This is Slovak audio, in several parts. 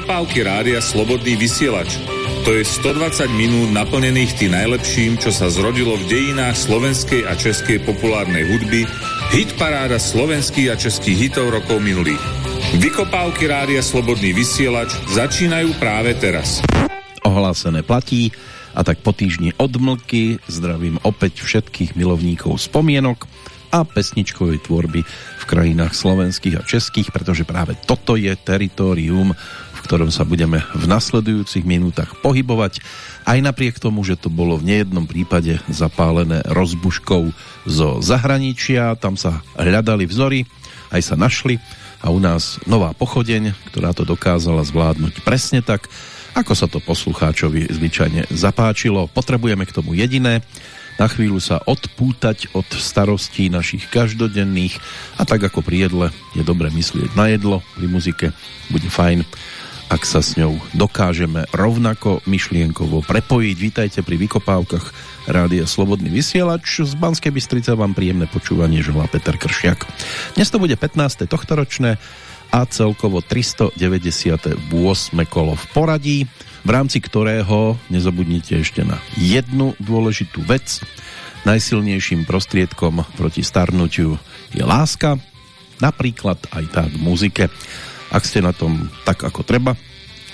Vykopávky rádia Slobodný vysielač. To je 120 minút naplnených tým najlepším, čo sa zrodilo v dejinách slovenskej a českej populárnej hudby, hit paráda slovenských a českých hitov rokov minulých. Vykopávky rádia Slobodný vysielač začínajú práve teraz. Ohlásené platí a tak po týždni odmlky zdravím opäť všetkých milovníkov spomienok a pesničkovej tvorby v krajinách slovenských a českých, pretože práve toto je teritorium, v ktorom sa budeme v nasledujúcich minútach pohybovať, aj napriek tomu, že to bolo v nejednom prípade zapálené rozbuškou zo zahraničia, tam sa hľadali vzory, aj sa našli. A u nás nová pochodeň, ktorá to dokázala zvládnuť presne tak, ako sa to poslucháčovi zvyčajne zapáčilo. Potrebujeme k tomu jediné, na chvíľu sa odpútať od starostí našich každodenných a tak ako pri jedle je dobre myslieť na jedlo, pri muzike bude fajn, ak sa s ňou dokážeme rovnako myšlienkovo prepojiť. Vítajte pri vykopávkach Rádia Slobodný vysielač. Z Banskej Bystrice vám príjemné počúvanie želá Peter Kršiak. Dnes to bude 15. tohtoročné a celkovo 398. kolo v poradí v rámci ktorého nezabudnite ešte na jednu dôležitú vec. Najsilnejším prostriedkom proti starnutiu je láska, napríklad aj tá k muzike. Ak ste na tom tak ako treba,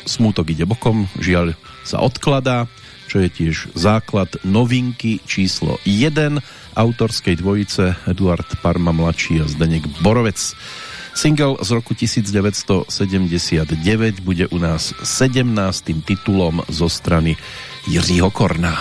smútok ide bokom, žiaľ sa odkladá, čo je tiež základ novinky číslo 1 autorskej dvojice Eduard Parma mladší a Zdenek Borovec. Single z roku 1979 bude u nás 17. titulom zo strany Jiřího Korna.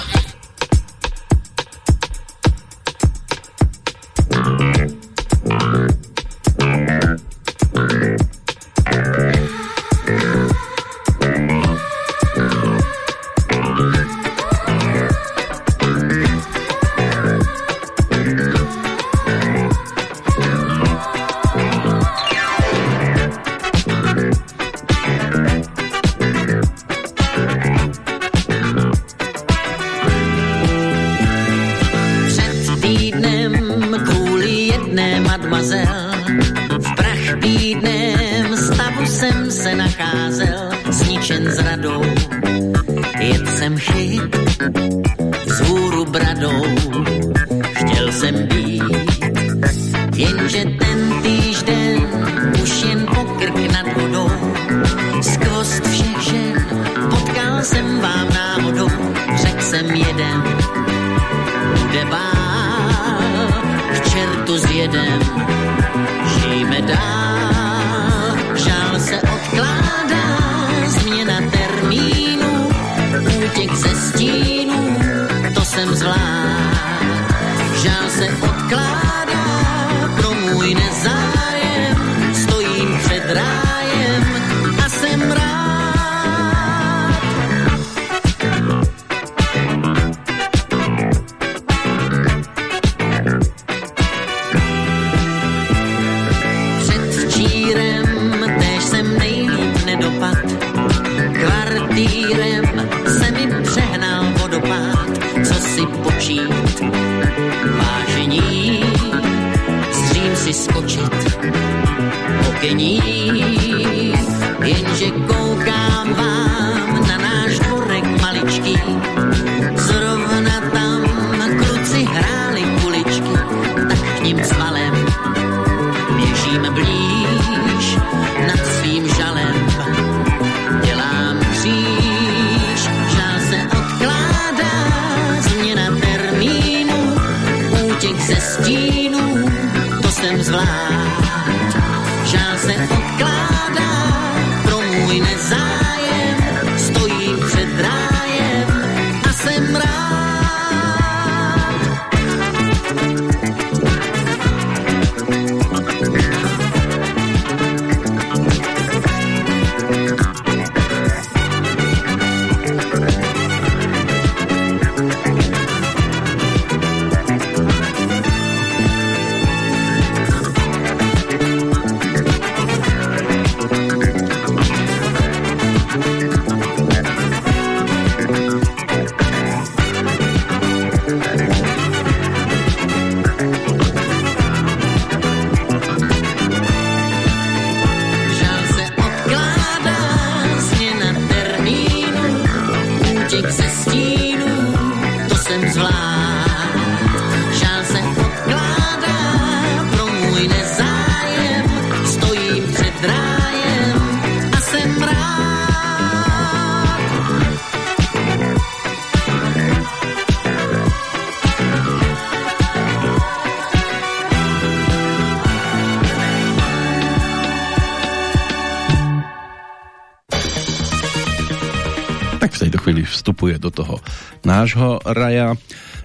Nášho raja.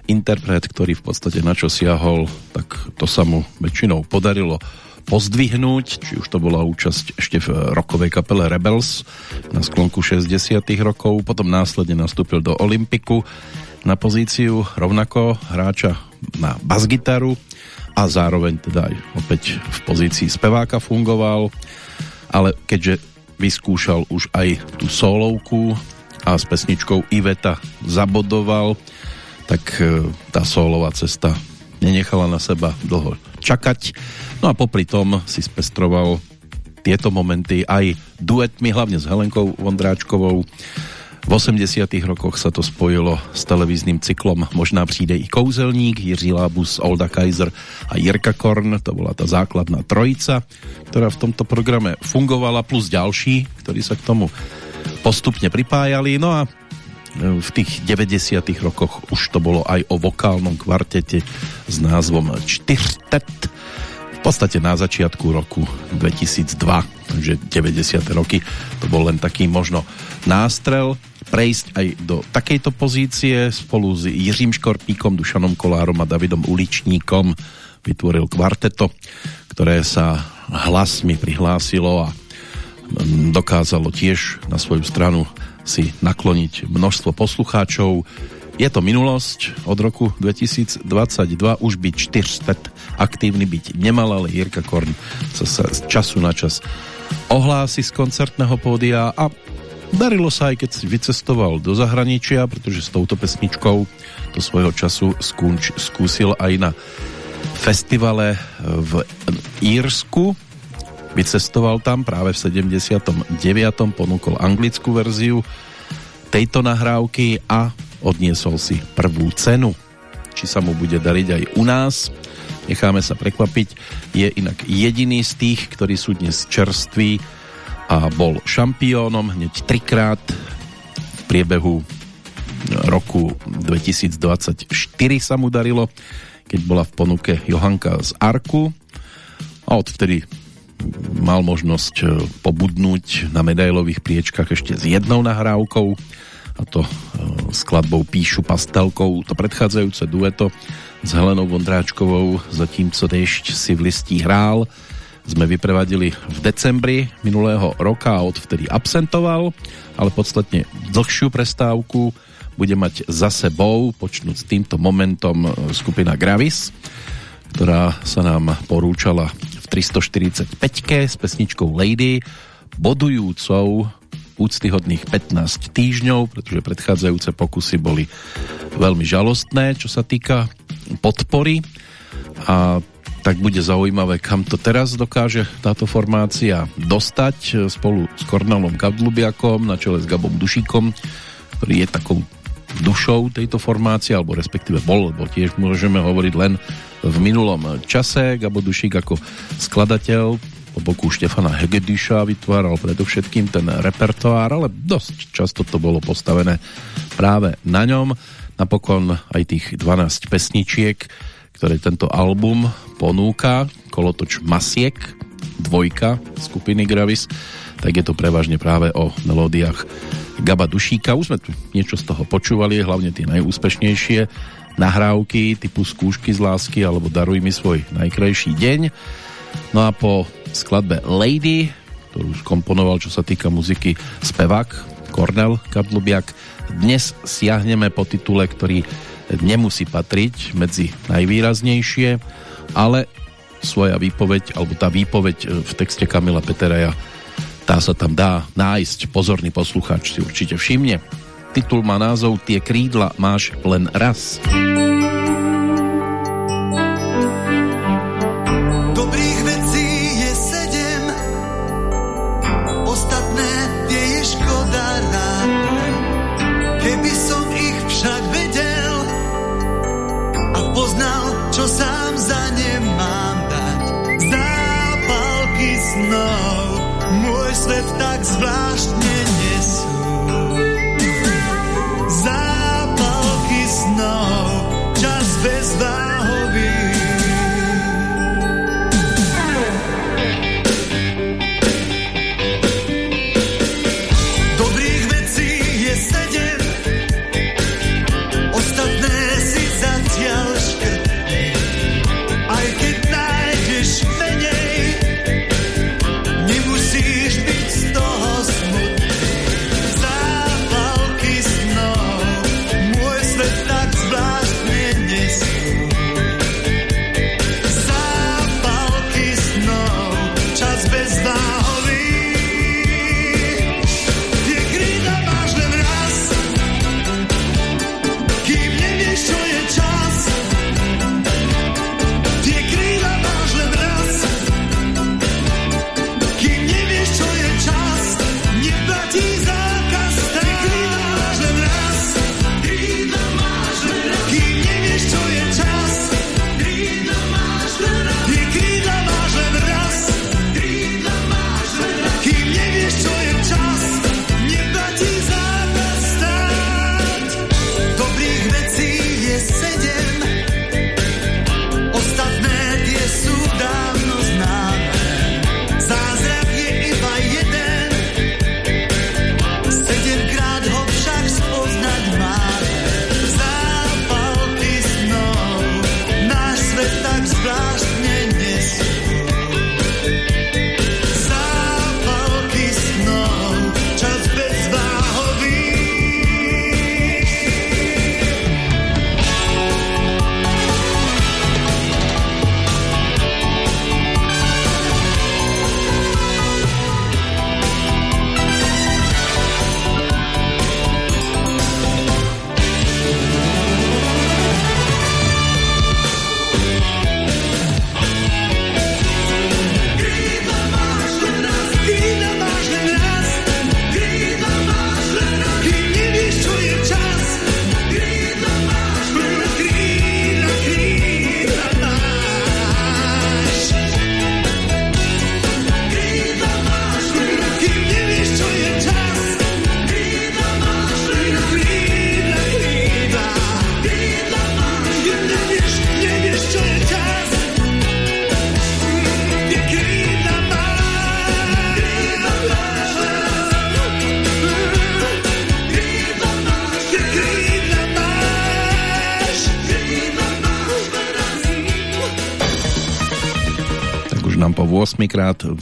Interpret, ktorý v podstate na čo siahol, tak to sa mu väčšinou podarilo pozdvihnúť, či už to bola účasť ešte v rokovej kapele Rebels na sklonku 60 rokov, potom následne nastúpil do Olympiku na pozíciu rovnako hráča na basgitaru a zároveň teda aj opäť v pozícii speváka fungoval, ale keďže vyskúšal už aj tú solovku a s pesničkou Iveta zabodoval, tak e, tá solová cesta nenechala na seba dlho čakať. No a popri tom si spestroval tieto momenty aj duetmi, hlavne s Helenkou Vondráčkovou. V 80 rokoch sa to spojilo s televíznym cyklom Možná přijde i kouzelník, Jiří Lábus, Olda Kaiser a Jirka Korn, to bola tá základná trojica, ktorá v tomto programe fungovala, plus ďalší, ktorí sa k tomu postupne pripájali. No a v tých 90 rokoch už to bolo aj o vokálnom kvartete s názvom Čtyrtet v podstate na začiatku roku 2002 takže 90. roky to bol len taký možno nástrel prejsť aj do takejto pozície spolu s Jiřím Škorpíkom, Dušanom Kolárom a Davidom Uličníkom vytvoril kvarteto, ktoré sa hlasmi prihlásilo a dokázalo tiež na svoju stranu si nakloniť množstvo poslucháčov. Je to minulosť, od roku 2022 už byť 400 aktívny byť nemal, ale Jirka Korn sa, z času na čas ohlási z koncertného pódia a darilo sa aj keď si vycestoval do zahraničia, pretože s touto pesničkou to svojho času skúč, skúsil aj na festivale v Írsku Vycestoval tam práve v 79. ponúkol anglickú verziu tejto nahrávky a odniesol si prvú cenu. Či sa mu bude dariť aj u nás, necháme sa prekvapiť. Je inak jediný z tých, ktorí sú dnes čerství a bol šampiónom hneď trikrát v priebehu roku 2024 sa mu darilo, keď bola v ponuke Johanka z Arku a odvtedy mal možnosť e, pobudnúť na medailových priečkách ešte s jednou nahrávkou a to e, skladbou Píšu pastelkou. To predchádzajúce dueto s Helenou Vondráčkovou Zatímco dešť si v listí hrál sme vyprevadili v decembri minulého roka a odvtedy absentoval, ale podstatne dlhšiu prestávku bude mať za sebou, počnúť s týmto momentom e, skupina Gravis, ktorá sa nám porúčala 345 s pesničkou Lady, bodujúcou úctyhodných 15 týždňov, pretože predchádzajúce pokusy boli veľmi žalostné, čo sa týka podpory. A tak bude zaujímavé, kam to teraz dokáže táto formácia dostať spolu s Kornelom Kadlubiakom na čele s Gabom Dušíkom, ktorý je takou dušou tejto formácie, alebo respektíve bol, lebo tiež môžeme hovoriť len v minulom čase. Gabo Dušík ako skladateľ po boku Štefana Hegediša vytváral predovšetkým ten repertoár, ale dosť často to bolo postavené práve na ňom. Napokon aj tých 12 pesničiek, ktoré tento album ponúka, kolotoč Masiek, dvojka skupiny Gravis, tak je to prevažne práve o melódiách Gaba Dušíka. Už sme tu niečo z toho počúvali, hlavne tie najúspešnejšie nahrávky typu Skúšky z lásky alebo Daruj mi svoj najkrajší deň. No a po skladbe Lady, ktorú skomponoval, čo sa týka muziky, spevák Kornel Kadlubiak, dnes siahneme po titule, ktorý nemusí patriť medzi najvýraznejšie, ale svoja výpoveď, alebo tá výpoveď v texte Kamila Peteraja, tá sa tam dá nájsť. Pozorný poslucháč si určite všimne. Titul má názov Tie krídla máš len raz.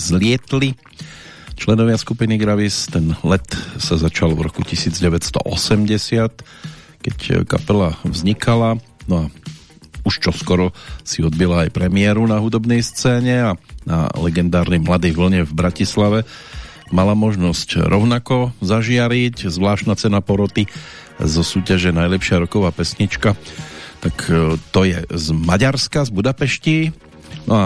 Vzlietli členovia skupiny Gravis. Ten let sa začal v roku 1980, keď kapela vznikala. No a už čo skoro si odbila aj premiéru na hudobnej scéne a na legendárnej Mladej vlne v Bratislave mala možnosť rovnako zažiariť. Zvláštna cena poroty zo súťaže Najlepšia roková pesnička tak e, to je z Maďarska, z Budapešti. No a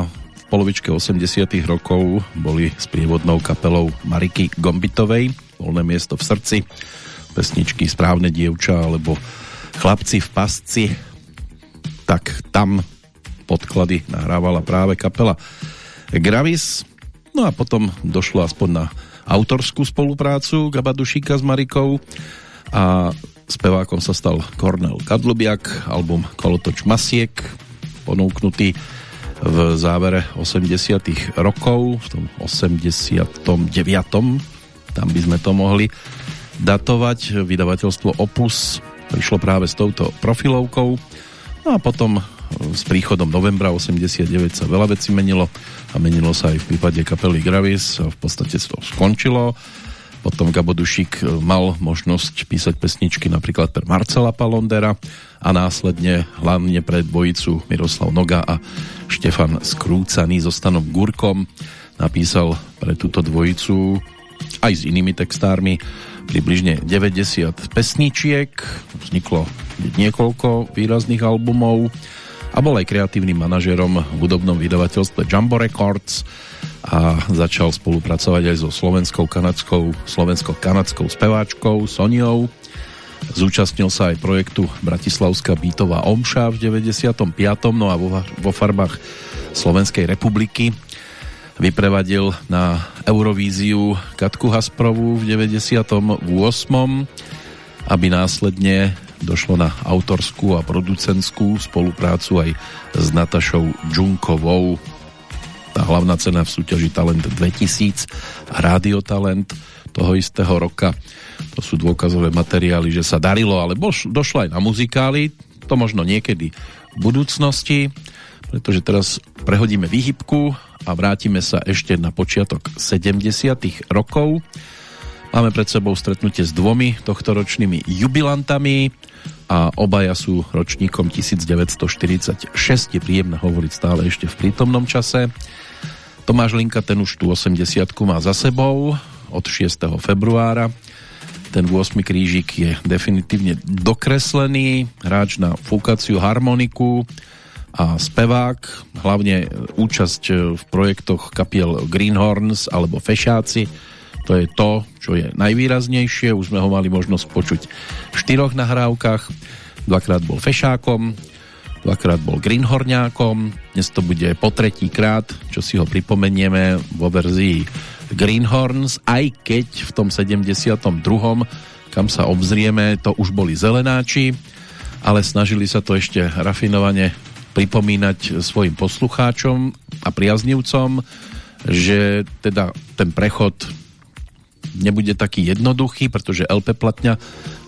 polovičke 80 rokov boli s prievodnou kapelou Mariky Gombitovej Voľné miesto v srdci pesničky Správne dievča alebo Chlapci v pasci. Tak tam podklady nahrávala práve kapela Gravis. No a potom došlo aspoň na autorskú spoluprácu Gabadušíka s Marikou a spevákom sa stal Kornel Kadlubiak, album Kolotoč Masiek, ponúknutý v závere 80 rokov, v tom 89. Tam by sme to mohli datovať. Vydavateľstvo Opus prišlo práve s touto profilovkou. No a potom s príchodom novembra 89 sa veľa vecí menilo a menilo sa aj v prípade kapely Gravis a v podstate to skončilo potom Gabo Dušik e, mal možnosť písať pesničky napríklad pre Marcela Palondera a následne hlavne pre dvojicu Miroslav Noga a Štefan Skrúcaný so Stanom Gurkom. Napísal pre túto dvojicu aj s inými textármi približne 90 pesničiek. Vzniklo niekoľko výrazných albumov a bol aj kreatívnym manažerom v hudobnom vydavateľstve Jumbo Records a začal spolupracovať aj so slovenskou kanadskou, slovensko-kanadskou speváčkou Soniou. Zúčastnil sa aj projektu Bratislavská bytová omša v 95. no a vo, farbách Slovenskej republiky vyprevadil na Eurovíziu Katku Hasprovu v 98. aby následne došlo na autorskú a producentskú spoluprácu aj s Natašou Džunkovou tá hlavná cena v súťaži Talent 2000 a Rádio Talent toho istého roka. To sú dôkazové materiály, že sa darilo, ale došlo aj na muzikály, to možno niekedy v budúcnosti, pretože teraz prehodíme výhybku a vrátime sa ešte na počiatok 70 rokov. Máme pred sebou stretnutie s dvomi tohtoročnými jubilantami a obaja sú ročníkom 1946. Je príjemné hovoriť stále ešte v prítomnom čase. Tomáš Linka ten už tú 80 má za sebou od 6. februára. Ten 8. krížik je definitívne dokreslený, hráč na fúkaciu harmoniku a spevák, hlavne účasť v projektoch kapiel Greenhorns alebo Fešáci, to je to, čo je najvýraznejšie, už sme ho mali možnosť počuť v štyroch nahrávkach, dvakrát bol Fešákom, dvakrát bol Greenhorňákom, dnes to bude po tretí krát, čo si ho pripomenieme vo verzii Greenhorns, aj keď v tom 72. kam sa obzrieme, to už boli zelenáči, ale snažili sa to ešte rafinovane pripomínať svojim poslucháčom a priaznivcom, že teda ten prechod nebude taký jednoduchý, pretože LP platňa,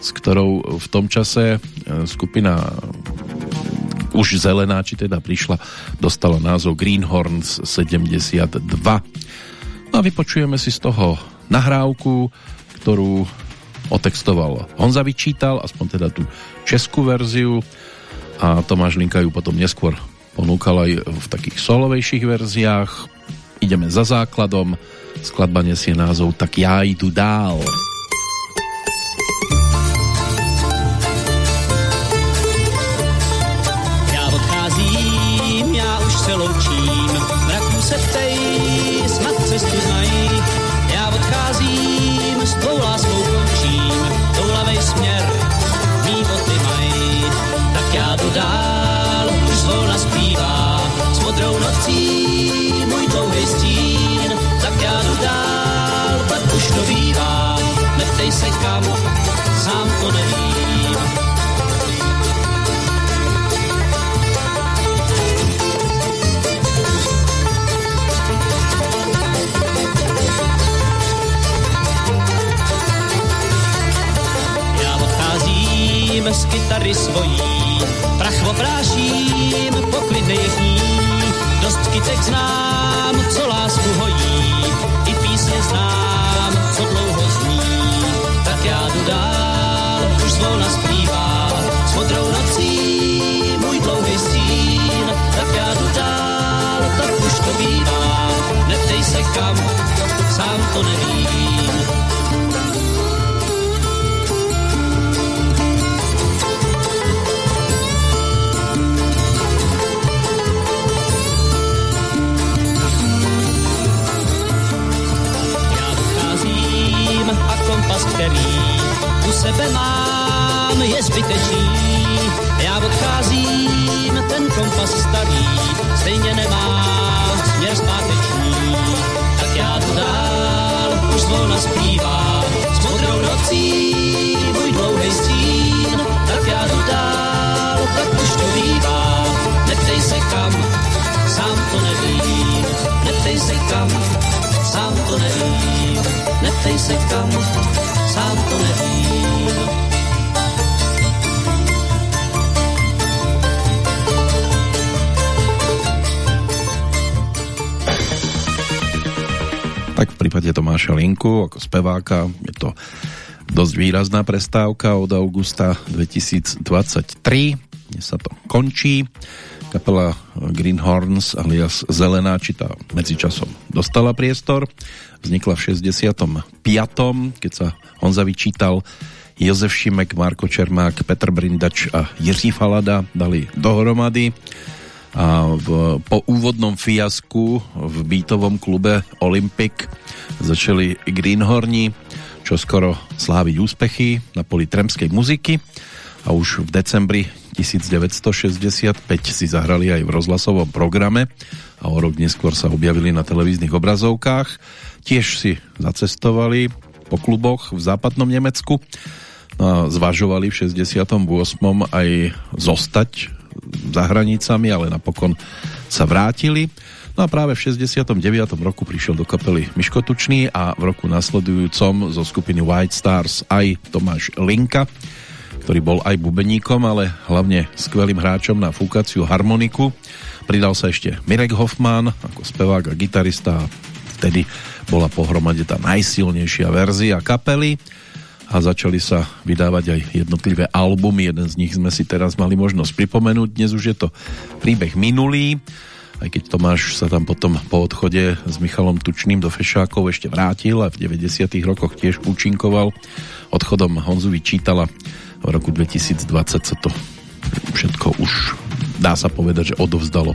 s ktorou v tom čase e, skupina už zelená, či teda prišla, dostala názov Greenhorns 72. No a vypočujeme si z toho nahrávku, ktorú otextoval Honza Vyčítal, aspoň teda tú českú verziu a Tomáš Linka ju potom neskôr ponúkal aj v takých solovejších verziách. Ideme za základom, skladba nesie názov Tak ja idu dál. Slyším z kytary svojí, prach opráším po klidných ní. Dost kytek znám, co lásku hojí, i písně znám, co dlouho zní. Tak já jdu dál, už zvona zpívá, s modrou nocí můj dlouhý stín. Tak já jdu dál, tak už to bývá, neptej se kam, sám to nevím. Zbytečný. Já odcházím, ten kompas starý, stejně nemá směr zpátečný. Tak já jdu dál, už zvona zpívá, s modrou nocí můj dlouhý stín. Tak já jdu dál, tak už to bývá, neptej se kam, sám to nevím, neptej se kam, sám to nevím, neptej se kam, sám to nevím. Prípade Tomáša Linku ako speváka je to dosť výrazná prestávka od augusta 2023. Dnes sa to končí. Kapela Greenhorns alias Zelená čita medzičasom dostala priestor. Vznikla v 65. keď sa Honza vyčítal Jozef Šimek, Marko Čermák, Petr Brindač a Jiří Falada dali dohromady a v, po úvodnom fiasku v býtovom klube Olympic začali Greenhorni čo skoro sláviť úspechy na poli tremskej muziky a už v decembri 1965 si zahrali aj v rozhlasovom programe a o rok neskôr sa objavili na televíznych obrazovkách. Tiež si zacestovali po kluboch v západnom Nemecku no zvažovali v 68. aj zostať za hranicami, ale napokon sa vrátili. No a práve v 69. roku prišiel do kapely Miško Tučný a v roku nasledujúcom zo skupiny White Stars aj Tomáš Linka, ktorý bol aj bubeníkom, ale hlavne skvelým hráčom na fúkaciu harmoniku. Pridal sa ešte Mirek Hoffman ako spevák a gitarista a vtedy bola pohromade tá najsilnejšia verzia kapely a začali sa vydávať aj jednotlivé albumy. Jeden z nich sme si teraz mali možnosť pripomenúť. Dnes už je to príbeh minulý, aj keď Tomáš sa tam potom po odchode s Michalom Tučným do Fešákov ešte vrátil a v 90. rokoch tiež účinkoval. Odchodom Honzu vyčítala v roku 2020 sa to všetko už dá sa povedať, že odovzdalo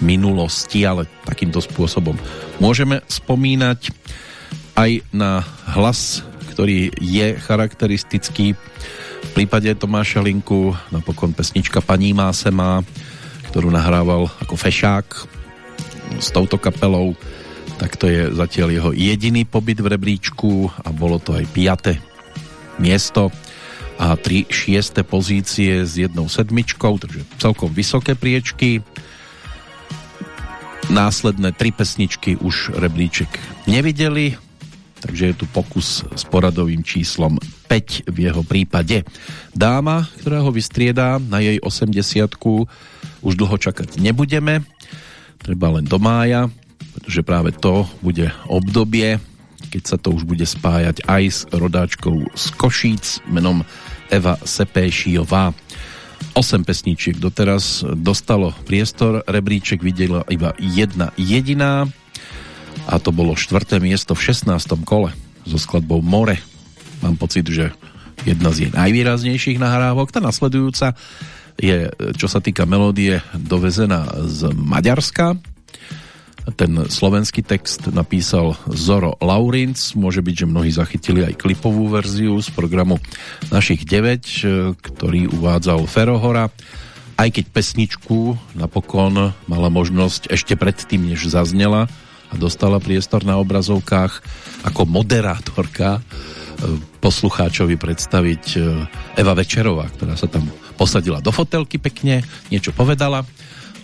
minulosti, ale takýmto spôsobom môžeme spomínať aj na hlas ktorý je charakteristický. V prípade Tomáša Linku napokon pesnička Paní má se má, ktorú nahrával ako fešák s touto kapelou, tak to je zatiaľ jeho jediný pobyt v rebríčku a bolo to aj piaté miesto a tri šieste pozície s jednou sedmičkou, takže celkom vysoké priečky. Následné tri pesničky už rebríček nevideli, takže je tu pokus s poradovým číslom 5 v jeho prípade. Dáma, ktorá ho vystriedá na jej 80 už dlho čakať nebudeme, treba len do mája, pretože práve to bude obdobie, keď sa to už bude spájať aj s rodáčkou z Košíc menom Eva Sepéšiová. 8 pesníčiek doteraz dostalo priestor, rebríček videla iba jedna jediná, a to bolo štvrté miesto v 16. kole so skladbou More. Mám pocit, že jedna z jej najvýraznejších nahrávok. Tá nasledujúca je, čo sa týka melódie, dovezená z Maďarska. Ten slovenský text napísal Zoro Laurinc. Môže byť, že mnohí zachytili aj klipovú verziu z programu Našich 9, ktorý uvádzal Ferohora. Aj keď pesničku napokon mala možnosť ešte predtým, než zaznela, dostala priestor na obrazovkách ako moderátorka e, poslucháčovi predstaviť e, Eva Večerová, ktorá sa tam posadila do fotelky pekne, niečo povedala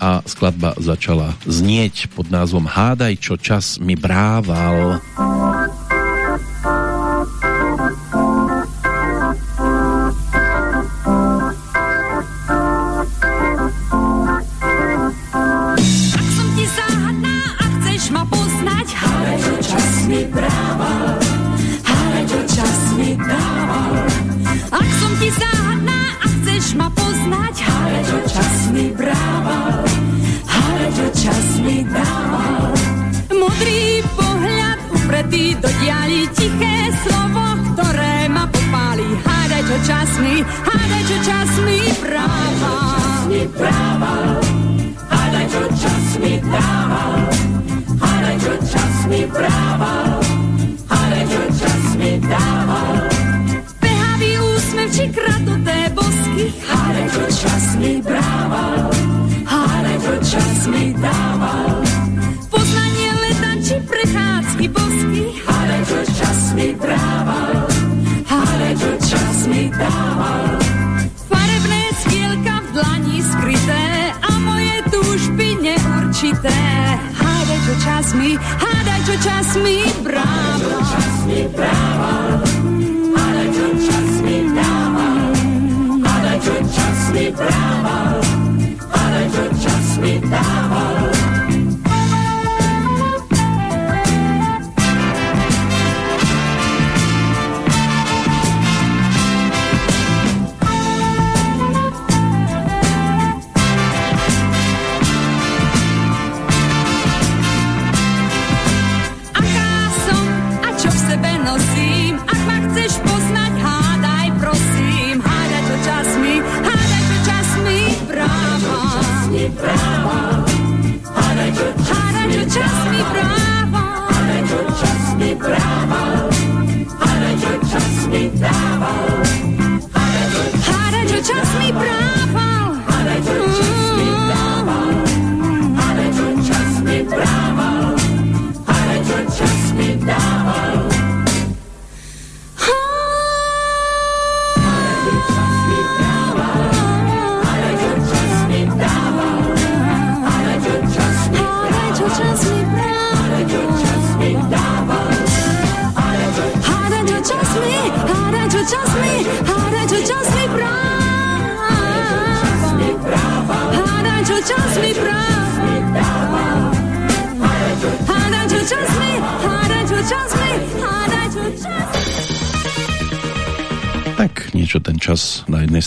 a skladba začala znieť pod názvom Hádaj, čo čas mi brával. čas mi chceš ma poznať, ale čas mi brával, ale čas mi dával. Modrý pohľad upretý do diali, tiché slovo, ktoré ma popálí. Hádaj, čo čas mi, hádaj, čo čas mi brával. Čas mi brával, hádaj, čo čas mi dával. Hádaj, čo čas mi brával, hádaj, čo čas mi dával. Behavý úsmev či kratuté bol ale to čas mi brával, ale to čas mi dával. Poznanie letanči prechádzky bosky, ale to čas mi brával, ale to čas mi dával. Farebné skielka v dlani skryté a moje túžby neurčité. Hádaj, čo čas mi, hádaj, čo čas mi brával. Čas mi brával. Čas mi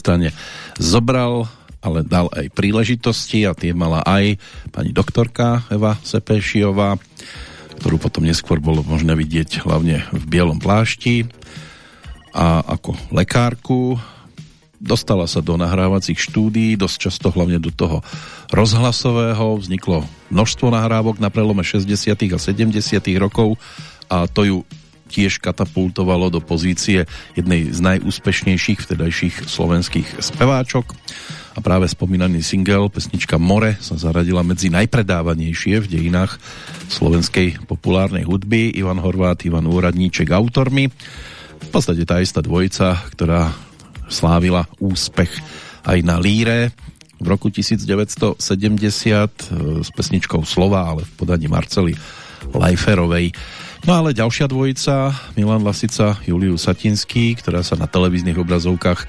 strane zobral, ale dal aj príležitosti a tie mala aj pani doktorka Eva Sepešiová, ktorú potom neskôr bolo možné vidieť hlavne v bielom plášti a ako lekárku dostala sa do nahrávacích štúdií, dosť často hlavne do toho rozhlasového, vzniklo množstvo nahrávok na prelome 60. a 70. rokov a to ju tiež katapultovalo do pozície jednej z najúspešnejších vtedajších slovenských speváčok. A práve spomínaný single pesnička More sa zaradila medzi najpredávanejšie v dejinách slovenskej populárnej hudby. Ivan Horvát, Ivan Úradníček autormi. V podstate tá istá dvojica, ktorá slávila úspech aj na líre. V roku 1970 e, s pesničkou Slova, ale v podaní Marcely Lajferovej. No ale ďalšia dvojica, Milan Lasica, Julius Satinský, ktorá sa na televíznych obrazovkách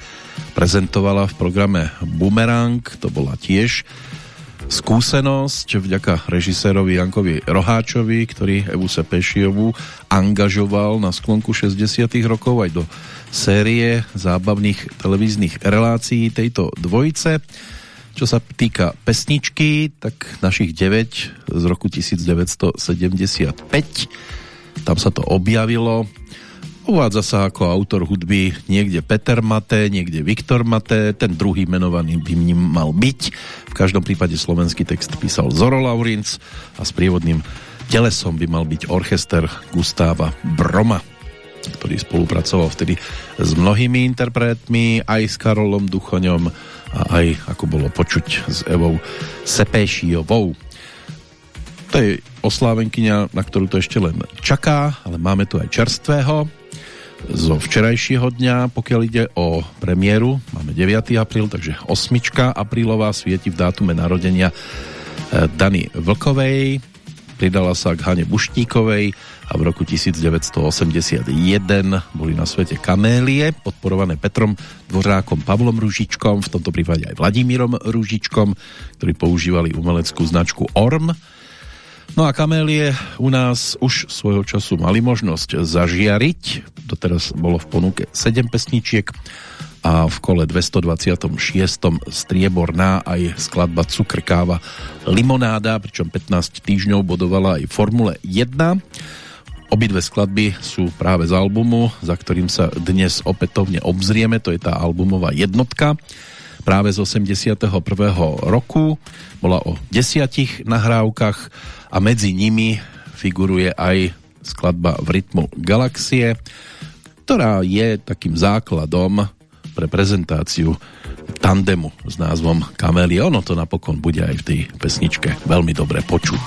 prezentovala v programe Boomerang, to bola tiež skúsenosť vďaka režisérovi Jankovi Roháčovi, ktorý Evu Sepešiovu angažoval na sklonku 60 rokov aj do série zábavných televíznych relácií tejto dvojice. Čo sa týka pesničky, tak našich 9 z roku 1975 tam sa to objavilo. Uvádza sa ako autor hudby niekde Peter Mate, niekde Viktor Mate, ten druhý menovaný by ním mal byť. V každom prípade slovenský text písal Zoro Laurinc a s prievodným telesom by mal byť orchester Gustáva Broma ktorý spolupracoval vtedy s mnohými interpretmi, aj s Karolom Duchoňom a aj, ako bolo počuť, s Evou Sepešijovou. To je oslávenkyňa, na ktorú to ešte len čaká, ale máme tu aj čerstvého zo včerajšieho dňa, pokiaľ ide o premiéru. Máme 9. apríl, takže 8. aprílová svieti v dátume narodenia eh, Dany Vlkovej. Pridala sa k Hane Buštíkovej a v roku 1981 boli na svete kamélie, podporované Petrom Dvořákom, Pavlom Ružičkom, v tomto prípade aj Vladimírom Ružičkom, ktorí používali umeleckú značku ORM No a kamélie u nás už svojho času mali možnosť zažiariť. Doteraz bolo v ponuke 7 pesničiek a v kole 226. strieborná aj skladba Cukr, káva, limonáda, pričom 15 týždňov bodovala aj Formule 1. Obidve skladby sú práve z albumu, za ktorým sa dnes opätovne obzrieme, to je tá albumová jednotka práve z 81. roku. Bola o desiatich nahrávkach a medzi nimi figuruje aj skladba v rytmu Galaxie, ktorá je takým základom pre prezentáciu tandemu s názvom Kamelie. Ono to napokon bude aj v tej pesničke veľmi dobre počuť.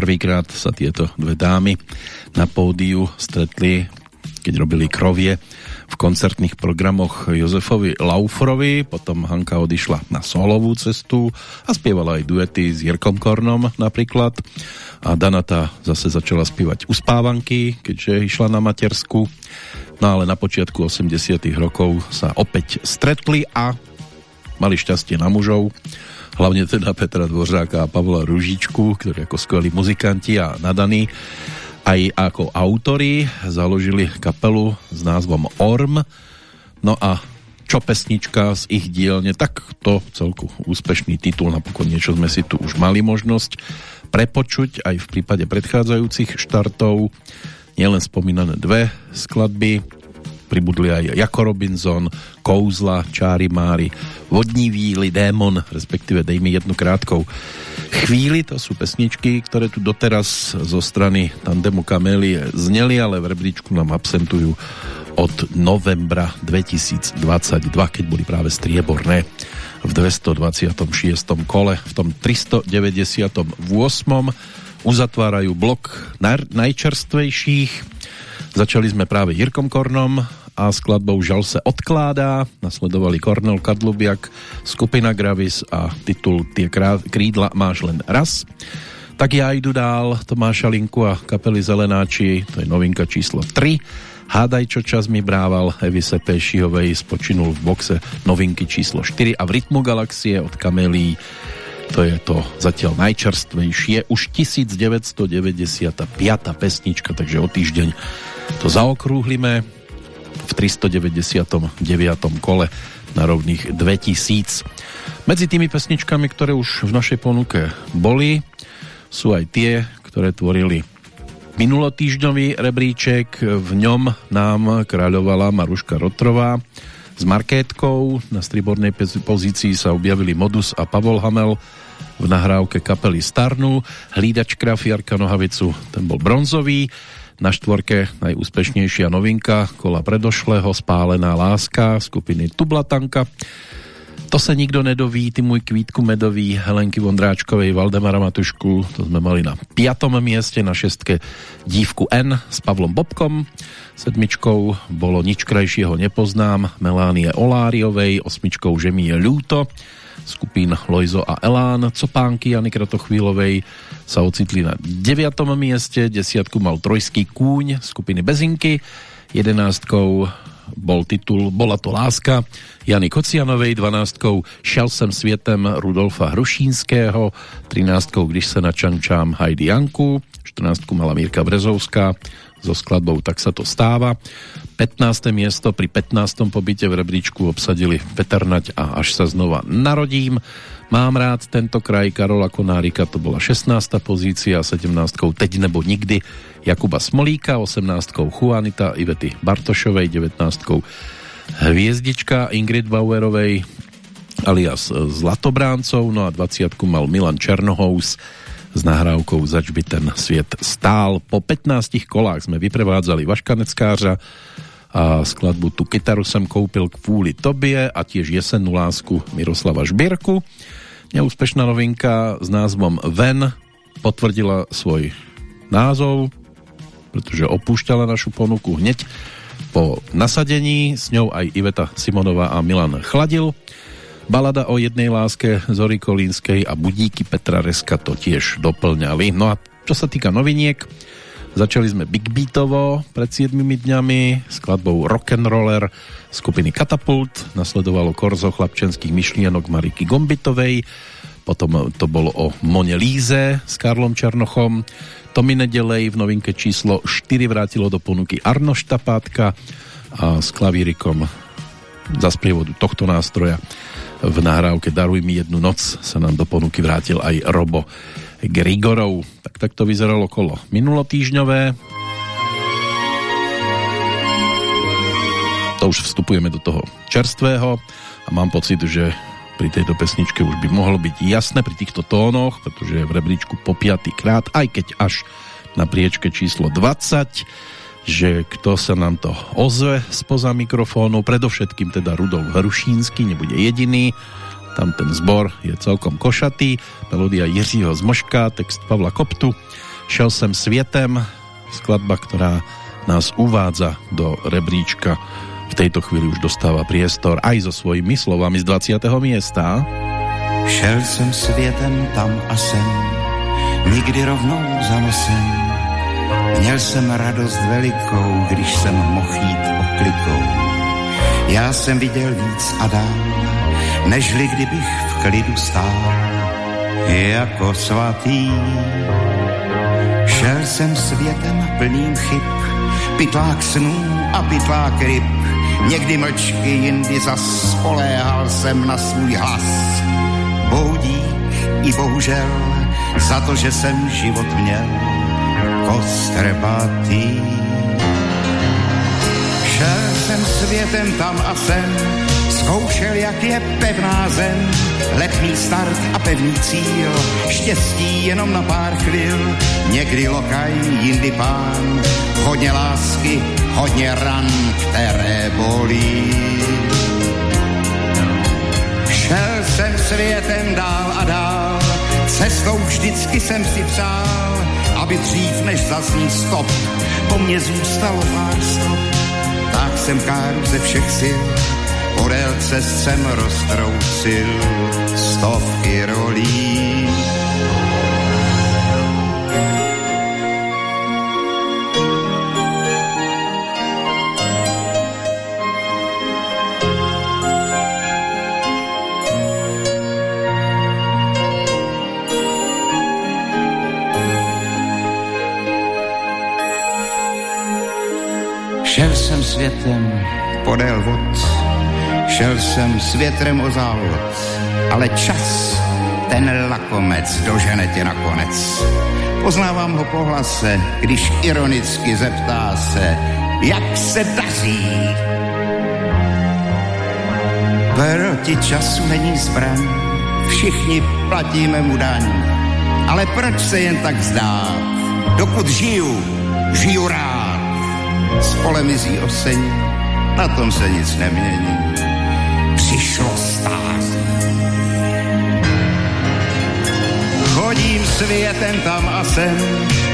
Prvýkrát sa tieto dve dámy na pódiu stretli, keď robili krovie v koncertných programoch Jozefovi Laufrovi, potom Hanka odišla na solovú cestu a spievala aj duety s Jirkom Kornom napríklad. A Danata zase začala spievať uspávanky, keďže išla na matersku. No ale na počiatku 80 rokov sa opäť stretli a mali šťastie na mužov hlavne teda Petra Dvořáka a Pavla Ružičku, ktorí ako skvelí muzikanti a nadaní aj ako autori založili kapelu s názvom Orm. No a čo pesnička z ich dielne, tak to celku úspešný titul, napokon niečo sme si tu už mali možnosť prepočuť aj v prípade predchádzajúcich štartov. Nielen spomínané dve skladby, pribudli aj Jako Robinson, Kouzla, Čári Mári, Vodní víly, Démon, respektíve dej mi jednu krátkou chvíli, to sú pesničky, ktoré tu doteraz zo strany tandemu Kamelie zneli, ale v rebríčku nám absentujú od novembra 2022, keď boli práve strieborné v 226. kole, v tom 398. uzatvárajú blok najčerstvejších. Začali sme práve Jirkom Kornom, a skladbou Žal se odkládá. Nasledovali Kornel Kadlubiak, skupina Gravis a titul Tie krídla máš len raz. Tak ja jdu dál, Tomáša Linku a kapely Zelenáči, to je novinka číslo 3. Hádaj, čo čas mi brával Evise Pešihovej spočinul v boxe novinky číslo 4 a v Rytmu galaxie od Kamelí to je to zatiaľ najčerstvejšie, už 1995. pesnička, takže o týždeň to zaokrúhlime v 399. kole na rovných 2000. Medzi tými pesničkami, ktoré už v našej ponuke boli, sú aj tie, ktoré tvorili minulotýždňový rebríček. V ňom nám kráľovala Maruška Rotrová s Markétkou. Na stribornej pozícii sa objavili Modus a Pavol Hamel v nahrávke kapely Starnu. Hlídač Krafiarka Nohavicu, ten bol bronzový. Na štvorke najúspešnejšia novinka kola predošlého Spálená láska skupiny Tublatanka. To sa nikto nedoví, ty môj kvítku medový Helenky Vondráčkovej, Valdemara Matušku, to sme mali na piatom mieste, na šestke Dívku N s Pavlom Bobkom, sedmičkou bolo Nič krajšieho nepoznám Melánie Oláriovej, osmičkou Že mi je ľúto, skupín Lojzo a Elán, Copánky Jany Kratochvílovej sa ocitli na 9. mieste, desiatku mal Trojský kúň skupiny Bezinky, jedenáctkou bol titul Bola to láska Jany Kocianovej, 12. Šel sem svietem Rudolfa Hrušínského, 13. Když se načančám Heidi Janku, 14. mala Mírka Brezovská so skladbou Tak sa to stáva. 15. miesto pri 15. pobyte v rebríčku obsadili Peternať a Až sa znova narodím. Mám rád tento kraj Karola Konárika, to bola 16. pozícia, 17. Teď nebo nikdy Jakuba Smolíka, 18. Juanita Ivety Bartošovej, 19. Hviezdička Ingrid Bauerovej alias Zlatobráncov, no a 20. mal Milan Černohous s nahrávkou Zač by ten sviet stál. Po 15 kolách sme vyprevádzali Vaškaneckářa a skladbu Tu kytaru som koupil kvôli tobie a tiež jesennú lásku Miroslava Žbierku. Neúspešná novinka s názvom Ven potvrdila svoj názov, pretože opúšťala našu ponuku hneď po nasadení, s ňou aj Iveta Simonová a Milan Chladil. Balada o jednej láske Zory Kolínskej a Budíky Petra Reska to tiež doplňali. No a čo sa týka noviniek, začali sme Big Beatovo pred 7 dňami skladbou Rock'n'Roller skupiny Katapult, nasledovalo Korzo chlapčenských myšlienok Mariky Gombitovej, potom to bolo o Mone Líze s Karlom Černochom, Tomi Nedelej v novinke číslo 4 vrátilo do ponuky Arno Štapátka a s klavírikom za sprievodu tohto nástroja v nahrávke Daruj mi jednu noc sa nám do ponuky vrátil aj Robo Grigorov. Tak takto vyzeralo kolo minulotýžňové. to už vstupujeme do toho čerstvého a mám pocit, že pri tejto pesničke už by mohlo byť jasné pri týchto tónoch, pretože je v rebríčku po krát, aj keď až na priečke číslo 20, že kto sa nám to ozve spoza mikrofónu, predovšetkým teda Rudolf Hrušínsky, nebude jediný, tam ten zbor je celkom košatý, melódia Jiřího Zmoška, text Pavla Koptu, Šel sem svietem, skladba, ktorá nás uvádza do rebríčka. V tejto chvíli už dostáva priestor aj so svojimi slovami z 20. miesta. Šel jsem světem tam a sem, nikdy rovnou za nosem. Měl jsem radost velikou, když jsem mohl jít oklikou. Já jsem viděl víc a dál, nežli kdybych v klidu stál, jako svatý. Šel jsem světem plným chyb, pytlák snů a pytlák ryb, někdy mlčky, jindy zas spoléhal jsem na svůj hlas. Boudík i bohužel, za to, že jsem život měl kostrbatý. Šel jsem světem tam a sem, zkoušel, jak je pevná zem, letný start a pevný cíl, štěstí jenom na pár chvil, někdy lokaj, jindy pán, hodně lásky, hodně ran, které bolí. Šel jsem světem dál a dál, cestou vždycky jsem si přál, aby dřív než zazní stop, po mně zůstalo pár stop. Jsem káru ze všech sil, cest jsem roztrousil stovky rolí. Jsem světem podél vod, šel jsem s větrem o závod, ale čas, ten lakomec, dožene tě nakonec. Poznávám ho po hlase, když ironicky zeptá se, jak se daří. Proti času není zbraň, všichni platíme mu daň. Ale proč se jen tak zdát? Dokud žiju, žiju rád. S polemizí osení, na tom se nic nemění. Přišlo stáří. Chodím světem tam a sem,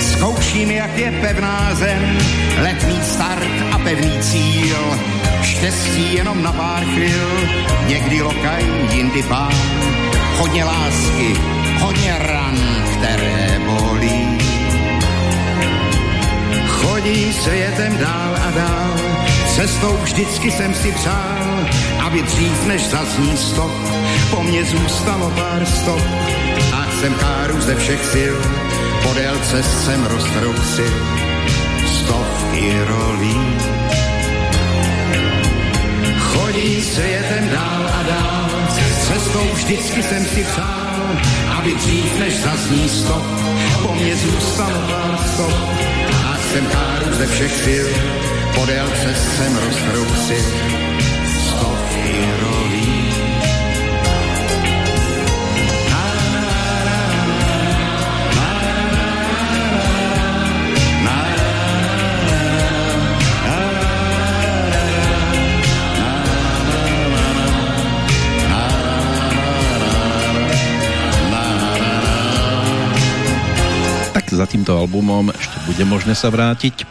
zkouším, jak je pevná zem, letný start a pevný cíl, štěstí jenom na pár chvil, někdy lokaj, jindy pán, hodně lásky, hodně ran, které Chodím světem dál a dál, cestou vždycky jsem si přál, aby dřív než zazní stop, po mně zůstalo pár stop. A jsem káru ze všech sil, podél cest jsem roztrousil stovky rolí. Chodím světem dál a dál, cestou vždycky jsem si přál, aby dřív než zazní stop, po mně zůstalo pár stop. Jsem káru ze všech sil, podél cest jsem rolí. Tak za týmto albumom bude možné sa vrátiť.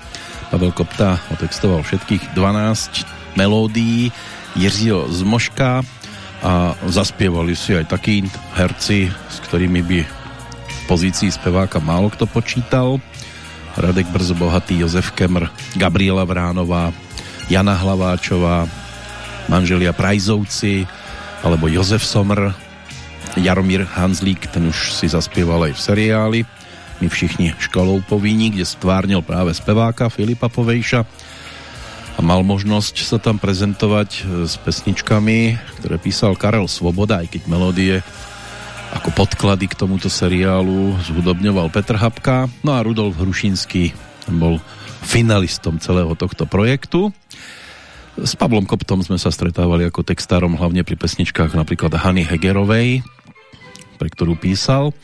Pavel Kopta otextoval všetkých 12 melódií Jiřího Zmoška a zaspievali si aj takí herci, s ktorými by v pozícii speváka málo kto počítal. Radek Brzo Bohatý, Jozef Kemr, Gabriela Vránová, Jana Hlaváčová, manželia Prajzovci, alebo Jozef Somr, Jaromír Hanzlík, ten už si zaspieval aj v seriáli My všichni školou povinní, kde stvárnil práve speváka Filipa Povejša a mal možnosť sa tam prezentovať s pesničkami, ktoré písal Karel Svoboda, aj keď melódie ako podklady k tomuto seriálu zhudobňoval Petr Habka, no a Rudolf Hrušinský bol finalistom celého tohto projektu. S Pavlom Koptom sme sa stretávali ako textárom hlavne pri pesničkách napríklad Hany Hegerovej, pre ktorú písal.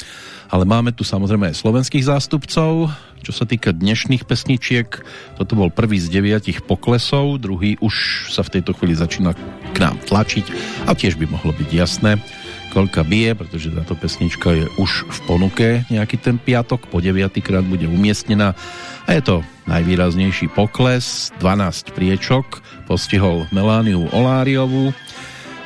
Ale máme tu samozrejme aj slovenských zástupcov. Čo sa týka dnešných pesničiek, toto bol prvý z deviatich poklesov, druhý už sa v tejto chvíli začína k nám tlačiť a tiež by mohlo byť jasné, koľka bije, pretože táto pesnička je už v ponuke nejaký ten piatok, po 9. krát bude umiestnená a je to najvýraznejší pokles, 12 priečok, postihol Melániu Oláriovú.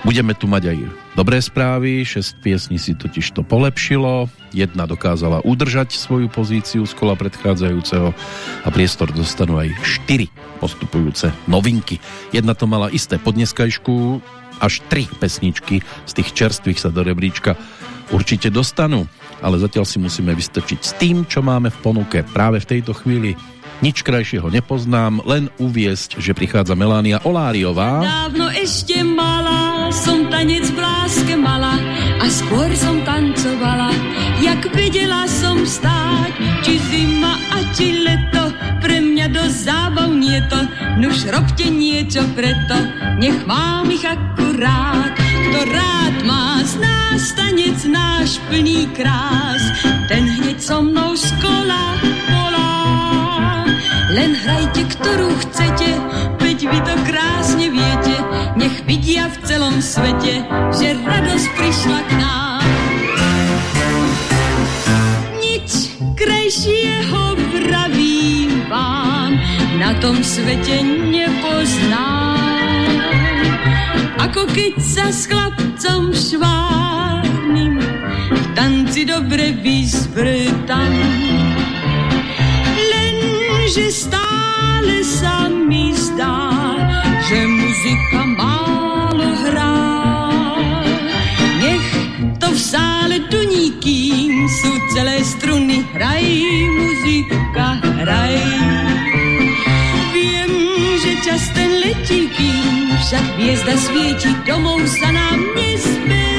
Budeme tu mať aj dobré správy, 6 piesní si totiž to polepšilo, jedna dokázala udržať svoju pozíciu z kola predchádzajúceho a priestor dostanú aj 4 postupujúce novinky. Jedna to mala isté podneskajšku, až tri pesničky z tých čerstvých sa do rebríčka určite dostanú, ale zatiaľ si musíme vystačiť s tým, čo máme v ponuke práve v tejto chvíli. Nič krajšieho nepoznám, len uviesť, že prichádza Melánia Oláriová. Dávno ešte malá, som tanec v láske mala a skôr som tancovala, jak videla som stáť, či zima a či leto, pre mňa do zábav nie to, nuž robte niečo preto, nech mám ich akurát. Kto rád má z nás tanec náš plný krás, ten hneď so mnou z kola volá. Len hrajte, ktorú chcete, veď vy to krásne viete, nech vidia v celom svete, že radosť prišla k nám. Nič krajšieho vravím vám, na tom svete nepoznám. Ako keď sa s chlapcom švárnym v tanci dobre vyzvrtam. Lenže stále sa mi zdá, že muzika málo hrá. Nech to v sále duní, kým sú celé struny, hraj muzika, hraj. Viem, že čas ten letí, kým však hviezda svieti, domov sa nám nezberaj.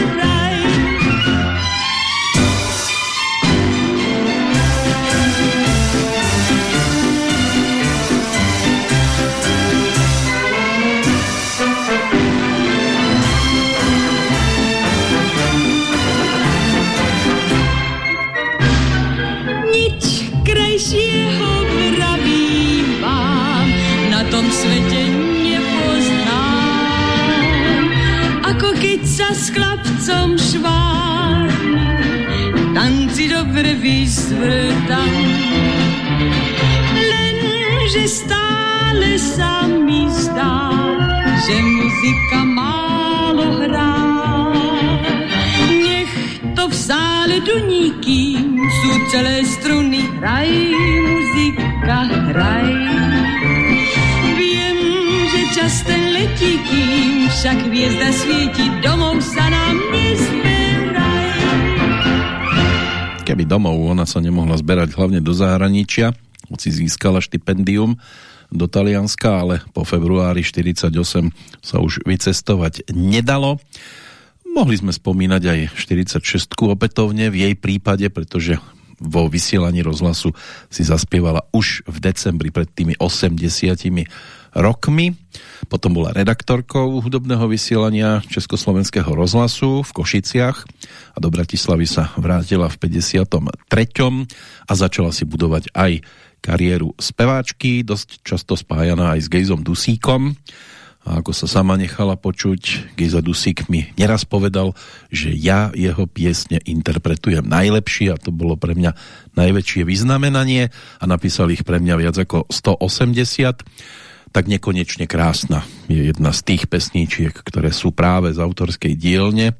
Sa s chlapcom švárnym, v tanci dobre vyzvrtam. Lenže stále sa mi zdá, že muzika málo hrá. Nech to v sále duní, sú celé struny, hraj muzika, hraj. Letí, kým však hviezda svieti, domov sa nám nezberaj. Keby domov ona sa nemohla zberať hlavne do zahraničia, hoci získala štipendium do Talianska, ale po februári 48 sa už vycestovať nedalo. Mohli sme spomínať aj 46 opätovne v jej prípade, pretože vo vysielaní rozhlasu si zaspievala už v decembri pred tými 80 rokmi. Potom bola redaktorkou hudobného vysielania Československého rozhlasu v Košiciach a do Bratislavy sa vrátila v 53. a začala si budovať aj kariéru speváčky, dosť často spájaná aj s Gejzom Dusíkom. A ako sa sama nechala počuť, Gejza Dusík mi neraz povedal, že ja jeho piesne interpretujem najlepšie a to bolo pre mňa najväčšie vyznamenanie a napísal ich pre mňa viac ako 180 tak nekonečne krásna je jedna z tých pesníčiek, ktoré sú práve z autorskej dielne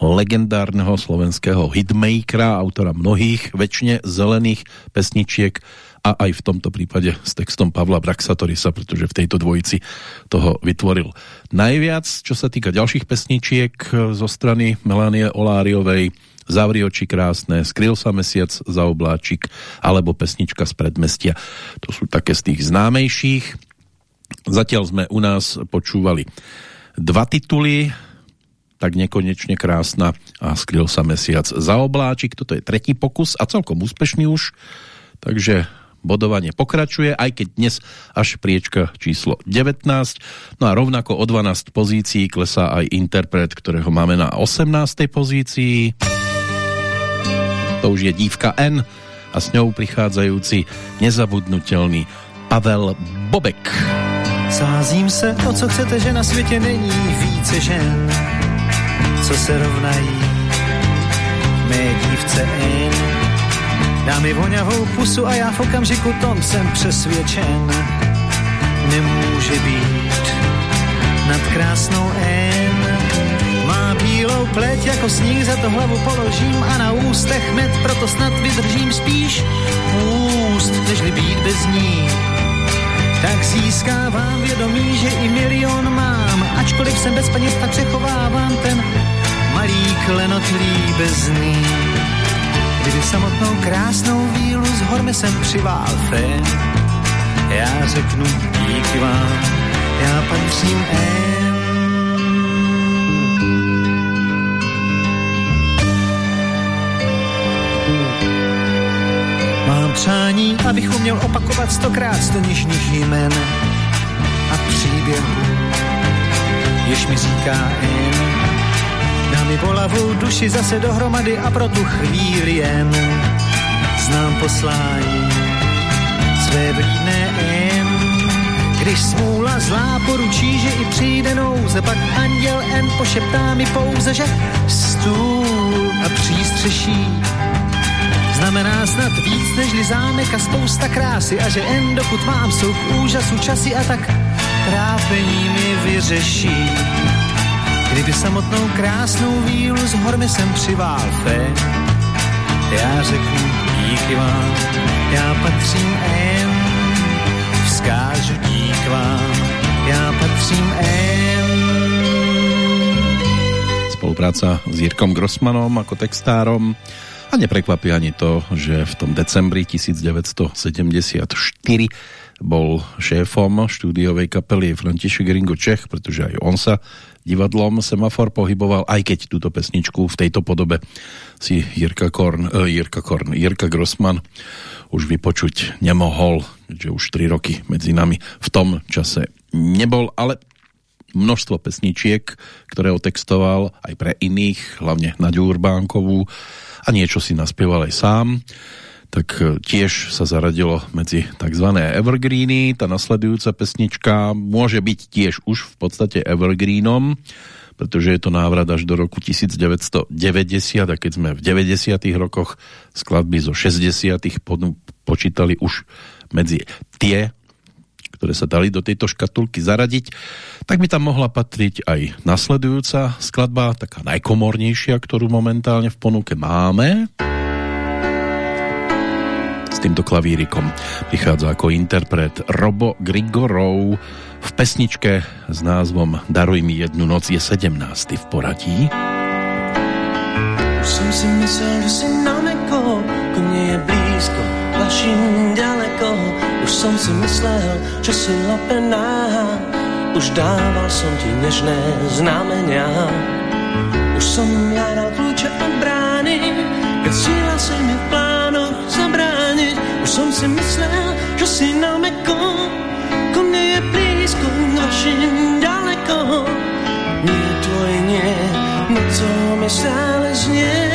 legendárneho slovenského hitmakera, autora mnohých väčšine zelených pesničiek a aj v tomto prípade s textom Pavla Braxatorisa, pretože v tejto dvojici toho vytvoril najviac. Čo sa týka ďalších pesničiek zo strany Melanie Oláriovej, Zavri oči krásne, Skryl sa mesiac za obláčik alebo pesnička z predmestia. To sú také z tých známejších. Zatiaľ sme u nás počúvali dva tituly, tak nekonečne krásna a skryl sa mesiac za obláčik. Toto je tretí pokus a celkom úspešný už, takže bodovanie pokračuje, aj keď dnes až priečka číslo 19. No a rovnako o 12 pozícií klesá aj interpret, ktorého máme na 18. pozícii. To už je dívka N a s ňou prichádzajúci nezabudnutelný Pavel Bobek. Sázím se, o co chcete, že na světě není více žen, co se rovnají mé dívce N. Dá mi voňavou pusu a já v okamžiku tom jsem přesvědčen. Nemůže být nad krásnou N. Má bílou pleť jako sníh, za to hlavu položím a na ústech med, proto snad vydržím spíš úst, nežli být bez ní. Tak získávám vědomí, že i milion mám, ačkoliv jsem bez peněz, tak přechovávám ten malý klenot líbezný. Kdyby samotnou krásnou vílu s hormesem přivál fén, já řeknu díky vám, já patřím M. přání, abych uměl opakovat stokrát sto nižních jmen a příběhů, jež mi říká N. Dá mi bolavou duši zase dohromady a pro tu chvíli jen znám poslání své vlídné N. Když smůla zlá poručí, že i přijde nouze, pak anděl N pošeptá mi pouze, že stůl a přístřeší znamená snad víc nežli zámek a spousta krásy a že N dokud mám jsou k úžasu časy a tak trápení mi vyřeší. Kdyby samotnou krásnou vílu s hormesem přivál fé, já řeknu díky vám, já patřím M, vzkážu dík vám, já patřím M. Spolupráca s Jirkom Grossmanom ako textárom a neprekvapí ani to, že v tom decembri 1974 bol šéfom štúdiovej kapely František Ringo Čech, pretože aj on sa divadlom Semafor pohyboval, aj keď túto pesničku v tejto podobe si Jirka Korn, uh, Jirka Korn, Jirka Grossman už vypočuť nemohol, že už 3 roky medzi nami v tom čase nebol, ale množstvo pesničiek, ktoré otextoval aj pre iných, hlavne Naďu Urbánkovú a niečo si naspieval aj sám tak tiež sa zaradilo medzi tzv. evergreeny. Tá nasledujúca pesnička môže byť tiež už v podstate evergreenom, pretože je to návrat až do roku 1990 a keď sme v 90 rokoch skladby zo 60 počítali už medzi tie, ktoré sa dali do tejto škatulky zaradiť, tak by tam mohla patriť aj nasledujúca skladba, taká najkomornejšia, ktorú momentálne v ponuke máme týmto klavírikom prichádza ako interpret Robo Grigorov v pesničke s názvom Daruj mi jednu noc je 17. v poradí. Som si myslel, že si na meko, ko mne je blízko, vašim ďaleko. Už som si myslel, že si lepená, už dával som ti nežné znamenia. Už som hľadal kľúče od brány, keď síla si mi v plánoch zabrániť. Už som si myslel, že si na meko, ko mne je blízko, vašim ďaleko. Nie tvoje nie, co mi stále znie.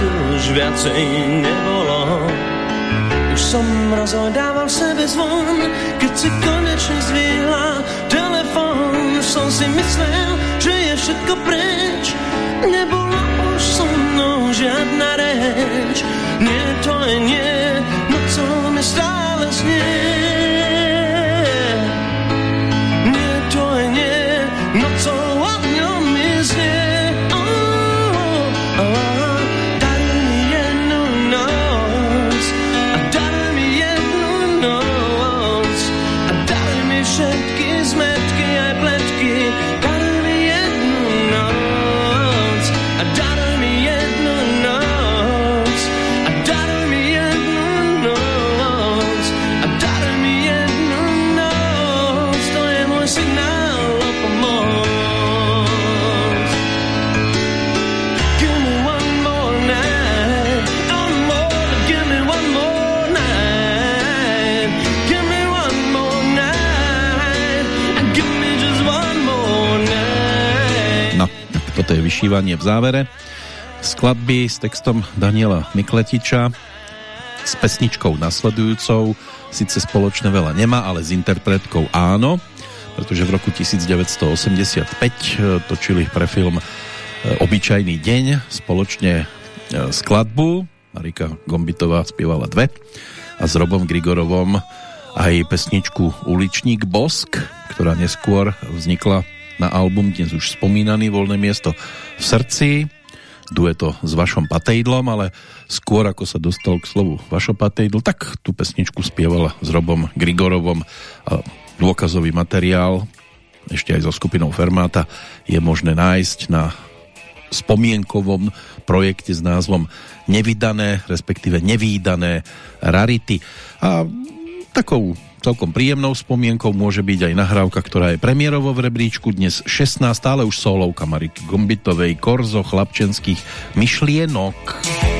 Tu už viacej nebolo. Už som rozhodával sebe zvon, keď si konečne zvihla telefon. Už som si myslel, že je všetko preč, nebola už so mnou žiadna reč. Nie, to je nie, no co mi stále znie. Vyšívanie v závere. Skladby s textom Daniela Mikletiča s pesničkou nasledujúcou síce spoločne veľa nemá, ale s interpretkou áno, pretože v roku 1985 e, točili pre film e, Obyčajný deň spoločne e, skladbu Marika Gombitová spievala dve a s Robom Grigorovom aj pesničku Uličník Bosk, ktorá neskôr vznikla na album dnes už spomínaný Voľné miesto v srdci, dueto s Vašom Patejdlom, ale skôr ako sa dostal k slovu Vašo Patejdl, tak tú pesničku spievala s Robom Grigorovom a dôkazový materiál ešte aj so skupinou Fermáta je možné nájsť na spomienkovom projekte s názvom Nevydané, respektíve Nevýdané rarity. A takou Celkom príjemnou spomienkou môže byť aj nahrávka, ktorá je premiérovo v rebríčku dnes 16, stále už solovka Mariky Gombitovej Korzo chlapčenských myšlienok.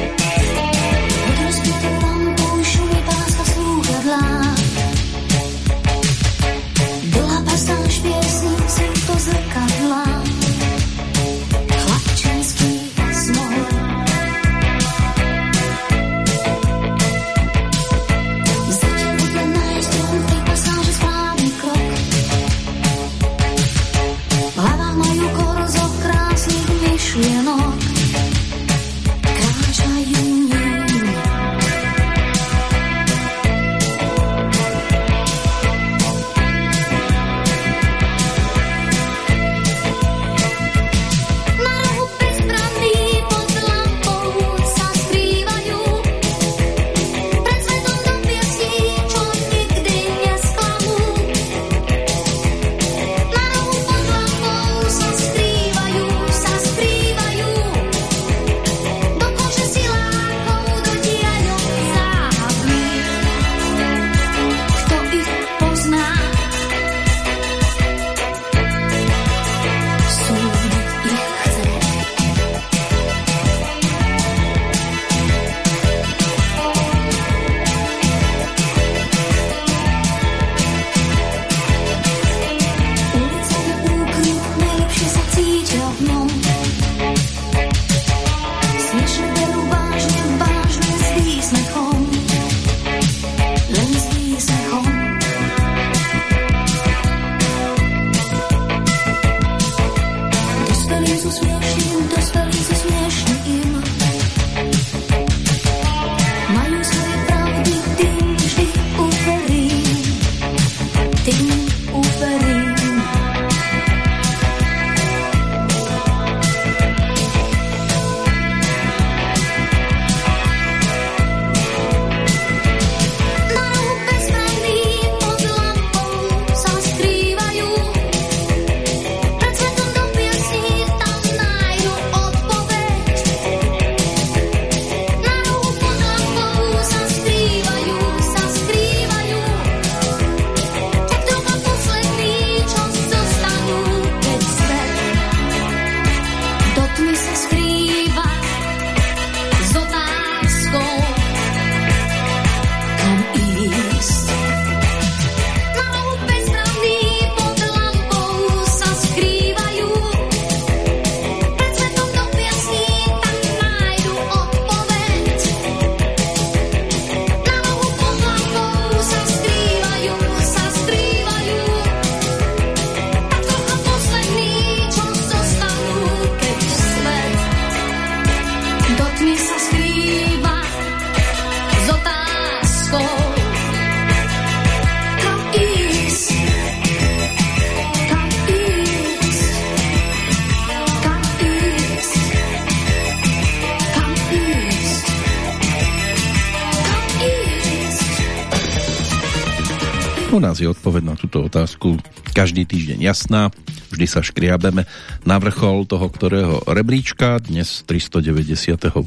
Každý týždeň jasná. Vždy sa škriabeme na vrchol toho, ktorého rebríčka, dnes 398.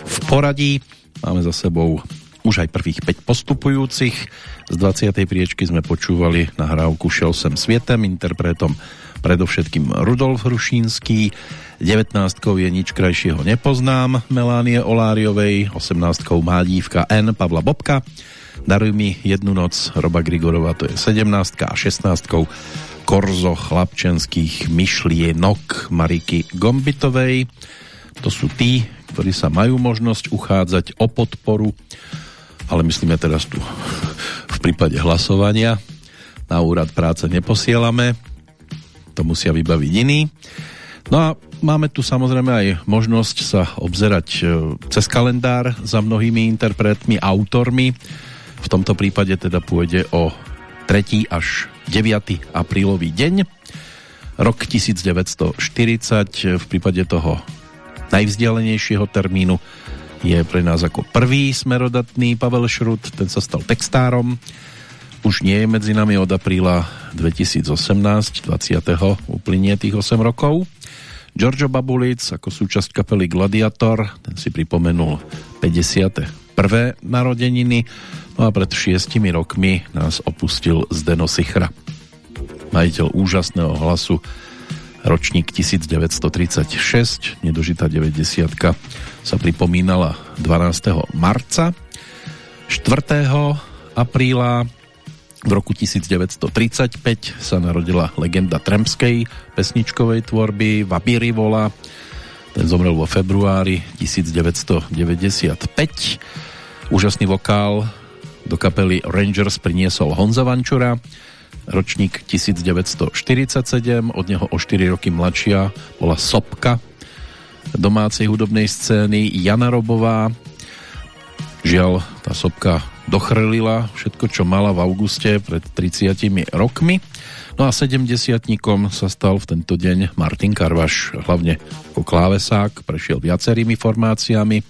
v poradí. Máme za sebou už aj prvých 5 postupujúcich. Z 20. priečky sme počúvali nahrávku Šel sem svietem, interpretom predovšetkým Rudolf Hrušínský, 19 je nič krajšieho nepoznám Melánie Oláriovej, 18 má dívka N Pavla Bobka, Daruj mi jednu noc Roba Grigorova, to je 17 a 16 Korzo chlapčenských myšlienok Mariky Gombitovej. To sú tí, ktorí sa majú možnosť uchádzať o podporu, ale myslíme teraz tu v prípade hlasovania. Na úrad práce neposielame, to musia vybaviť iní. No a máme tu samozrejme aj možnosť sa obzerať e, cez kalendár za mnohými interpretmi, autormi, v tomto prípade teda pôjde o 3. až 9. aprílový deň. Rok 1940 v prípade toho najvzdialenejšieho termínu je pre nás ako prvý smerodatný Pavel Šrut, ten sa stal textárom. Už nie je medzi nami od apríla 2018, 20. uplynie tých 8 rokov. Giorgio Babulic ako súčasť kapely Gladiator, ten si pripomenul 50. prvé narodeniny No a pred šiestimi rokmi nás opustil Zdeno Sichra. Majiteľ úžasného hlasu, ročník 1936, nedožitá 90 sa pripomínala 12. marca. 4. apríla v roku 1935 sa narodila legenda tremskej pesničkovej tvorby Vabiri Vola. Ten zomrel vo februári 1995. Úžasný vokál do kapely Rangers priniesol Honza Vančura, ročník 1947, od neho o 4 roky mladšia bola Sopka domácej hudobnej scény Jana Robová. Žiaľ, tá Sopka dochrlila všetko, čo mala v auguste pred 30 rokmi. No a 70 sa stal v tento deň Martin Karvaš, hlavne ako klávesák, prešiel viacerými formáciami,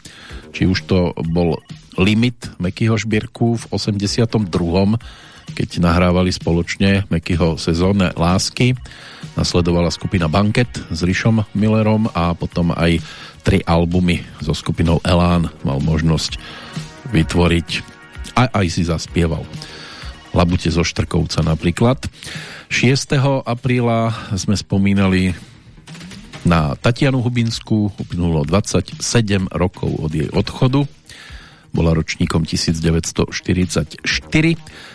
či už to bol limit Mekyho Šbírku v 82 keď nahrávali spoločne Mekyho sezónne lásky. Nasledovala skupina Banket s Rišom Millerom a potom aj tri albumy so skupinou Elán mal možnosť vytvoriť a aj si zaspieval. Labute zo Štrkovca napríklad. 6. apríla sme spomínali na Tatianu Hubinskú, uplynulo 27 rokov od jej odchodu bola ročníkom 1944.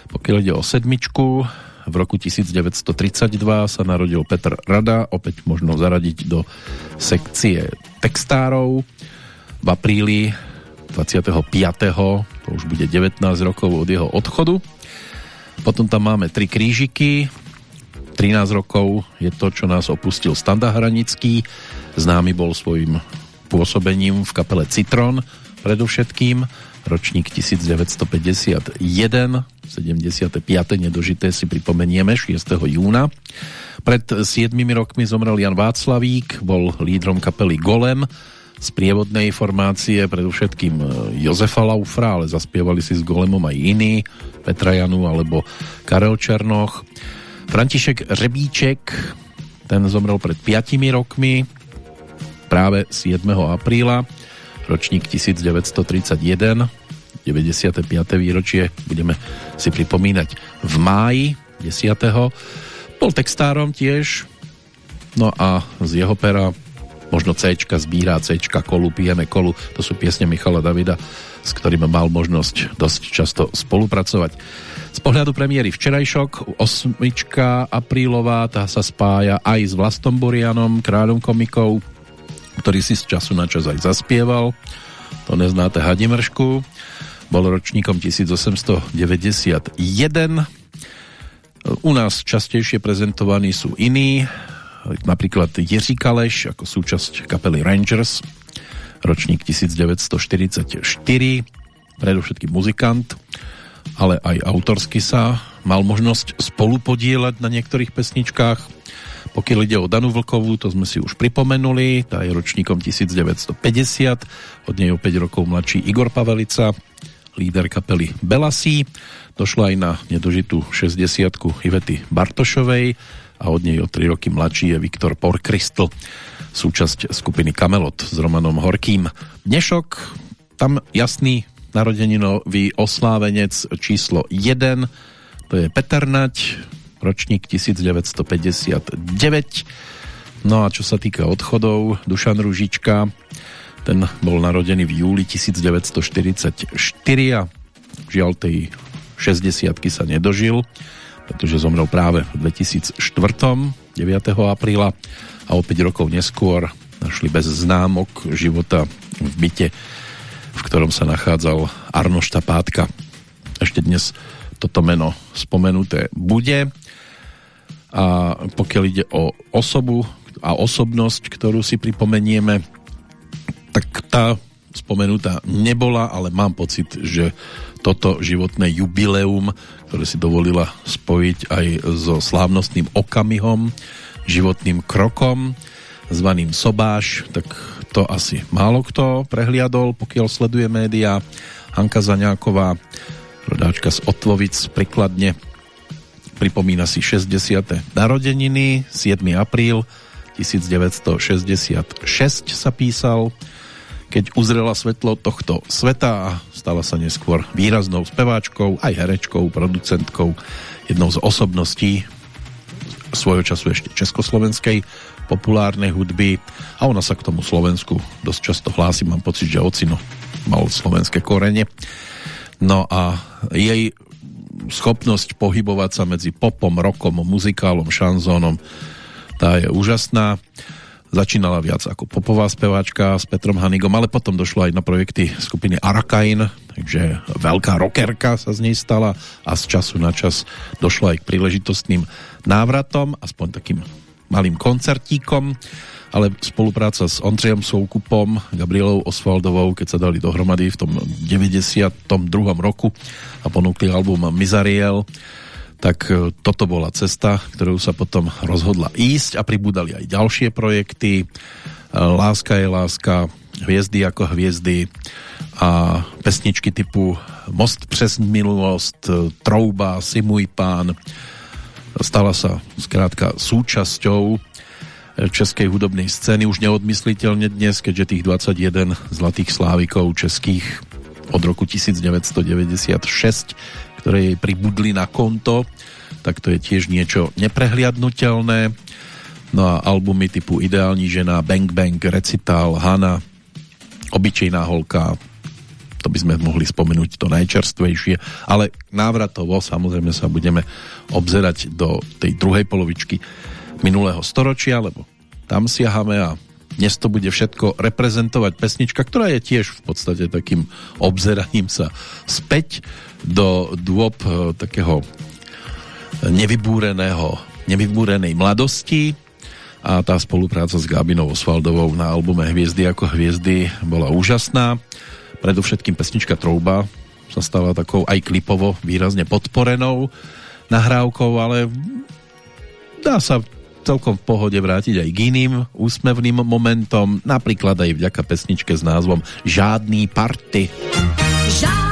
Pokiaľ ide o sedmičku, v roku 1932 sa narodil Petr Rada, opäť možno zaradiť do sekcie textárov. V apríli 25. to už bude 19 rokov od jeho odchodu. Potom tam máme tri krížiky, 13 rokov je to, čo nás opustil Standa Hranický. Známy bol svojim pôsobením v kapele Citron predovšetkým ročník 1951, 75. nedožité si pripomenieme 6. júna. Pred 7 rokmi zomrel Jan Václavík, bol lídrom kapely Golem z prievodnej formácie, predovšetkým e, Jozefa Laufra, ale zaspievali si s Golemom aj iní, Petra Janu alebo Karel Černoch. František Řebíček, ten zomrel pred 5 rokmi, práve 7. apríla ročník 1931, 95. výročie budeme si pripomínať v máji 10. Bol textárom tiež, no a z jeho pera možno C zbírá C kolu, pijeme kolu, to sú piesne Michala Davida, s ktorým mal možnosť dosť často spolupracovať. Z pohľadu premiéry včerajšok, 8. aprílová, tá sa spája aj s Vlastom Burianom, kráľom komikov, ktorý si z času na čas aj zaspieval. To neznáte Hadimršku. Bol ročníkom 1891. U nás častejšie prezentovaní sú iní, napríklad Jiří Kaleš ako súčasť kapely Rangers, ročník 1944, predovšetkým muzikant, ale aj autorsky sa mal možnosť spolupodielať na niektorých pesničkách pokiaľ ide o Danu Vlkovú, to sme si už pripomenuli, tá je ročníkom 1950, od nej o 5 rokov mladší Igor Pavelica, líder kapely Belasí. Došlo aj na nedožitú 60 Ivety Bartošovej a od nej o 3 roky mladší je Viktor Porkristl, súčasť skupiny Kamelot s Romanom Horkým. Dnešok, tam jasný narodeninový oslávenec číslo 1, to je Peter Nať, ročník 1959. No a čo sa týka odchodov, Dušan Ružička, ten bol narodený v júli 1944 a žiaľ tej 60 sa nedožil, pretože zomrel práve v 2004. 9. apríla a o 5 rokov neskôr našli bez známok života v byte, v ktorom sa nachádzal Arnošta Pátka. Ešte dnes toto meno spomenuté bude. A pokiaľ ide o osobu a osobnosť, ktorú si pripomenieme, tak tá spomenutá nebola, ale mám pocit, že toto životné jubileum, ktoré si dovolila spojiť aj so slávnostným okamihom, životným krokom, zvaným Sobáš, tak to asi málo kto prehliadol, pokiaľ sleduje média. Hanka Zaňáková, rodáčka z Otvovic, prikladne pripomína si 60. narodeniny, 7. apríl 1966 sa písal keď uzrela svetlo tohto sveta a stala sa neskôr výraznou speváčkou, aj herečkou, producentkou, jednou z osobností svojho času ešte československej populárnej hudby a ona sa k tomu Slovensku dosť často hlási, mám pocit, že ocino mal slovenské korene. No a jej schopnosť pohybovať sa medzi popom, rokom, muzikálom, šanzónom, tá je úžasná. Začínala viac ako popová speváčka s Petrom Hanigom, ale potom došlo aj na projekty skupiny Arakain, takže veľká rockerka sa z nej stala a z času na čas došlo aj k príležitostným návratom, aspoň takým malým koncertíkom, ale spolupráca s Ondřejom Soukupom, Gabrielou Osvaldovou, keď sa dali dohromady v tom 92. roku a ponúkli album Mizariel, tak e, toto bola cesta, ktorou sa potom rozhodla ísť a pribúdali aj ďalšie projekty. E, láska je láska, hviezdy ako hviezdy a pesničky typu Most přes minulosť, e, Trouba, Simuj pán. Stala sa zkrátka súčasťou českej hudobnej scény už neodmysliteľne dnes, keďže tých 21 zlatých slávikov českých od roku 1996 ktoré jej pribudli na konto, tak to je tiež niečo neprehliadnutelné. No a albumy typu Ideální žena, Bang Bang, Recital, Hana, Obyčejná holka, to by sme mohli spomenúť to najčerstvejšie, ale návratovo samozrejme sa budeme obzerať do tej druhej polovičky minulého storočia, lebo tam siahame a dnes to bude všetko reprezentovať pesnička, ktorá je tiež v podstate takým obzeraním sa späť do dôb e, takého nevybúreného, nevybúrenej mladosti a tá spolupráca s Gabinou Osvaldovou na albume Hviezdy ako hviezdy bola úžasná. Predovšetkým pesnička Trouba sa stala takou aj klipovo výrazne podporenou nahrávkou, ale dá sa celkom v pohode vrátiť aj k iným úsmevným momentom, napríklad aj vďaka pesničke s názvom Žádný party. Žádný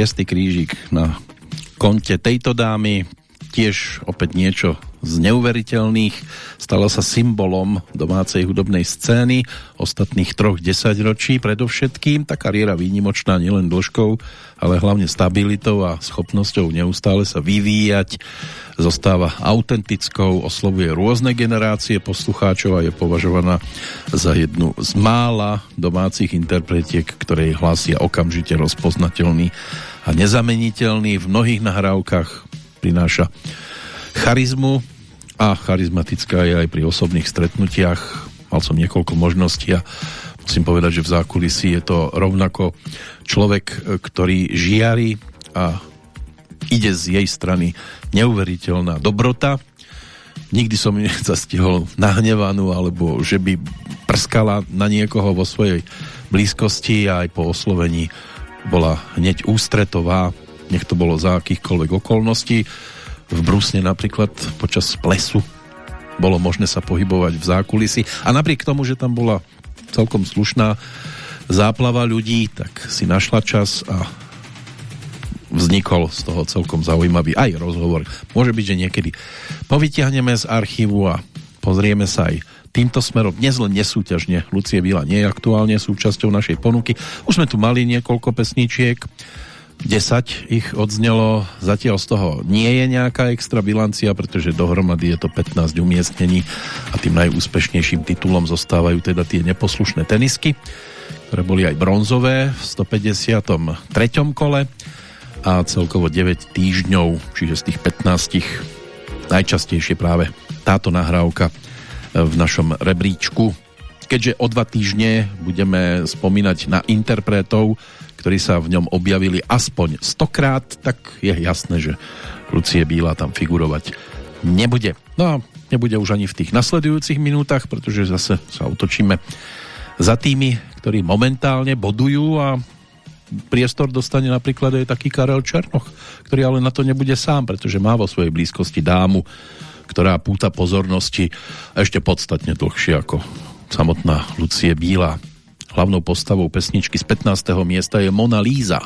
šiestý krížik na konte tejto dámy, tiež opäť niečo z neuveriteľných, stala sa symbolom domácej hudobnej scény ostatných troch desaťročí predovšetkým. Tá kariéra výnimočná nielen dĺžkou, ale hlavne stabilitou a schopnosťou neustále sa vyvíjať. Zostáva autentickou, oslovuje rôzne generácie poslucháčov a je považovaná za jednu z mála domácich interpretiek, ktorej hlas je okamžite rozpoznateľný a nezameniteľný. V mnohých nahrávkach prináša charizmu a charizmatická je aj pri osobných stretnutiach. Mal som niekoľko možností a musím povedať, že v zákulisí je to rovnako človek, ktorý žiari a ide z jej strany neuveriteľná dobrota. Nikdy som ju nezastihol nahnevanú alebo že by prskala na niekoho vo svojej blízkosti a aj po oslovení bola hneď ústretová, nech to bolo za akýchkoľvek okolností. V Brusne napríklad počas plesu bolo možné sa pohybovať v zákulisi a napriek tomu, že tam bola celkom slušná záplava ľudí, tak si našla čas a vznikol z toho celkom zaujímavý aj rozhovor. Môže byť, že niekedy povytiahneme z archívu a pozrieme sa aj týmto smerom. Dnes len nesúťažne. Lucie Vila nie je aktuálne súčasťou našej ponuky. Už sme tu mali niekoľko pesničiek. 10 ich odznelo, zatiaľ z toho nie je nejaká extra bilancia, pretože dohromady je to 15 umiestnení a tým najúspešnejším titulom zostávajú teda tie neposlušné tenisky, ktoré boli aj bronzové v 153. kole a celkovo 9 týždňov, čiže z tých 15 najčastejšie práve táto nahrávka v našom rebríčku. Keďže o dva týždne budeme spomínať na interpretov, ktorí sa v ňom objavili aspoň stokrát, tak je jasné, že Lucie Bíla tam figurovať nebude. No a nebude už ani v tých nasledujúcich minútach, pretože zase sa otočíme za tými, ktorí momentálne bodujú a priestor dostane napríklad aj taký Karel Černoch, ktorý ale na to nebude sám, pretože má vo svojej blízkosti dámu, ktorá púta pozornosti ešte podstatne dlhšie ako samotná Lucie Bíla. Hlavnou postavou pesničky z 15. miesta je Mona Lisa.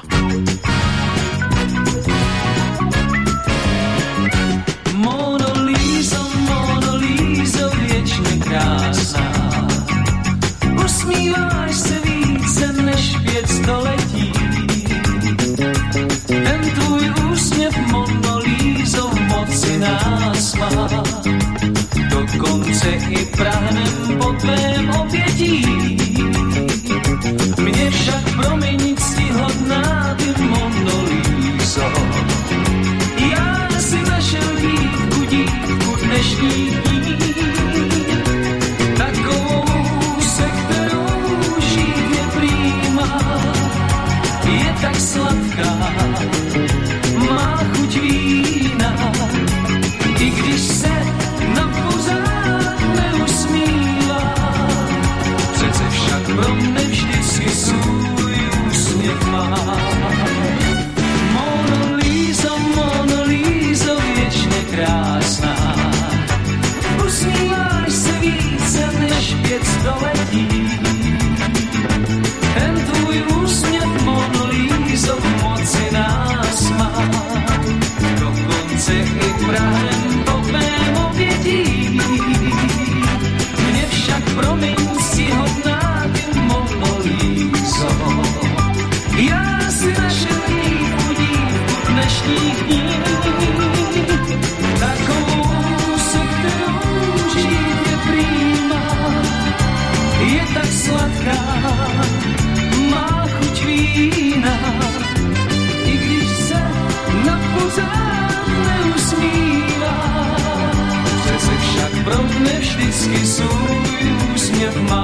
Však promne vždycky svůj úsměv má.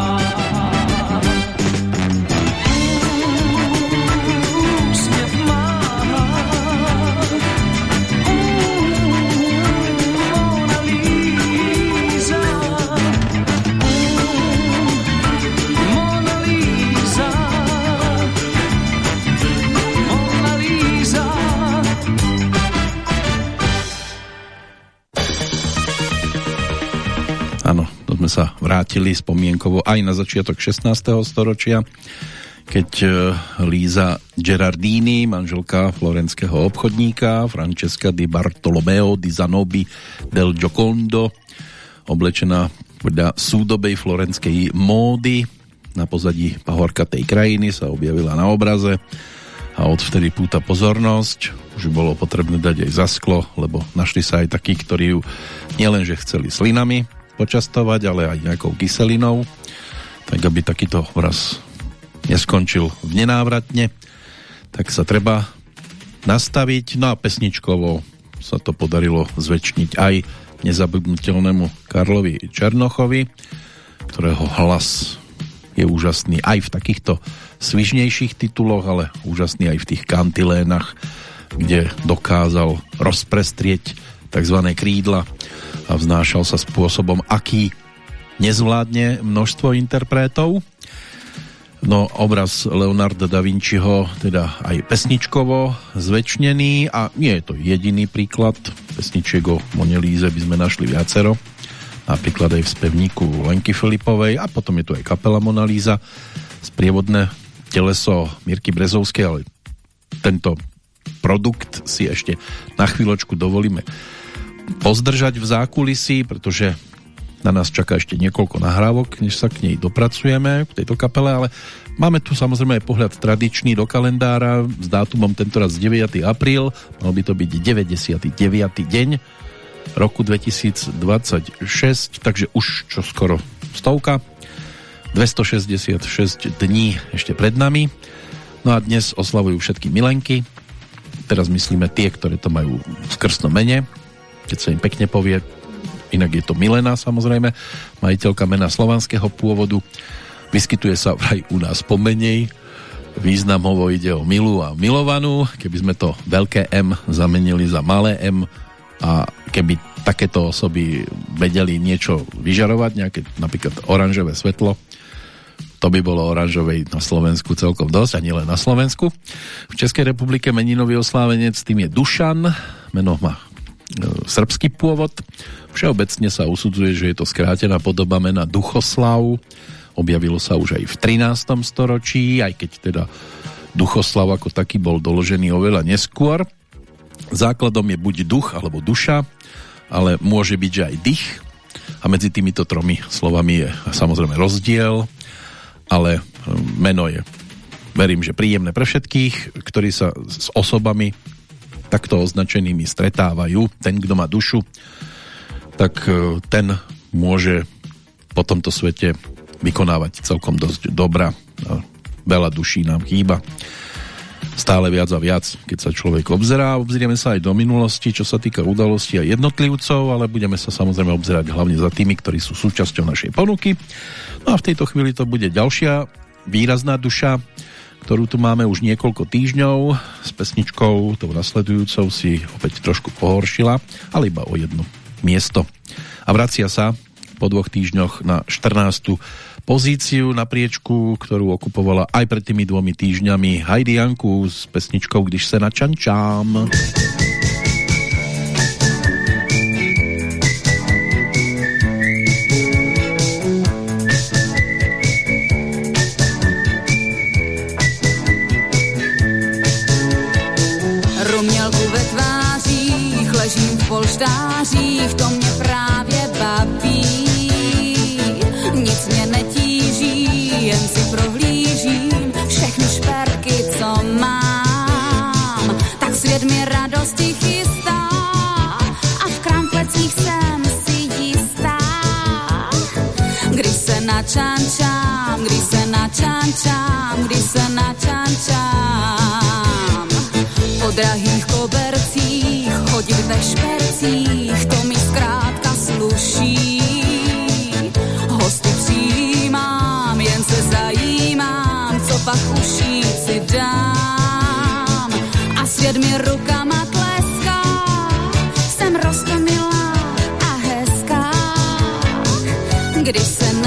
Vrátili spomienkovo aj na začiatok 16. storočia, keď e, Líza Gerardini, manželka florenského obchodníka Francesca di Bartolomeo di Zanobi del Giocondo, oblečená podľa súdobej florenskej módy na pozadí pahorkatej krajiny sa objavila na obraze a odvtedy púta pozornosť. Už bolo potrebné dať aj za sklo, lebo našli sa aj takí, ktorí ju nielenže chceli slinami počastovať, ale aj nejakou kyselinou, tak aby takýto obraz neskončil nenávratne, tak sa treba nastaviť. No a pesničkovo sa to podarilo zväčšniť aj nezabudnutelnému Karlovi Černochovi, ktorého hlas je úžasný aj v takýchto svižnejších tituloch, ale úžasný aj v tých kantilénach, kde dokázal rozprestrieť tzv. krídla a vznášal sa spôsobom, aký nezvládne množstvo interpretov. No obraz Leonarda da Vinciho teda aj pesničkovo zväčšnený a nie je to jediný príklad. Pesničiek o Monelíze by sme našli viacero. Napríklad aj v spevníku Lenky Filipovej a potom je tu aj kapela Monalíza sprievodné teleso Mirky Brezovskej, ale tento produkt si ešte na chvíľočku dovolíme pozdržať v zákulisí, pretože na nás čaká ešte niekoľko nahrávok, než sa k nej dopracujeme, k tejto kapele, ale máme tu samozrejme aj pohľad tradičný do kalendára s dátumom tentoraz 9. apríl, mal by to byť 99. deň roku 2026, takže už čo skoro stovka, 266 dní ešte pred nami. No a dnes oslavujú všetky milenky, teraz myslíme tie, ktoré to majú v krstnom mene, keď sa im pekne povie, inak je to Milena samozrejme, majiteľka mena slovanského pôvodu. Vyskytuje sa vraj u nás pomenej, významovo ide o milú a milovanú, keby sme to veľké M zamenili za malé M a keby takéto osoby vedeli niečo vyžarovať, nejaké napríklad oranžové svetlo, to by bolo oranžovej na Slovensku celkom dosť, a nielen na Slovensku. V Českej republike meninový oslávenec tým je Dušan, meno má srbský pôvod. Všeobecne sa usudzuje, že je to skrátená podoba mena Duchoslav. Objavilo sa už aj v 13. storočí, aj keď teda Duchoslav ako taký bol doložený oveľa neskôr. Základom je buď duch alebo duša, ale môže byť, že aj dých. A medzi týmito tromi slovami je samozrejme rozdiel ale meno je verím, že príjemné pre všetkých, ktorí sa s osobami takto označenými stretávajú. Ten, kto má dušu, tak e, ten môže po tomto svete vykonávať celkom dosť dobra. Veľa duší nám chýba. Stále viac a viac, keď sa človek obzerá. Obzrieme sa aj do minulosti, čo sa týka udalostí a jednotlivcov, ale budeme sa samozrejme obzerať hlavne za tými, ktorí sú súčasťou našej ponuky. No a v tejto chvíli to bude ďalšia výrazná duša, ktorú tu máme už niekoľko týždňov. S pesničkou, tou nasledujúcou si opäť trošku pohoršila, ale iba o jedno miesto. A vracia sa po dvoch týždňoch na 14. pozíciu na priečku, ktorú okupovala aj pred tými dvomi týždňami Heidi Janku s pesničkou Když se načančám. Rumělku polštářích, to mě právě baví. Nic mě netíží, jen si prohlížím všechny šperky, co mám. Tak svět mi radosti chystá a v kramflecích jsem si. Když se načančám, když se načančám, když se načančám. Po drahých kobercích, chodit ve špercích, to mi zkrátka sluší. Hosty přijímám, jen se zajímám, co pak ušít si dám. A s jedmi rukama tleská, jsem rostomilá a hezká, když jsem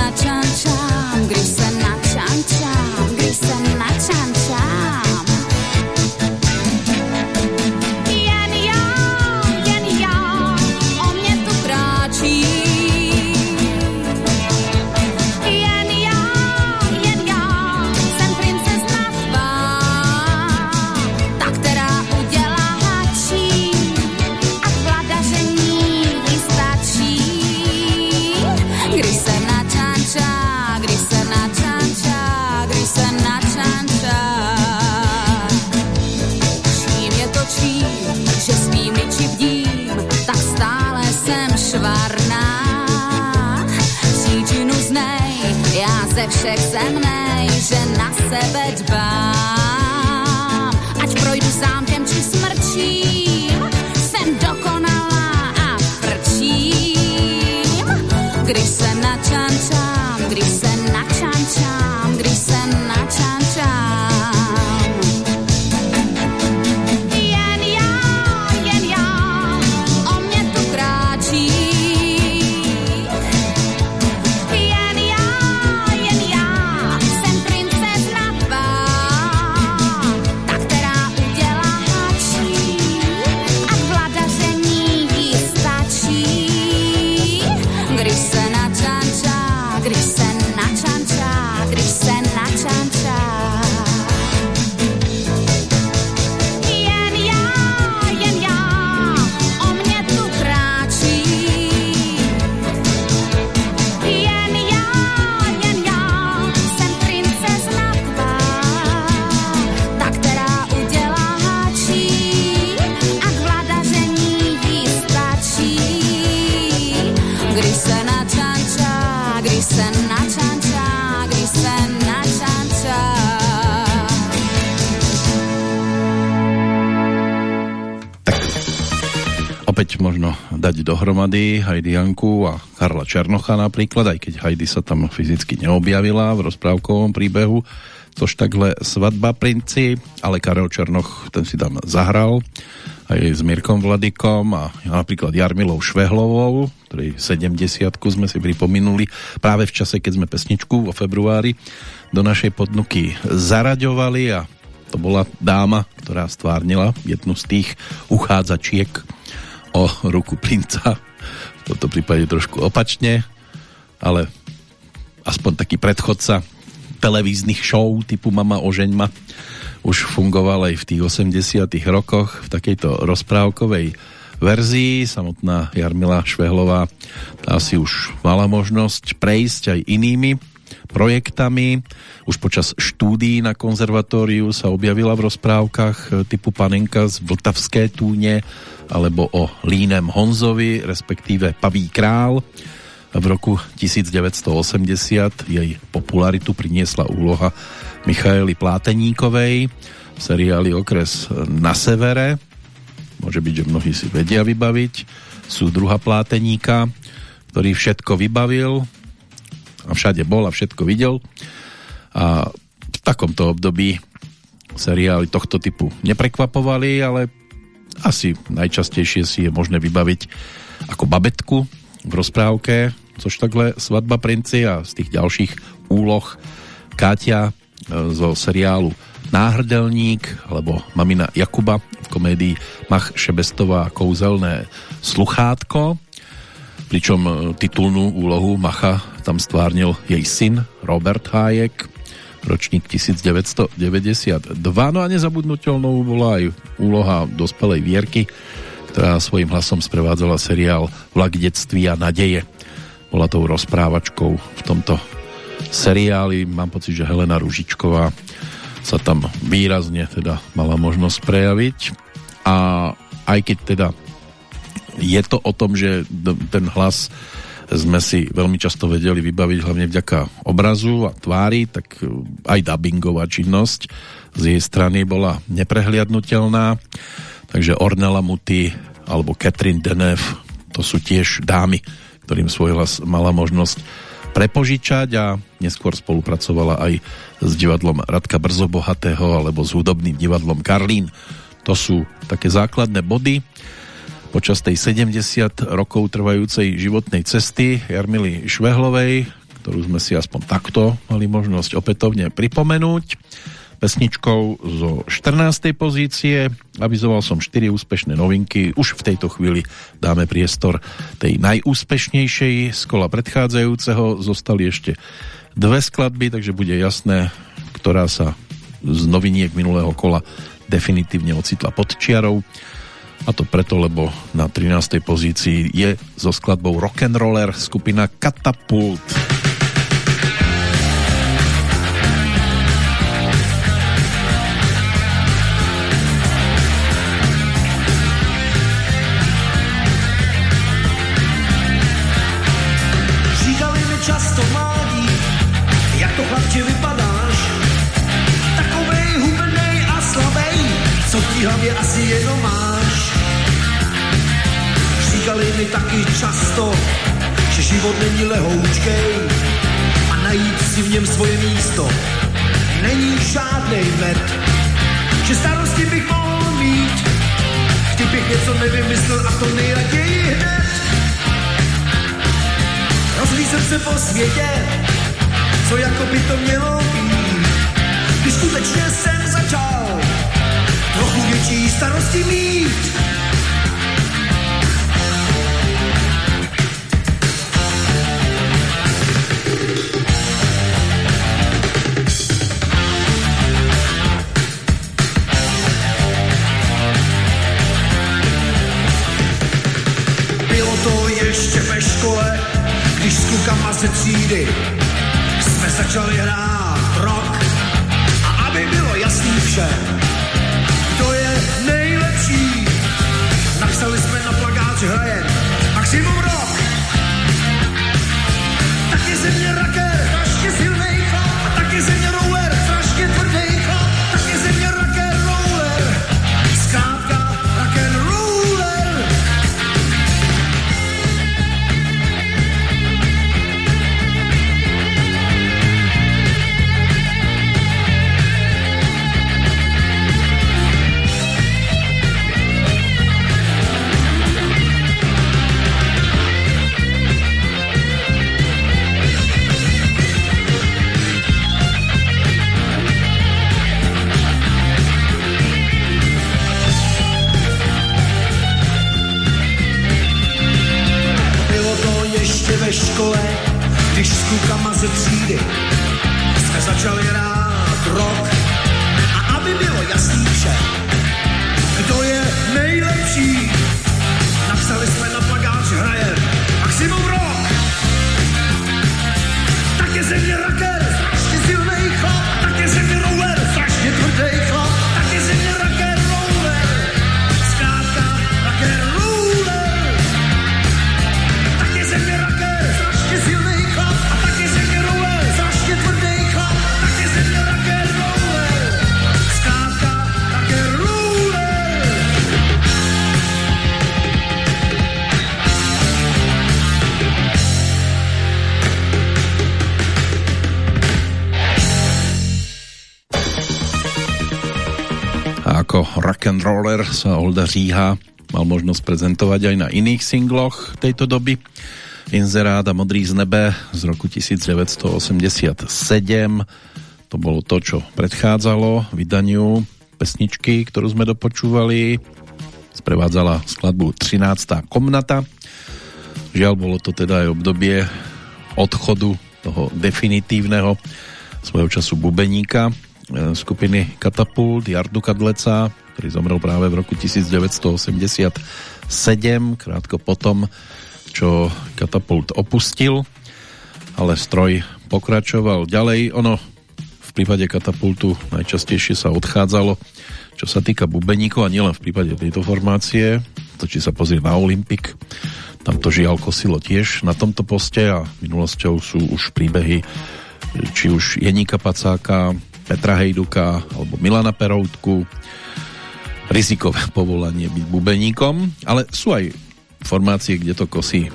všech zemnej, že na sebe dbám. Dohromady Heidi Janku a Karla Černocha napríklad, aj keď Heidi sa tam fyzicky neobjavila v rozprávkovom príbehu, což takhle Svadba princi, ale Karel Černoch ten si tam zahral aj s Mirkom Vladikom a napríklad Jarmilou Švehlovou, ktorej 70 sme si pripomenuli práve v čase, keď sme pesničku vo februári do našej podnuky zaraďovali a to bola dáma, ktorá stvárnila jednu z tých uchádzačiek o ruku princa. V tomto prípade trošku opačne, ale aspoň taký predchodca televíznych show typu Mama ožeňma už fungoval aj v tých 80 rokoch v takejto rozprávkovej verzii. Samotná Jarmila Švehlová tá si už mala možnosť prejsť aj inými projektami. Už počas štúdií na konzervatóriu sa objavila v rozprávkach typu Panenka z Vltavské túne alebo o Línem Honzovi, respektíve Paví král. V roku 1980 jej popularitu priniesla úloha Michaely Pláteníkovej v seriáli Okres na severe. Môže byť, že mnohí si vedia vybaviť. Sú druhá Pláteníka, ktorý všetko vybavil a všade bol a všetko videl. A v takomto období seriály tohto typu neprekvapovali, ale asi najčastejšie si je možné vybaviť ako babetku v rozprávke, což takhle Svadba princi a z tých ďalších úloh Kátia zo seriálu Náhrdelník alebo Mamina Jakuba v komédii Mach Šebestová kouzelné sluchátko pričom titulnú úlohu Macha tam stvárnil jej syn Robert Hájek ročník 1992 no a nezabudnutelnou bola aj úloha dospelej Vierky ktorá svojim hlasom sprevádzala seriál Vlak detství a nadeje. Bola tou rozprávačkou v tomto seriáli. Mám pocit, že Helena Ružičková sa tam výrazne teda mala možnosť prejaviť. A aj keď teda je to o tom, že ten hlas sme si veľmi často vedeli vybaviť hlavne vďaka obrazu a tvári, tak aj dubbingová činnosť z jej strany bola neprehliadnutelná. Takže Ornella Muti alebo Catherine Deneuve, to sú tiež dámy, ktorým svoj hlas mala možnosť prepožičať a neskôr spolupracovala aj s divadlom Radka Brzobohatého alebo s hudobným divadlom Karlín. To sú také základné body počas tej 70 rokov trvajúcej životnej cesty Jarmily Švehlovej, ktorú sme si aspoň takto mali možnosť opätovne pripomenúť pesničkou zo 14. pozície. Avizoval som 4 úspešné novinky. Už v tejto chvíli dáme priestor tej najúspešnejšej z kola predchádzajúceho. Zostali ešte dve skladby, takže bude jasné, ktorá sa z noviniek minulého kola definitívne ocitla pod čiarou. A to preto, lebo na 13. pozícii je so skladbou Rock'n'Roller skupina Katapult. Katapult. Život není lehoučkej a najít si v něm svoje místo není žádnej med, že starosti bych mohl mít, kdybych něco nevymyslel a to nejraději hned. Rozlízem se po světě, co jako by to mělo být, když skutečně jsem začal trochu větší starosti mít. Klukama ze třídy. Jsme začali hrát rock a aby bylo jasný všem, sa Olda Říha mal možnosť prezentovať aj na iných singloch tejto doby. Inzerát a Modrý z nebe z roku 1987 to bolo to, čo predchádzalo vydaniu pesničky, ktorú sme dopočúvali. Sprevádzala skladbu 13. komnata. Žiaľ, bolo to teda aj obdobie odchodu toho definitívneho svojho času bubeníka E, skupiny Katapult, Jardu Kadleca, ktorý zomrel práve v roku 1987, krátko potom, čo Katapult opustil, ale stroj pokračoval ďalej. Ono v prípade Katapultu najčastejšie sa odchádzalo, čo sa týka bubeníkov a nielen v prípade tejto formácie, to či sa pozrie na Olympik, tam to žiaľ kosilo tiež na tomto poste a minulosťou sú už príbehy či už Jeníka Pacáka, Petra Hejduka alebo Milana Peroutku. Rizikové povolanie byť bubeníkom, ale sú aj formácie, kde to kosí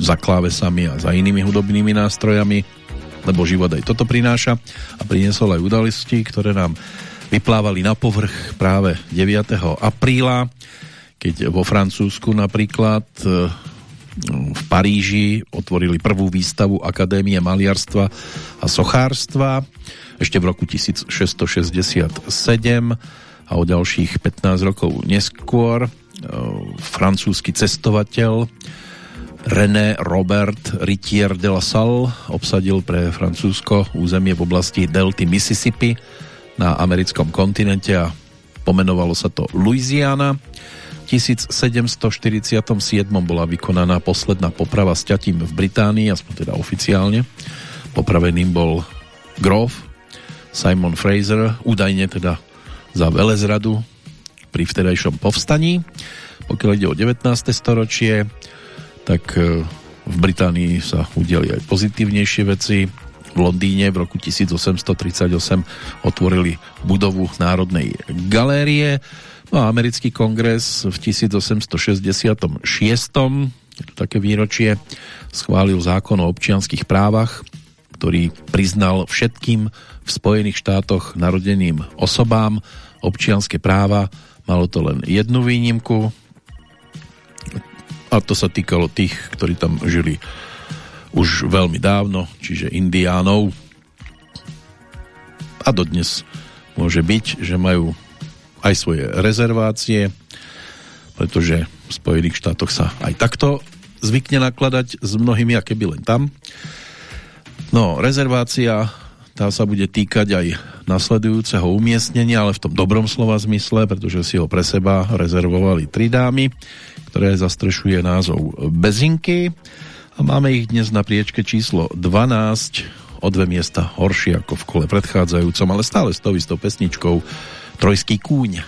za klávesami a za inými hudobnými nástrojami, lebo život aj toto prináša a priniesol aj udalosti, ktoré nám vyplávali na povrch práve 9. apríla, keď vo Francúzsku napríklad e, v Paríži otvorili prvú výstavu Akadémie maliarstva a sochárstva ešte v roku 1667 a o ďalších 15 rokov neskôr e, francúzsky cestovateľ René Robert Ritier de la Salle obsadil pre Francúzsko územie v oblasti delty Mississippi na americkom kontinente a pomenovalo sa to Louisiana. V 1747 bola vykonaná posledná poprava s ťatím v Británii, aspoň teda oficiálne. Popraveným bol Grof Simon Fraser, údajne teda za velezradu pri vtedajšom povstaní. Pokiaľ ide o 19. storočie, tak e, v Británii sa udiali aj pozitívnejšie veci. V Londýne v roku 1838 otvorili budovu Národnej galérie. No a americký kongres v 1866 je to také výročie, schválil zákon o občianských právach, ktorý priznal všetkým v Spojených štátoch narodeným osobám občianské práva. Malo to len jednu výnimku, a to sa týkalo tých, ktorí tam žili už veľmi dávno, čiže indiánov. A dodnes môže byť, že majú aj svoje rezervácie, pretože v Spojených štátoch sa aj takto zvykne nakladať s mnohými, aké by len tam. No, rezervácia tá sa bude týkať aj nasledujúceho umiestnenia, ale v tom dobrom slova zmysle, pretože si ho pre seba rezervovali tri dámy ktoré zastrešuje názov Bezinky a máme ich dnes na priečke číslo 12 o dve miesta horšie ako v kole predchádzajúcom, ale stále s tou istou pesničkou Trojský kúň.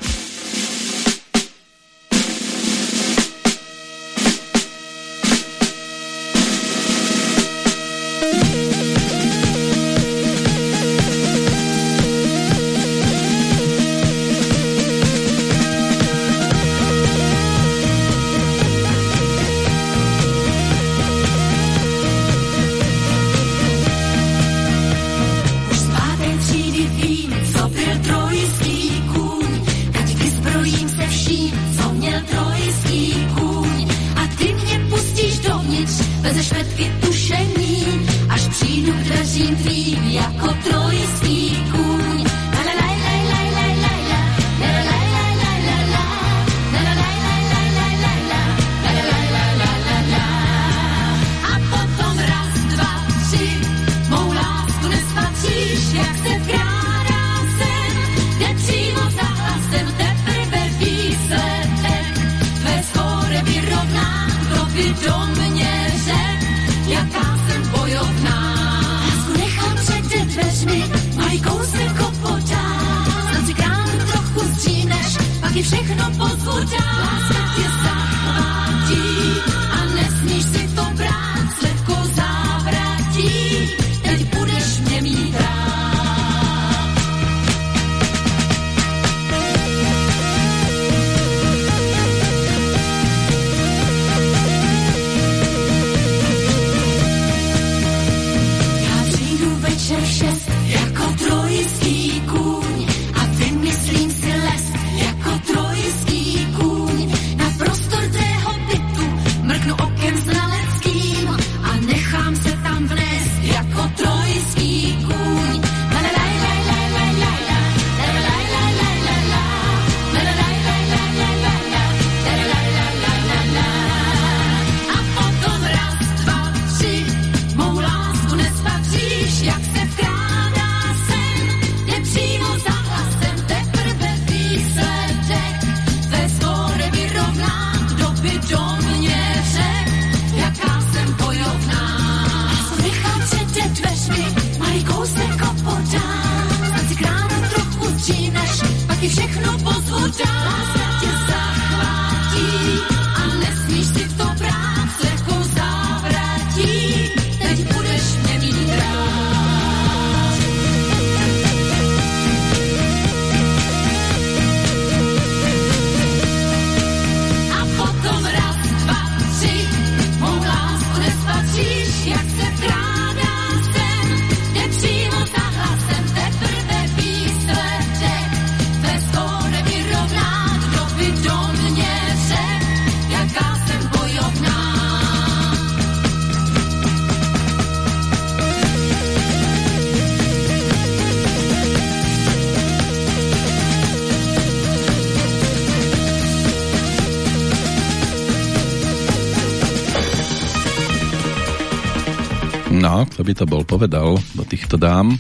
Povedal do týchto dám,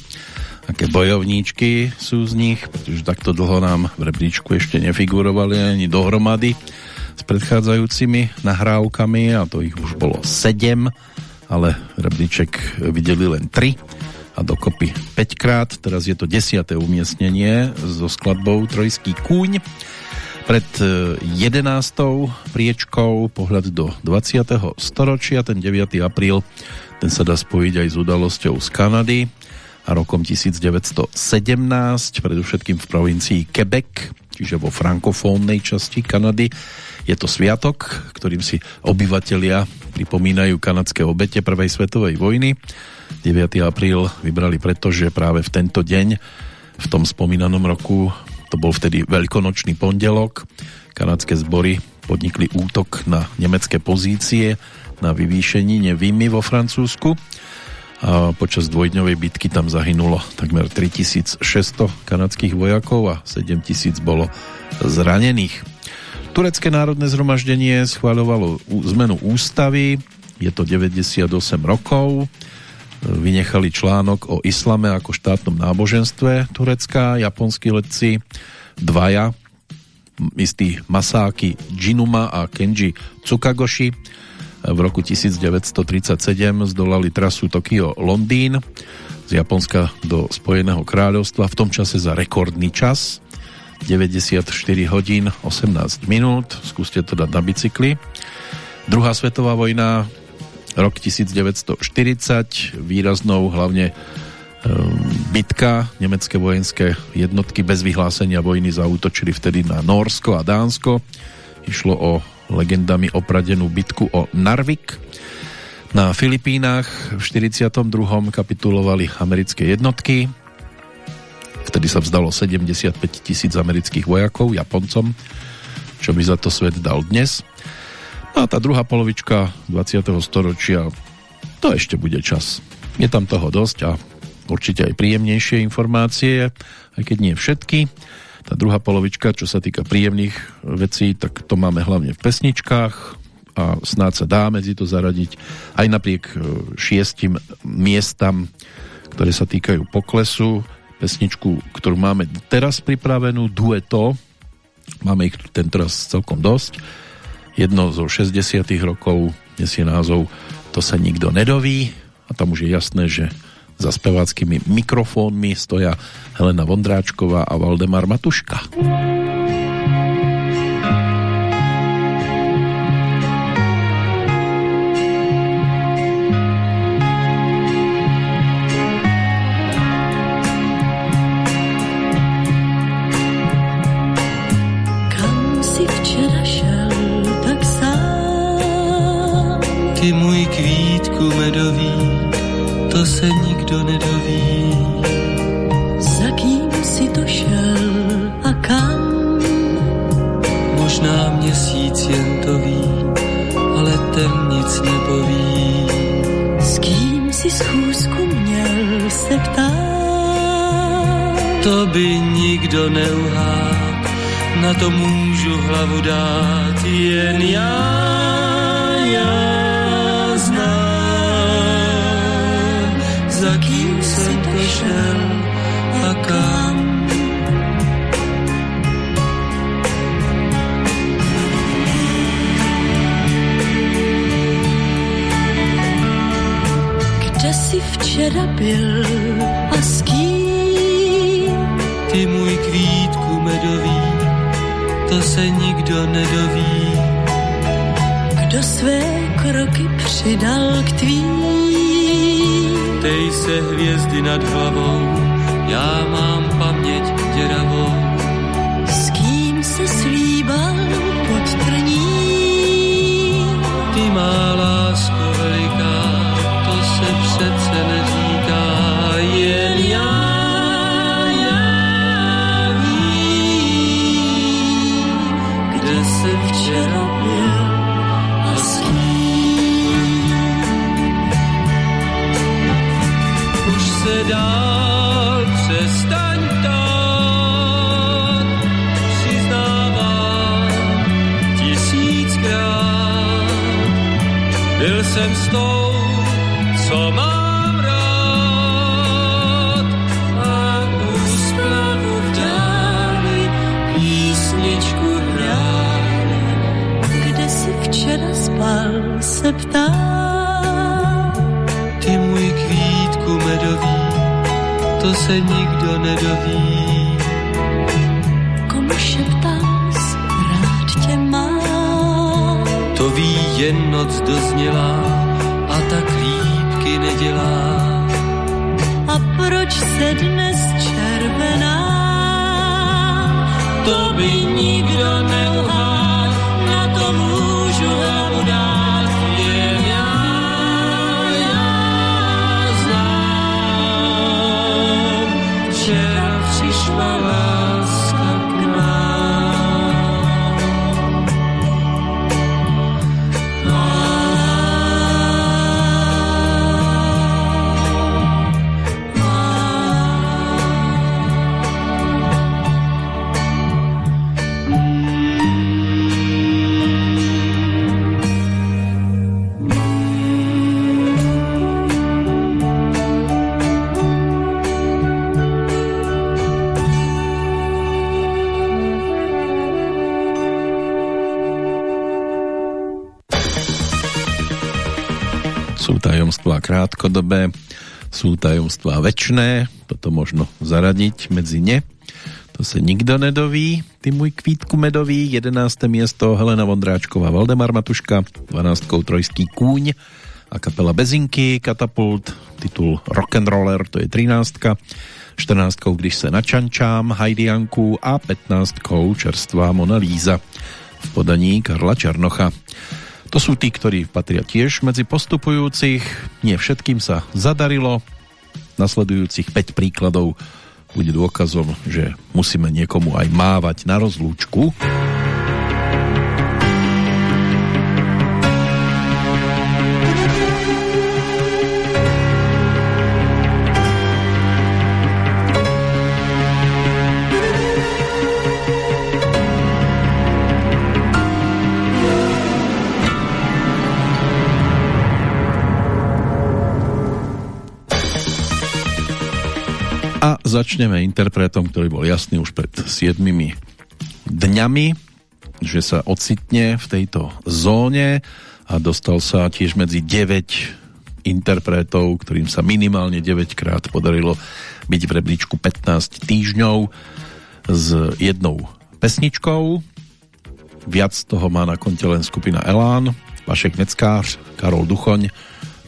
aké bojovníčky sú z nich, pretože takto dlho nám v rebríčku ešte nefigurovali ani dohromady s predchádzajúcimi nahrávkami a to ich už bolo 7, ale rebríček videli len 3 a dokopy 5 krát. Teraz je to 10. umiestnenie so skladbou Trojský kúň. Pred 11. priečkou pohľad do 20. storočia, ten 9. apríl, ten sa dá spojiť aj s udalosťou z Kanady a rokom 1917, predovšetkým v provincii Quebec, čiže vo frankofónnej časti Kanady. Je to sviatok, ktorým si obyvatelia pripomínajú kanadské obete Prvej svetovej vojny. 9. apríl vybrali preto, že práve v tento deň, v tom spomínanom roku, to bol vtedy veľkonočný pondelok, kanadské zbory podnikli útok na nemecké pozície na vyvýšení Nevimy vo Francúzsku. A počas dvojdňovej bitky tam zahynulo takmer 3600 kanadských vojakov a 7000 bolo zranených. Turecké národné zhromaždenie schváľovalo zmenu ústavy, je to 98 rokov, vynechali článok o islame ako štátnom náboženstve Turecka, japonskí letci dvaja, istý Masáky Jinuma a Kenji Tsukagoshi v roku 1937 zdolali trasu Tokio-Londýn z Japonska do Spojeného kráľovstva v tom čase za rekordný čas 94 hodín 18 minút. Skúste to dať na bicykli. Druhá svetová vojna rok 1940 výraznou hlavne ehm, bitka, nemecké vojenské jednotky bez vyhlásenia vojny zautočili vtedy na Norsko a Dánsko. Išlo o legendami opradenú bitku o Narvik. Na Filipínach v 42. kapitulovali americké jednotky. Vtedy sa vzdalo 75 tisíc amerických vojakov Japoncom, čo by za to svet dal dnes. No a tá druhá polovička 20. storočia, to ešte bude čas. Je tam toho dosť a určite aj príjemnejšie informácie, aj keď nie všetky. Tá druhá polovička, čo sa týka príjemných vecí, tak to máme hlavne v pesničkách a snáď sa dá medzi to zaradiť aj napriek e, šiestim miestam, ktoré sa týkajú poklesu. Pesničku, ktorú máme teraz pripravenú, dueto, máme ich ten teraz celkom dosť. Jedno zo 60 rokov nesie názov To sa nikto nedoví a tam už je jasné, že za speváckými mikrofónmi stoja Helena Vondráčková a Valdemar Matuška. Ty můj To by nikdo neuhák, na to můžu hlavu dát jen já, já znám, za kým jsem šel a kam. Kde jsi včera byl a s kým? Kvítku medový, to se nikdo nedoví. Kdo své kroky přidal k tvým? Tej se hvězdy nad hlavou, já mám paměť děravou. S kým se slíbal pod trní? Ty má kde jsem včera byl a. Už se dál přestaň ptát, přiznávám tisíckrát, byl jsem s tou, nedoví. Komu šeptás, rád tě mám. To ví jen noc doznělá a tak lípky nedělá. A proč se dnes červená? To by nikdo neuhádl, na to můžu hlavu dát. Krátkodobé, sú tajomstvá väčšné, toto možno zaradiť medzi ne. To sa nikto nedoví. Ty môj kvítku medový, 11. miesto Helena Vondráčková, Valdemar Matuška, 12. Trojský kúň a kapela Bezinky, Katapult, titul Rock'n'Roller, to je 13. 14. Když se načančám, Hajdianku a 15. čerstvá Mona Líza v podaní Karla Černocha. To sú tí, ktorí patria tiež medzi postupujúcich. Nie všetkým sa zadarilo. Nasledujúcich 5 príkladov bude dôkazom, že musíme niekomu aj mávať na rozlúčku. Začneme interpretom, ktorý bol jasný už pred 7 dňami, že sa ocitne v tejto zóne a dostal sa tiež medzi 9 interpretov, ktorým sa minimálne 9 krát podarilo byť v rebríčku 15 týždňov s jednou pesničkou. Viac toho má na konte len skupina Elán, Vašek Neckář, Karol Duchoň,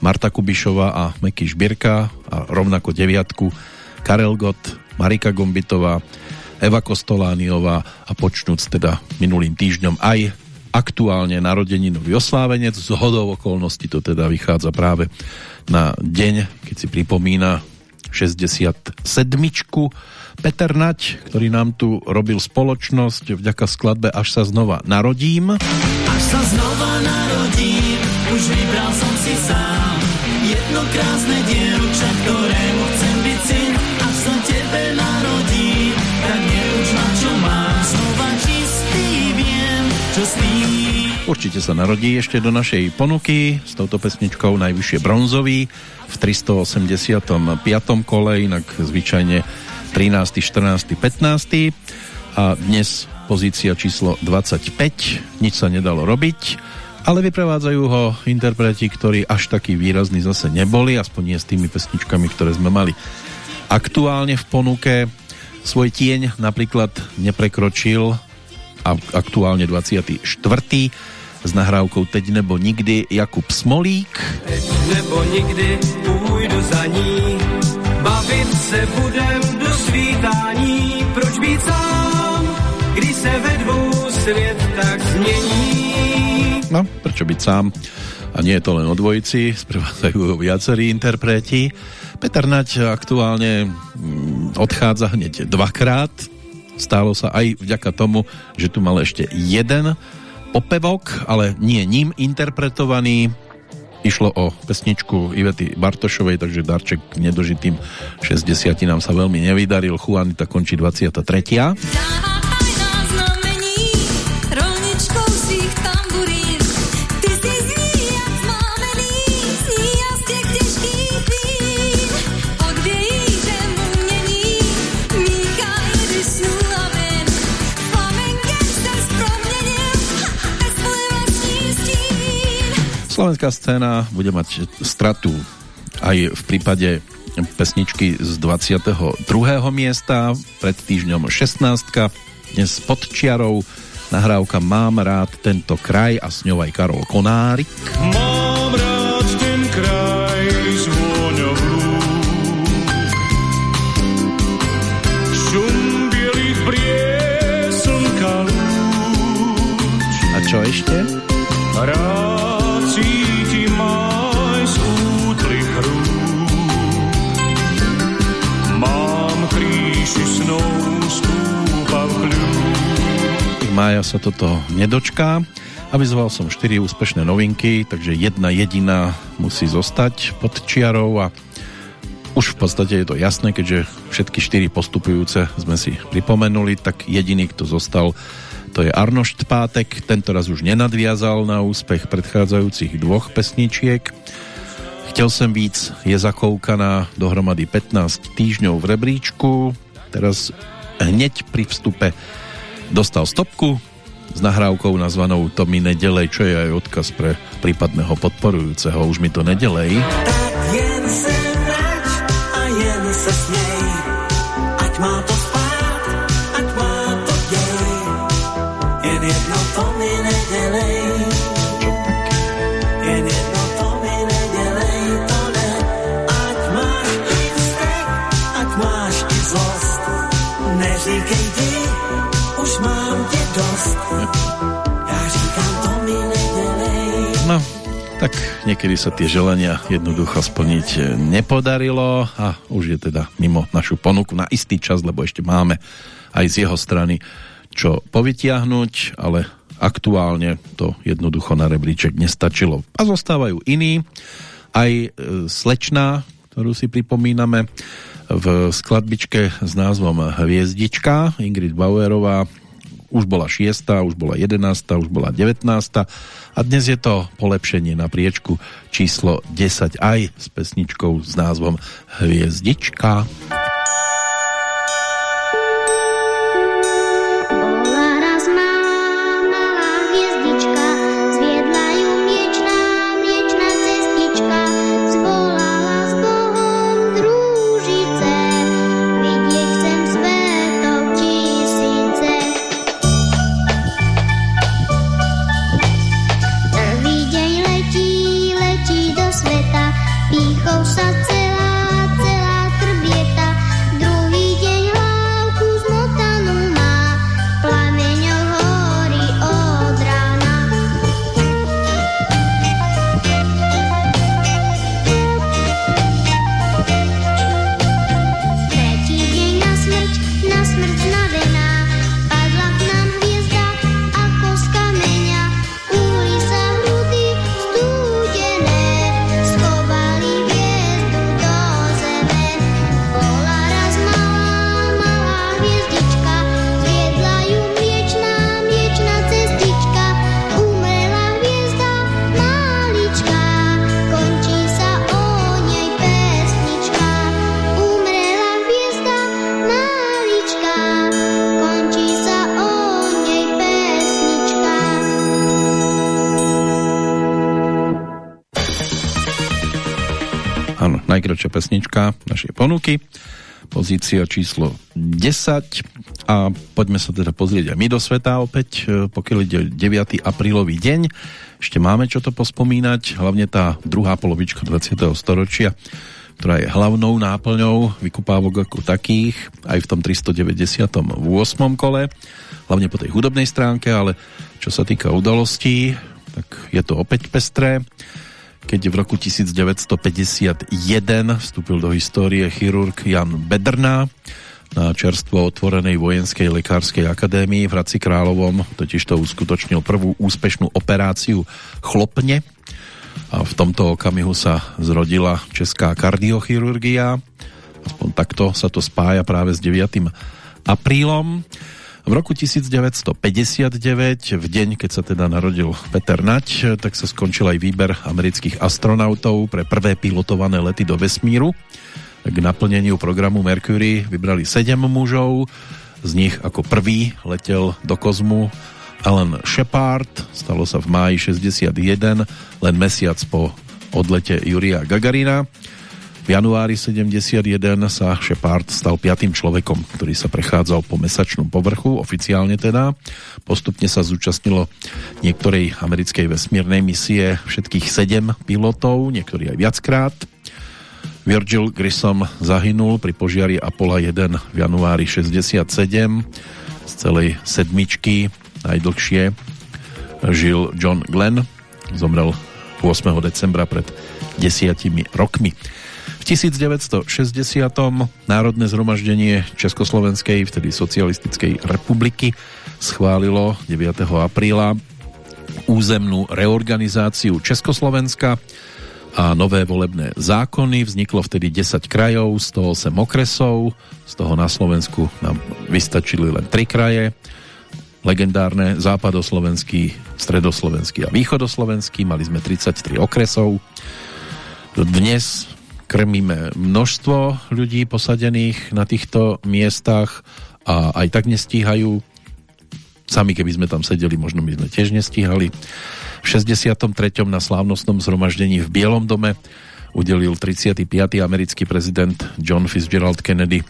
Marta Kubišová a Meky Šbírka a rovnako deviatku Karel Gott, Marika Gombitová, Eva Kostolániová a počnúc teda minulým týždňom aj aktuálne narodeninový oslávenec. Z hodou okolností to teda vychádza práve na deň, keď si pripomína 67. Peter Nať, ktorý nám tu robil spoločnosť vďaka skladbe Až sa znova narodím. Až sa znova narodím, už vybral som si sám jedno krásne dievča, Určite sa narodí ešte do našej ponuky s touto pesničkou najvyššie bronzový v 385. kole, inak zvyčajne 13., 14., 15. A dnes pozícia číslo 25, nič sa nedalo robiť, ale vyprevádzajú ho interpreti, ktorí až taký výrazný zase neboli, aspoň nie s tými pesničkami, ktoré sme mali aktuálne v ponuke. Svoj tieň napríklad neprekročil aktuálne 24. s nahrávkou Teď nebo nikdy Jakub Smolík. Teď nebo nikdy půjdu za ní, bavit se budem do svítání. Proč být sám, když se ve dvou svět tak změní? No, prečo byť sám? A nie je to len o dvojici, sprevádzajú ho viacerí interpreti. Peter Nať aktuálne mm, odchádza hneď dvakrát. Stálo sa aj vďaka tomu, že tu mal ešte jeden popevok, ale nie ním interpretovaný. Išlo o pesničku Ivety Bartošovej, takže darček k nedožitým 60 nám sa veľmi nevydaril. Juanita končí 23. Slovenská scéna bude mať stratu aj v prípade pesničky z 22. miesta, pred týždňom 16. Dnes pod čiarou nahrávka Mám rád tento kraj a s ňou aj Karol Konárik. Mám Mája sa toto nedočká. Avizoval som 4 úspešné novinky, takže jedna jediná musí zostať pod čiarou a už v podstate je to jasné, keďže všetky 4 postupujúce sme si pripomenuli, tak jediný, kto zostal, to je Arnošt Pátek. Tento raz už nenadviazal na úspech predchádzajúcich dvoch pesničiek. Chtěl jsem víc je zakoukaná dohromady 15 týždňov v rebríčku. Teraz hneď pri vstupe dostal stopku s nahrávkou nazvanou To mi nedelej, čo je aj odkaz pre prípadného podporujúceho. Už mi to nedelej. Jen se nač a jen se směj, ať má to dost. Já říkám, to mi. No, tak niekedy sa tie želania jednoducho splniť nepodarilo a už je teda mimo našu ponuku na istý čas, lebo ešte máme aj z jeho strany čo povytiahnuť, ale aktuálne to jednoducho na rebríček nestačilo. A zostávajú iní, aj e, slečná, ktorú si pripomíname v skladbičke s názvom Hviezdička, Ingrid Bauerová už bola 6, už bola 11, už bola 19 a dnes je to polepšenie na priečku číslo 10 aj s pesničkou s názvom Hviezdička. Bola pesnička našej ponuky. Pozícia číslo 10 a poďme sa teda pozrieť aj my do sveta opäť, e, pokiaľ ide o 9. aprílový deň. Ešte máme čo to pospomínať, hlavne tá druhá polovička 20. storočia, ktorá je hlavnou náplňou vykupávok ako takých, aj v tom 398. kole, hlavne po tej hudobnej stránke, ale čo sa týka udalostí, tak je to opäť pestré keď v roku 1951 vstúpil do histórie chirurg Jan Bedrná na čerstvo otvorenej vojenskej lekárskej akadémii v Hradci Královom, totiž to uskutočnil prvú úspešnú operáciu chlopne a v tomto okamihu sa zrodila česká kardiochirurgia. Aspoň takto sa to spája práve s 9. aprílom. V roku 1959, v deň, keď sa teda narodil Peter Nať, tak sa skončil aj výber amerických astronautov pre prvé pilotované lety do vesmíru. K naplneniu programu Mercury vybrali 7 mužov, z nich ako prvý letel do kozmu Alan Shepard, stalo sa v máji 61, len mesiac po odlete Juria Gagarina. V januári 71 sa Shepard stal piatým človekom, ktorý sa prechádzal po mesačnom povrchu, oficiálne teda. Postupne sa zúčastnilo niektorej americkej vesmírnej misie všetkých sedem pilotov, niektorí aj viackrát. Virgil Grissom zahynul pri požiari Apollo 1 v januári 67. Z celej sedmičky najdlhšie žil John Glenn. Zomrel 8. decembra pred desiatimi rokmi. V 1960. Národné zhromaždenie Československej, vtedy Socialistickej republiky, schválilo 9. apríla územnú reorganizáciu Československa a nové volebné zákony. Vzniklo vtedy 10 krajov, 108 okresov, z toho na Slovensku nám vystačili len 3 kraje. Legendárne západoslovenský, stredoslovenský a východoslovenský, mali sme 33 okresov. Dnes krmíme množstvo ľudí posadených na týchto miestach a aj tak nestíhajú. Sami keby sme tam sedeli, možno by sme tiež nestíhali. V 63. na slávnostnom zhromaždení v Bielom dome udelil 35. americký prezident John Fitzgerald Kennedy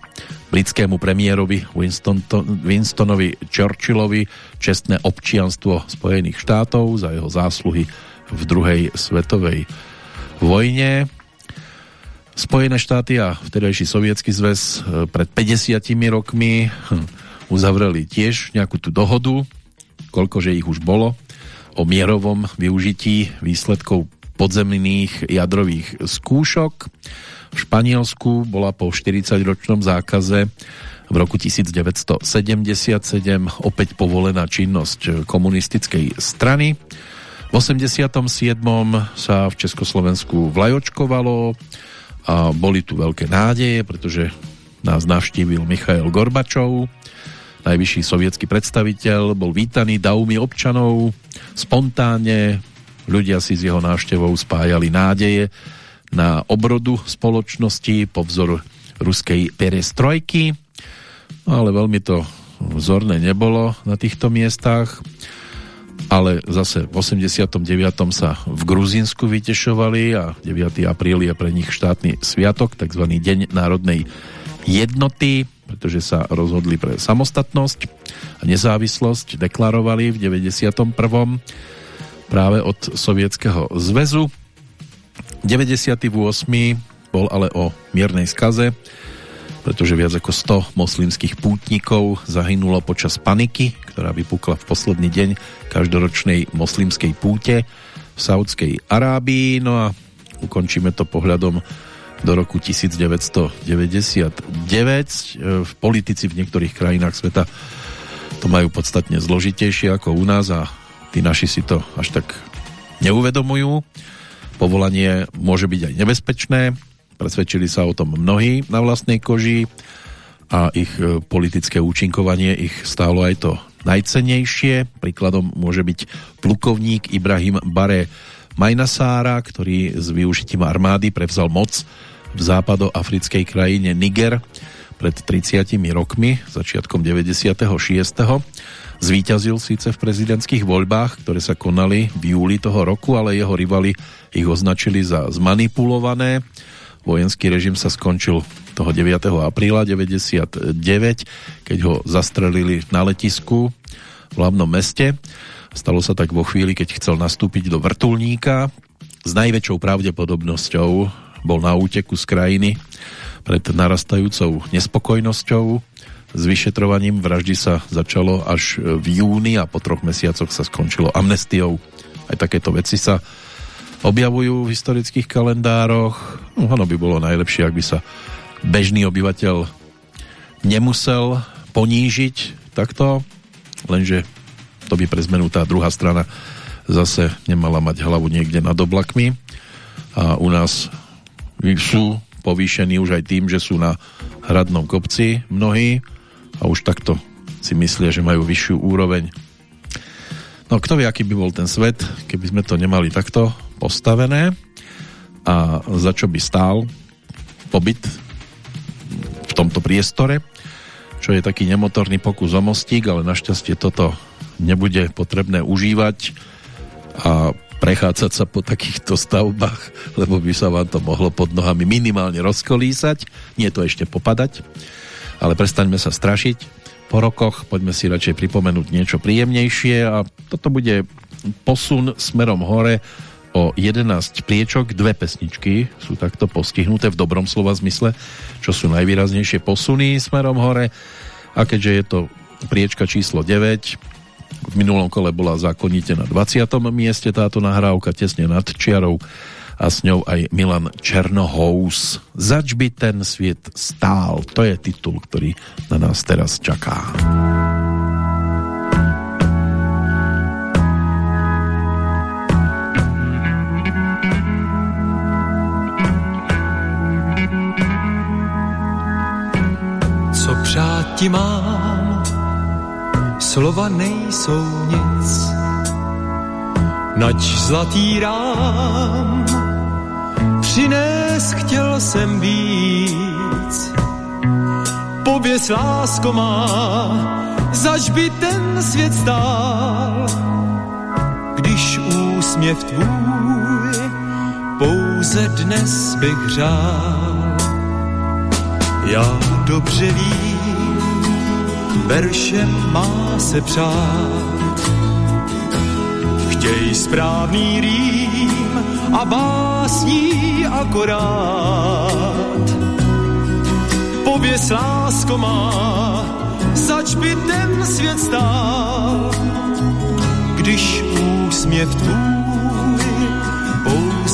britskému premiérovi Winston, Winstonovi Churchillovi čestné občianstvo Spojených štátov za jeho zásluhy v druhej svetovej vojne. Spojené štáty a vtedajší sovietský zväz e, pred 50 rokmi hm, uzavreli tiež nejakú tú dohodu, koľkože ich už bolo, o mierovom využití výsledkov podzemných jadrových skúšok. V Španielsku bola po 40-ročnom zákaze v roku 1977 opäť povolená činnosť komunistickej strany. V 87. sa v Československu vlajočkovalo, a boli tu veľké nádeje, pretože nás navštívil Michail Gorbačov, najvyšší sovietský predstaviteľ, bol vítaný davmi občanov, spontánne ľudia si s jeho návštevou spájali nádeje na obrodu spoločnosti po vzoru ruskej perestrojky, ale veľmi to vzorné nebolo na týchto miestach ale zase v 89. sa v Gruzínsku vytešovali a 9. apríl je pre nich štátny sviatok, tzv. Deň národnej jednoty, pretože sa rozhodli pre samostatnosť a nezávislosť, deklarovali v 91. práve od Sovietskeho zväzu. 98. bol ale o miernej skaze, pretože viac ako 100 moslimských pútnikov zahynulo počas paniky, ktorá vypukla v posledný deň každoročnej moslimskej púte v Saudskej Arábii. No a ukončíme to pohľadom do roku 1999. V politici v niektorých krajinách sveta to majú podstatne zložitejšie ako u nás a tí naši si to až tak neuvedomujú. Povolanie môže byť aj nebezpečné, Presvedčili sa o tom mnohí na vlastnej koži a ich e, politické účinkovanie ich stálo aj to najcenejšie. Príkladom môže byť plukovník Ibrahim Bare Majnasára, ktorý s využitím armády prevzal moc v západoafrickej krajine Niger pred 30 rokmi, začiatkom 96. Zvíťazil síce v prezidentských voľbách, ktoré sa konali v júli toho roku, ale jeho rivali ich označili za zmanipulované Vojenský režim sa skončil toho 9. apríla 99, keď ho zastrelili na letisku v hlavnom meste. Stalo sa tak vo chvíli, keď chcel nastúpiť do vrtulníka. S najväčšou pravdepodobnosťou bol na úteku z krajiny pred narastajúcou nespokojnosťou. S vyšetrovaním vraždy sa začalo až v júni a po troch mesiacoch sa skončilo amnestiou. Aj takéto veci sa objavujú v historických kalendároch. No, ono by bolo najlepšie, ak by sa bežný obyvateľ nemusel ponížiť takto, lenže to by pre zmenu tá druhá strana zase nemala mať hlavu niekde nad oblakmi a u nás sú povýšení už aj tým, že sú na hradnom kopci mnohí a už takto si myslia, že majú vyššiu úroveň. No kto vie, aký by bol ten svet, keby sme to nemali takto postavené a za čo by stál pobyt v tomto priestore, čo je taký nemotorný pokus o mostík, ale našťastie toto nebude potrebné užívať a prechádzať sa po takýchto stavbách, lebo by sa vám to mohlo pod nohami minimálne rozkolísať, nie to ešte popadať, ale prestaňme sa strašiť. Po rokoch poďme si radšej pripomenúť niečo príjemnejšie a toto bude posun smerom hore o 11 priečok, dve pesničky sú takto postihnuté v dobrom slova zmysle, čo sú najvýraznejšie posuny smerom hore a keďže je to priečka číslo 9 v minulom kole bola zákonite na 20. mieste táto nahrávka tesne nad čiarou a s ňou aj Milan Černohous. Zač by ten sviet stál. To je titul, ktorý na nás teraz čaká. Ti mám, slova nejsou nic, nač zlatý rám, přines chtěl jsem víc. Pověs lásko má, zač by ten svět stál, když úsměv tvůj pouze dnes bych řál. Já dobře vím, veršem má se přát. Chtěj správný rým a básní akorát. Pověs lásko má, zač by ten svět stál, když úsměv tvůj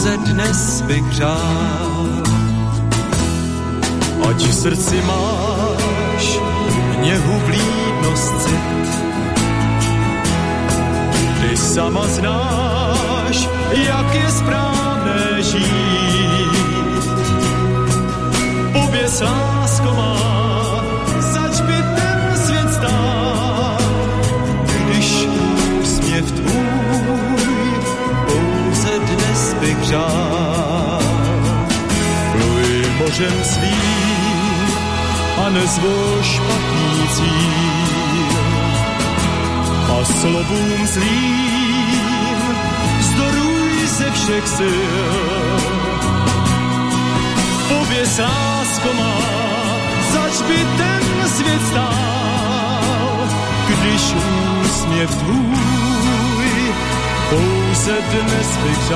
pouze dnes bych řál. Ať v srdci máš sněhu vlídnost cit. Ty sama znáš, jak je správné žít. Pověs lásko má, zač by ten svět stál, když úsměv tvůj pouze dnes bych žál. Pluj mořem svým a nezvol špatný cíl a slovům zlým zdoruj ze všech sil. Pověs lásko má, zač by ten svět stál, když úsměv tvůj pouze dnes bych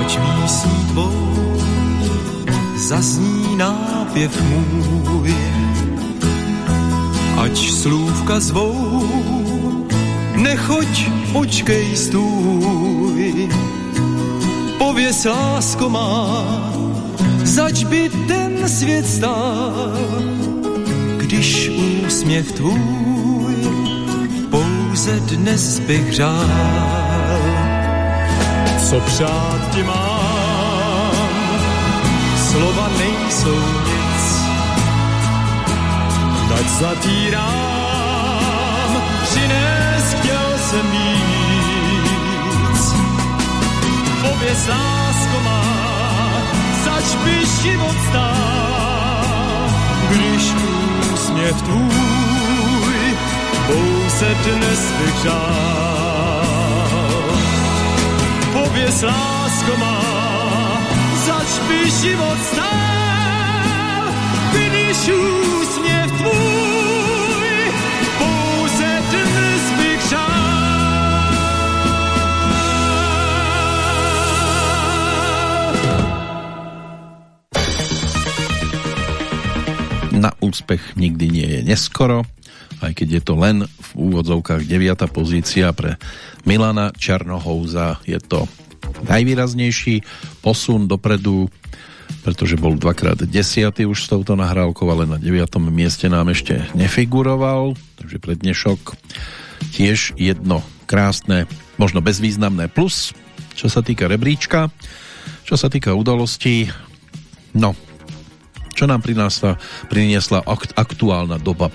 Ať tvou zazní nápěv můj. Ať slůvka zvou, nechoď, počkej, stůj. Pověs lásko má, zač by ten svět stál, když úsměv tvůj pouze dnes bych řál. Co přát ti mám, slova nejsou nic. Tak zatírám, přines chtěl jsem víc. Pověz lásko má, zač by život stál, když úsměv tvůj pouze dnes bych žál. Pověz lásko má, by život stál, když úsměv tvůj pouze dnes bych Na úspech nikdy nie je neskoro, aj keď je to len v úvodzovkách 9. pozícia pre Milana Čarnohouza, je to najvýraznejší posun dopredu pretože bol dvakrát desiatý už s touto nahrávkou, ale na deviatom mieste nám ešte nefiguroval, takže pre dnešok tiež jedno krásne, možno bezvýznamné plus, čo sa týka rebríčka, čo sa týka udalostí, no, čo nám priniesla, priniesla aktuálna doba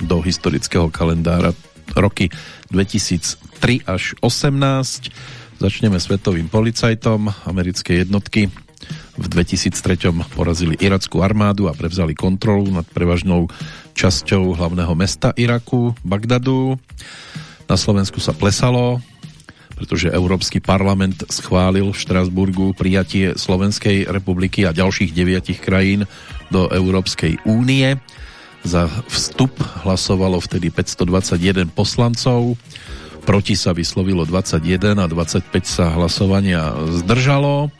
do historického kalendára? Roky 2003 až 18. Začneme svetovým policajtom americké jednotky v 2003 porazili irackú armádu a prevzali kontrolu nad prevažnou časťou hlavného mesta Iraku, Bagdadu. Na Slovensku sa plesalo, pretože Európsky parlament schválil v Štrasburgu prijatie Slovenskej republiky a ďalších deviatich krajín do Európskej únie. Za vstup hlasovalo vtedy 521 poslancov, proti sa vyslovilo 21 a 25 sa hlasovania zdržalo.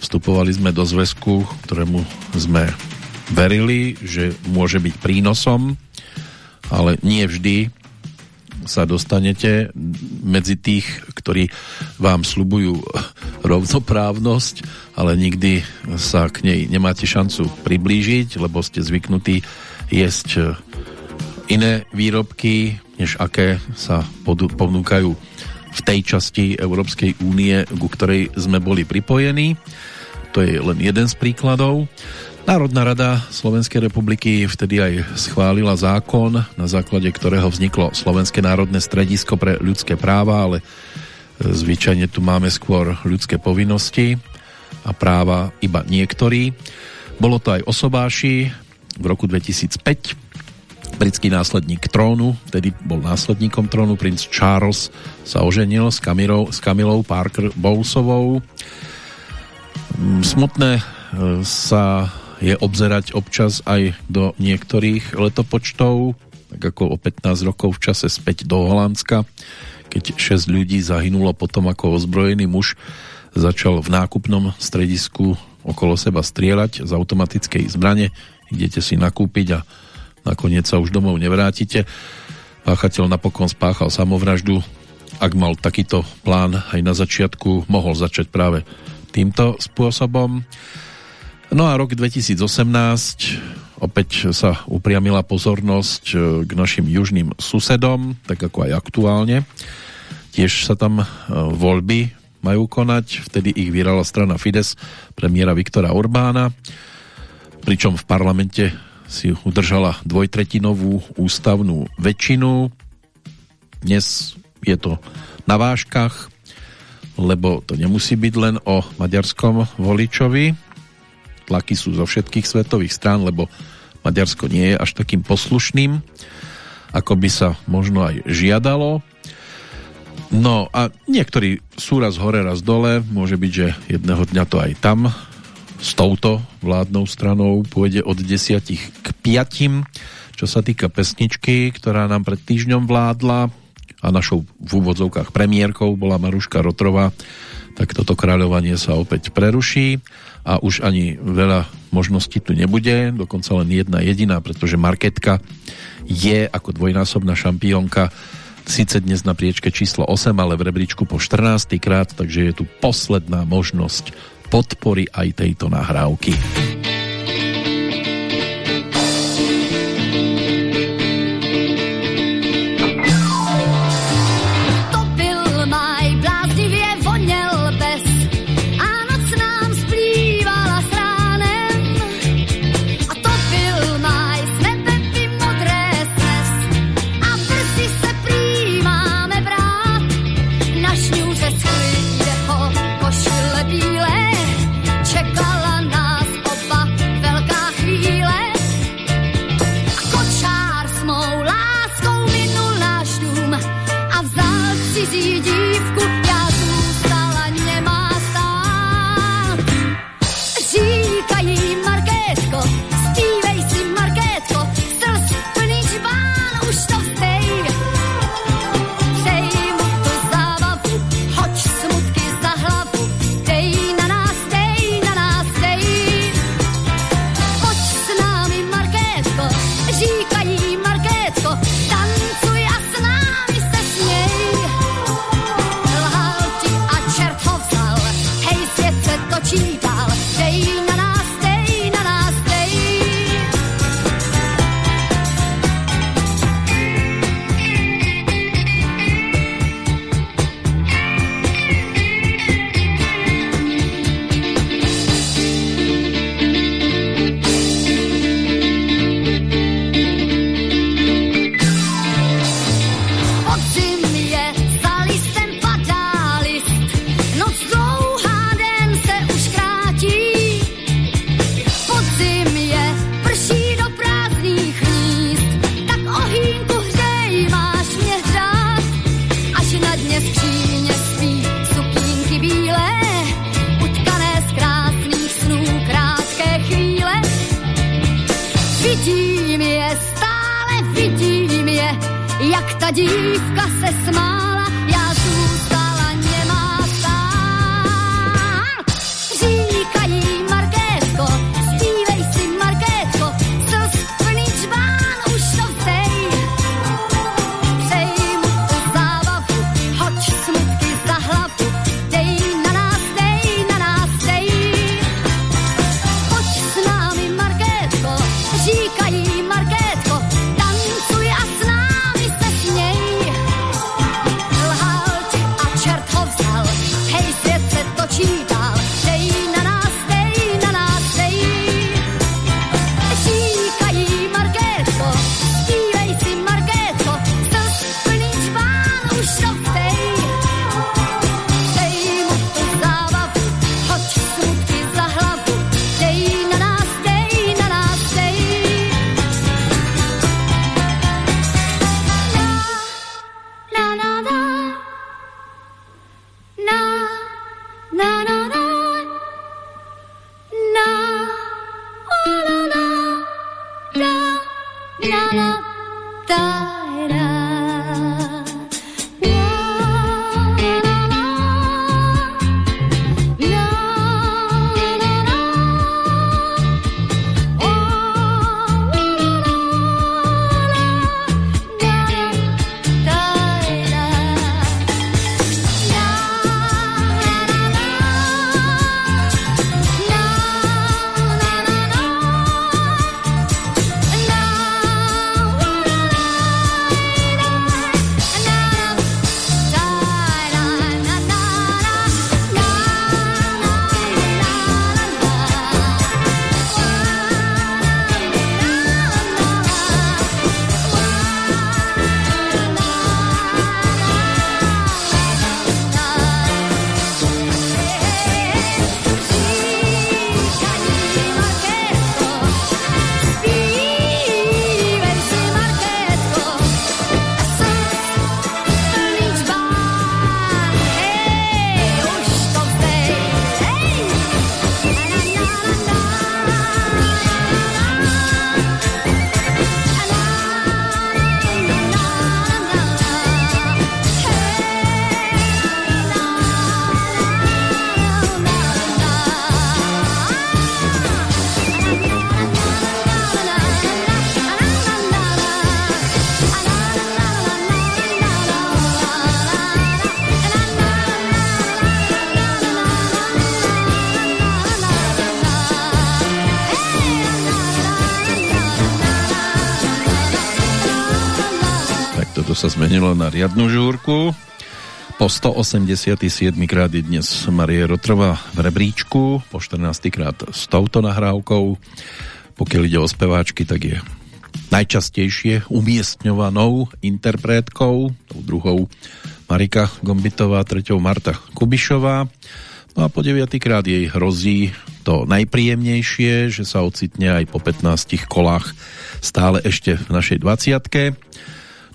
Vstupovali sme do zväzku, ktorému sme verili, že môže byť prínosom, ale nie vždy sa dostanete medzi tých, ktorí vám slubujú rovnoprávnosť, ale nikdy sa k nej nemáte šancu priblížiť, lebo ste zvyknutí jesť iné výrobky, než aké sa ponúkajú v tej časti Európskej únie, ku ktorej sme boli pripojení. To je len jeden z príkladov. Národná rada Slovenskej republiky vtedy aj schválila zákon, na základe ktorého vzniklo Slovenské národné stredisko pre ľudské práva, ale e, zvyčajne tu máme skôr ľudské povinnosti a práva iba niektorí. Bolo to aj osobáši v roku 2005 britský následník trónu, vtedy bol následníkom trónu, princ Charles sa oženil s Camilou, s Camilou Parker Bowlesovou. Mm, smutné e, sa je obzerať občas aj do niektorých letopočtov, tak ako o 15 rokov v čase späť do Holandska, keď 6 ľudí zahynulo potom ako ozbrojený muž začal v nákupnom stredisku okolo seba strieľať z automatickej zbrane. Idete si nakúpiť a nakoniec sa už domov nevrátite. Páchateľ napokon spáchal samovraždu. Ak mal takýto plán aj na začiatku, mohol začať práve týmto spôsobom. No a rok 2018 opäť sa upriamila pozornosť e, k našim južným susedom, tak ako aj aktuálne. Tiež sa tam e, voľby majú konať, vtedy ich vyrala strana Fides premiéra Viktora Orbána, pričom v parlamente si udržala dvojtretinovú ústavnú väčšinu. Dnes je to na váškach, lebo to nemusí byť len o maďarskom voličovi, tlaky sú zo všetkých svetových strán, lebo Maďarsko nie je až takým poslušným, ako by sa možno aj žiadalo. No a niektorí sú raz hore, raz dole. Môže byť, že jedného dňa to aj tam s touto vládnou stranou pôjde od desiatich k piatim. Čo sa týka pesničky, ktorá nám pred týždňom vládla a našou v úvodzovkách premiérkou bola Maruška Rotrová, tak toto kráľovanie sa opäť preruší a už ani veľa možností tu nebude, dokonca len jedna jediná, pretože Marketka je ako dvojnásobná šampiónka síce dnes na priečke číslo 8, ale v rebríčku po 14 krát, takže je tu posledná možnosť podpory aj tejto nahrávky. Zmenilo na riadnu žúrku. Po 187. krát je dnes Marie Rotrova v rebríčku, po 14. krát s touto nahrávkou. Pokiaľ ide o speváčky, tak je najčastejšie umiestňovanou interpretkou, tou druhou Marika Gombitová, treťou Marta Kubišová. No a po 9. krát jej hrozí to najpríjemnejšie, že sa ocitne aj po 15 kolách stále ešte v našej 20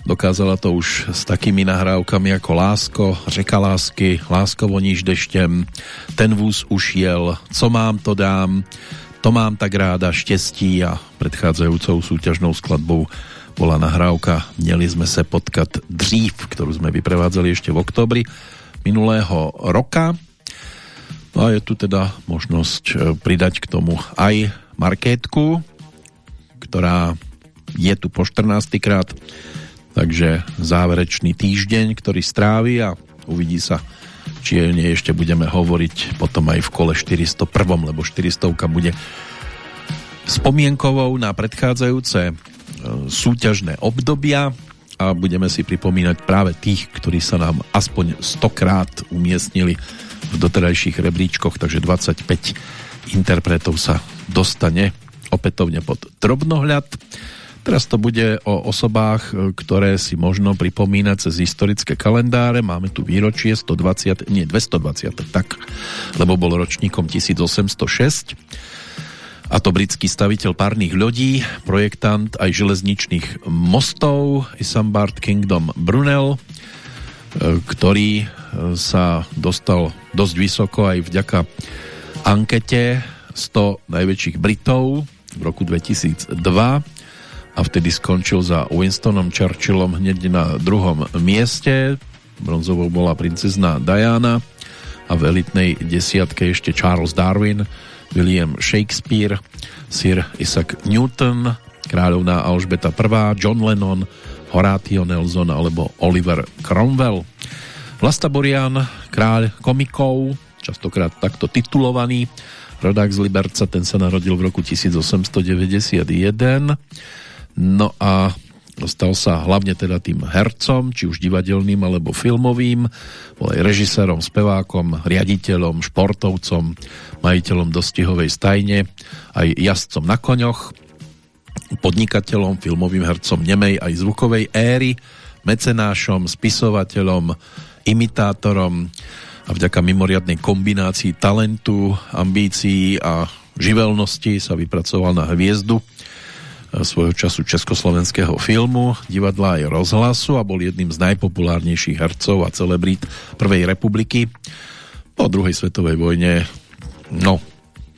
Dokázala to už s takými nahrávkami ako Lásko, Řeka lásky, Lásko voníš deštěm, Ten vůz už jel, Co mám to dám, To mám tak ráda, Štěstí a predchádzajúcou súťažnou skladbou bola nahrávka Měli sme se potkat dřív, ktorú sme vyprevádzali ešte v oktobri minulého roka. No a je tu teda možnosť e, pridať k tomu aj Markétku, ktorá je tu po 14. krát takže záverečný týždeň, ktorý strávi a uvidí sa, či o nej ešte budeme hovoriť potom aj v kole 401, lebo 400 bude spomienkovou na predchádzajúce e, súťažné obdobia a budeme si pripomínať práve tých, ktorí sa nám aspoň 100 krát umiestnili v doterajších rebríčkoch, takže 25 interpretov sa dostane opätovne pod drobnohľad. Teraz to bude o osobách, e, ktoré si možno pripomínať cez historické kalendáre. Máme tu výročie 120, nie 220, tak, lebo bol ročníkom 1806. A to britský staviteľ párnych ľodí, projektant aj železničných mostov Isambard Kingdom Brunel, e, ktorý e, sa dostal dosť vysoko aj vďaka ankete 100 najväčších Britov v roku 2002 a vtedy skončil za Winstonom Churchillom hneď na druhom mieste. Bronzovou bola princezna Diana a v elitnej desiatke ešte Charles Darwin, William Shakespeare, Sir Isaac Newton, kráľovná Alžbeta I, John Lennon, Horatio Nelson alebo Oliver Cromwell. Vlasta Borian, kráľ komikov, častokrát takto titulovaný, rodák z Liberca, ten sa narodil v roku 1891 No a stal sa hlavne teda tým hercom, či už divadelným alebo filmovým, bol aj režisérom, spevákom, riaditeľom, športovcom, majiteľom dostihovej stajne, aj jazdcom na koňoch, podnikateľom, filmovým hercom nemej aj zvukovej éry, mecenášom, spisovateľom, imitátorom a vďaka mimoriadnej kombinácii talentu, ambícií a živelnosti sa vypracoval na hviezdu svojho času československého filmu, divadla aj rozhlasu a bol jedným z najpopulárnejších hercov a celebrít Prvej republiky. Po druhej svetovej vojne, no,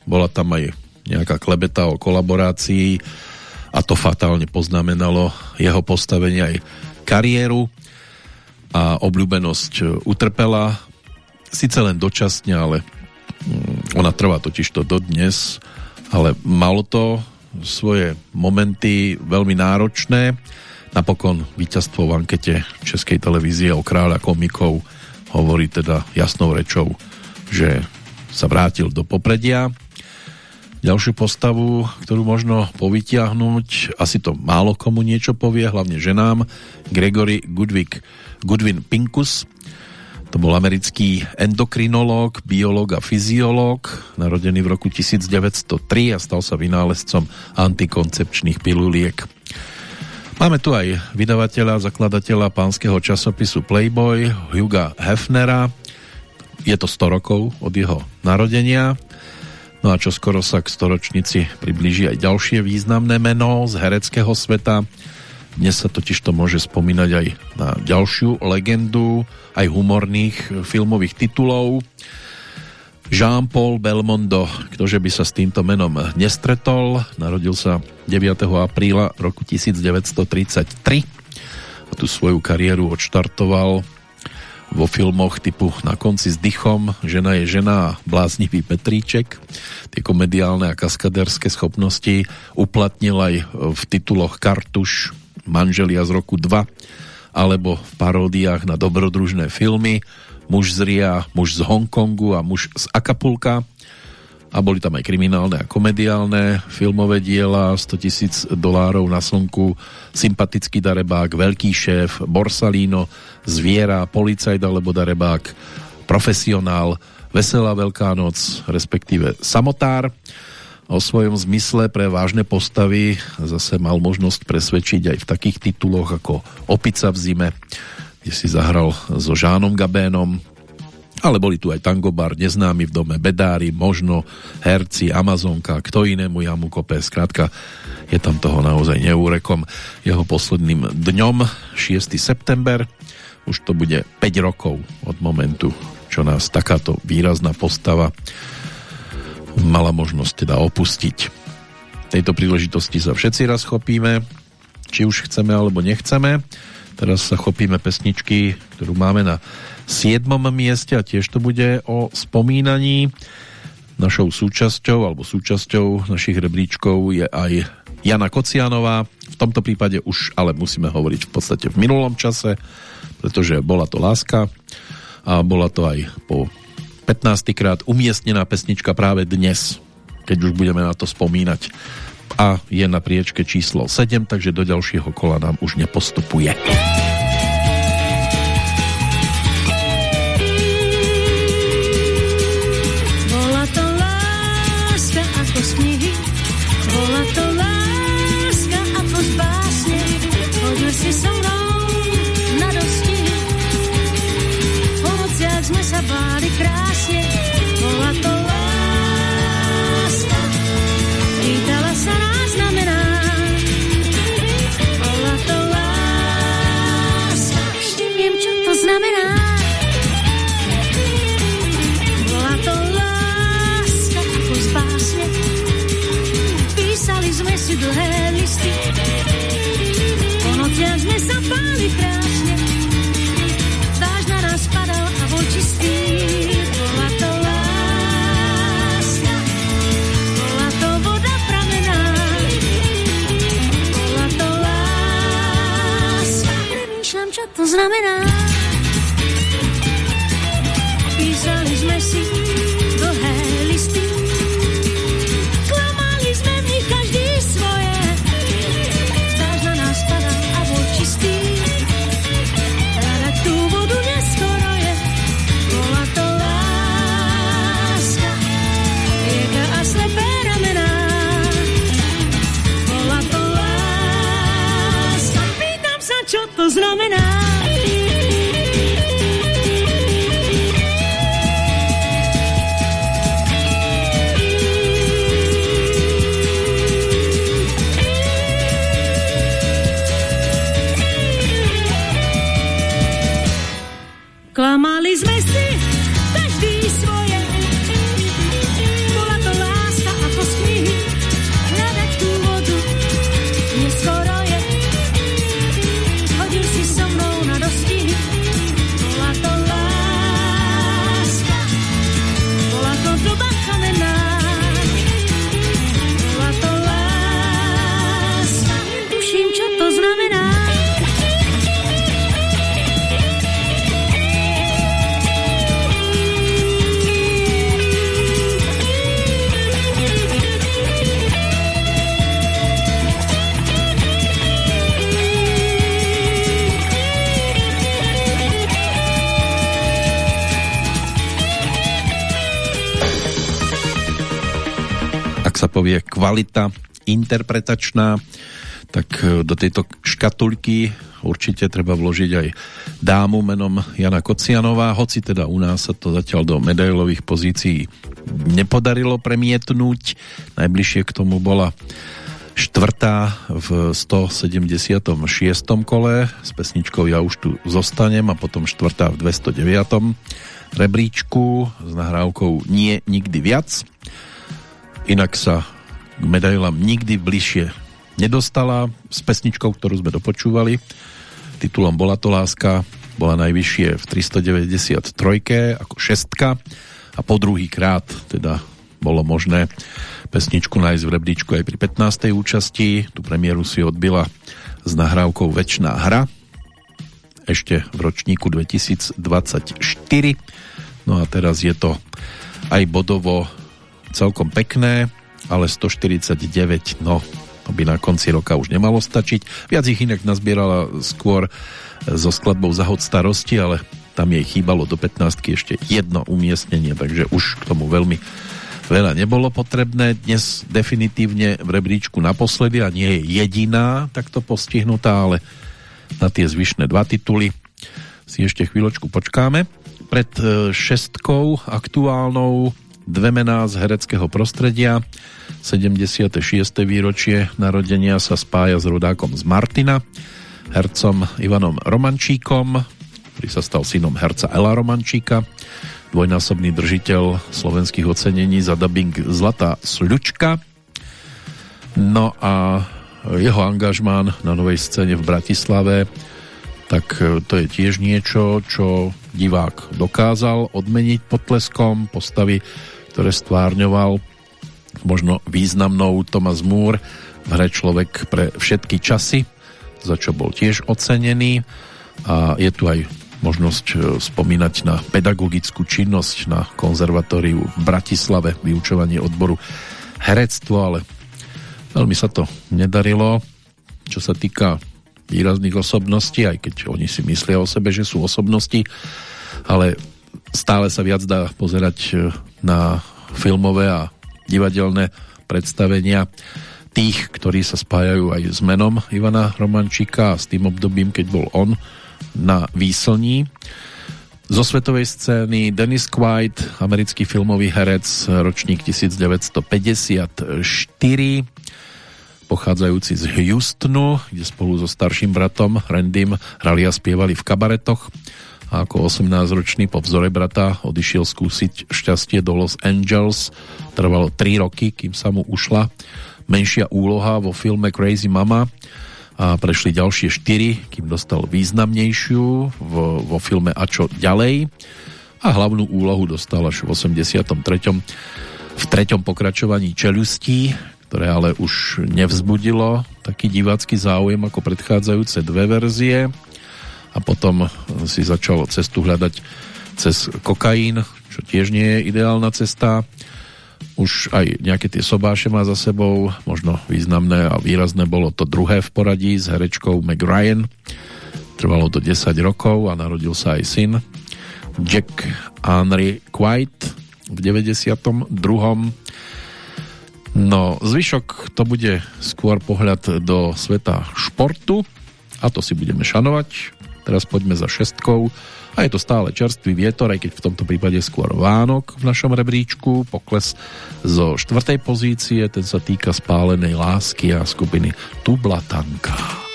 bola tam aj nejaká klebeta o kolaborácii a to fatálne poznamenalo jeho postavenie aj kariéru a obľúbenosť utrpela síce len dočasne, ale mm, ona trvá totiž to dodnes, ale malo to svoje momenty veľmi náročné. Napokon víťazstvo v ankete Českej televízie o kráľa komikov hovorí teda jasnou rečou, že sa vrátil do popredia. Ďalšiu postavu, ktorú možno povytiahnuť, asi to málo komu niečo povie, hlavne ženám, Gregory Goodwick, Goodwin Pinkus, to bol americký endokrinológ, biológ a fyziológ, narodený v roku 1903 a stal sa vynálezcom antikoncepčných piluliek. Máme tu aj vydavateľa, zakladateľa pánskeho časopisu Playboy, Huga Hefnera. Je to 100 rokov od jeho narodenia. No a čo skoro sa k storočnici priblíži aj ďalšie významné meno z hereckého sveta. Dnes sa totiž to môže spomínať aj na ďalšiu legendu aj humorných filmových titulov. Jean-Paul Belmondo, ktože by sa s týmto menom nestretol, narodil sa 9. apríla roku 1933 a tu svoju kariéru odštartoval vo filmoch typu Na konci s dychom, Žena je žena a Bláznivý Petríček. Tie komediálne a kaskaderské schopnosti uplatnil aj v tituloch Kartuš, Manželia z roku 2 alebo v paródiách na dobrodružné filmy Muž z Ria, Muž z Hongkongu a Muž z Akapulka a boli tam aj kriminálne a komediálne filmové diela 100 tisíc dolárov na slnku Sympatický darebák, Veľký šéf Borsalino, Zviera, Policajt alebo darebák Profesionál, Veselá Veľká noc, respektíve Samotár o svojom zmysle pre vážne postavy zase mal možnosť presvedčiť aj v takých tituloch ako Opica v zime, kde si zahral so Žánom Gabénom, ale boli tu aj Tangobar, Neznámy v dome, Bedári, Možno, Herci, Amazonka, kto inému jamu kope, skrátka je tam toho naozaj neúrekom. Jeho posledným dňom, 6. september, už to bude 5 rokov od momentu, čo nás takáto výrazná postava mala možnosť teda opustiť. Tejto príležitosti sa všetci raz chopíme, či už chceme alebo nechceme. Teraz sa chopíme pesničky, ktorú máme na 7. mieste a tiež to bude o spomínaní. Našou súčasťou alebo súčasťou našich rebríčkov je aj Jana Kocianová. V tomto prípade už ale musíme hovoriť v podstate v minulom čase, pretože bola to láska a bola to aj po 15. krát umiestnená pesnička práve dnes, keď už budeme na to spomínať. A je na priečke číslo 7, takže do ďalšieho kola nám už nepostupuje. dlhé listy. Po nociach sme sa páli prášne, dáž na nás padal a vočistý. Bola to láska, bola to voda pramená, bola to láska. Premýšľam, čo to znamená. Písali sme si to znamená. Klamali sa povie kvalita interpretačná, tak e, do tejto škatulky určite treba vložiť aj dámu menom Jana Kocianová, hoci teda u nás sa to zatiaľ do medailových pozícií nepodarilo premietnúť. Najbližšie k tomu bola štvrtá v 176. kole s pesničkou Ja už tu zostanem a potom štvrtá v 209. rebríčku s nahrávkou Nie nikdy viac. Inak sa k medailám nikdy bližšie nedostala s pesničkou, ktorú sme dopočúvali. Titulom Bola to láska bola najvyššie v 393 ako šestka a po druhý krát teda bolo možné pesničku nájsť v rebríčku aj pri 15. účasti. Tu premiéru si odbila s nahrávkou Večná hra ešte v ročníku 2024. No a teraz je to aj bodovo celkom pekné, ale 149, no to by na konci roka už nemalo stačiť. Viac ich inak nazbierala skôr so skladbou Zahod starosti, ale tam jej chýbalo do 15 ešte jedno umiestnenie, takže už k tomu veľmi veľa nebolo potrebné. Dnes definitívne v rebríčku naposledy a nie je jediná takto postihnutá, ale na tie zvyšné dva tituly si ešte chvíľočku počkáme. Pred e, šestkou aktuálnou dve mená z hereckého prostredia. 76. výročie narodenia sa spája s rodákom z Martina, hercom Ivanom Romančíkom, ktorý sa stal synom herca Ela Romančíka, dvojnásobný držiteľ slovenských ocenení za dubbing Zlatá sľučka. No a jeho angažmán na novej scéne v Bratislave tak to je tiež niečo, čo divák dokázal odmeniť potleskom postavy, ktoré stvárňoval možno významnou Thomas Moore v hre Človek pre všetky časy, za čo bol tiež ocenený a je tu aj možnosť e, spomínať na pedagogickú činnosť na konzervatóriu v Bratislave, vyučovanie odboru herectvo, ale veľmi sa to nedarilo. Čo sa týka výrazných osobností, aj keď oni si myslia o sebe, že sú osobnosti, ale stále sa viac dá pozerať e, na filmové a divadelné predstavenia tých, ktorí sa spájajú aj s menom Ivana Romančíka a s tým obdobím, keď bol on na výslní. Zo svetovej scény Dennis Quaid, americký filmový herec, ročník 1954, pochádzajúci z Houstonu, kde spolu so starším bratom Randym hrali a spievali v kabaretoch a ako 18-ročný po vzore brata odišiel skúsiť šťastie do Los Angeles. Trvalo 3 roky, kým sa mu ušla menšia úloha vo filme Crazy Mama a prešli ďalšie 4, kým dostal významnejšiu vo, vo filme A čo ďalej a hlavnú úlohu dostal až v 83. v treťom pokračovaní Čelustí, ktoré ale už nevzbudilo taký divácky záujem ako predchádzajúce dve verzie a potom si začal cestu hľadať cez kokain, čo tiež nie je ideálna cesta. Už aj nejaké tie sobáše má za sebou, možno významné a výrazné bolo to druhé v poradí s herečkou Meg Ryan. Trvalo to 10 rokov a narodil sa aj syn Jack Henry White v 92. No, zvyšok to bude skôr pohľad do sveta športu a to si budeme šanovať. Teraz poďme za šestkou a je to stále čerstvý vietor, aj keď v tomto prípade skôr Vánok v našom rebríčku, pokles zo štvrtej pozície, ten sa týka spálenej lásky a skupiny Tublatanka. Toľko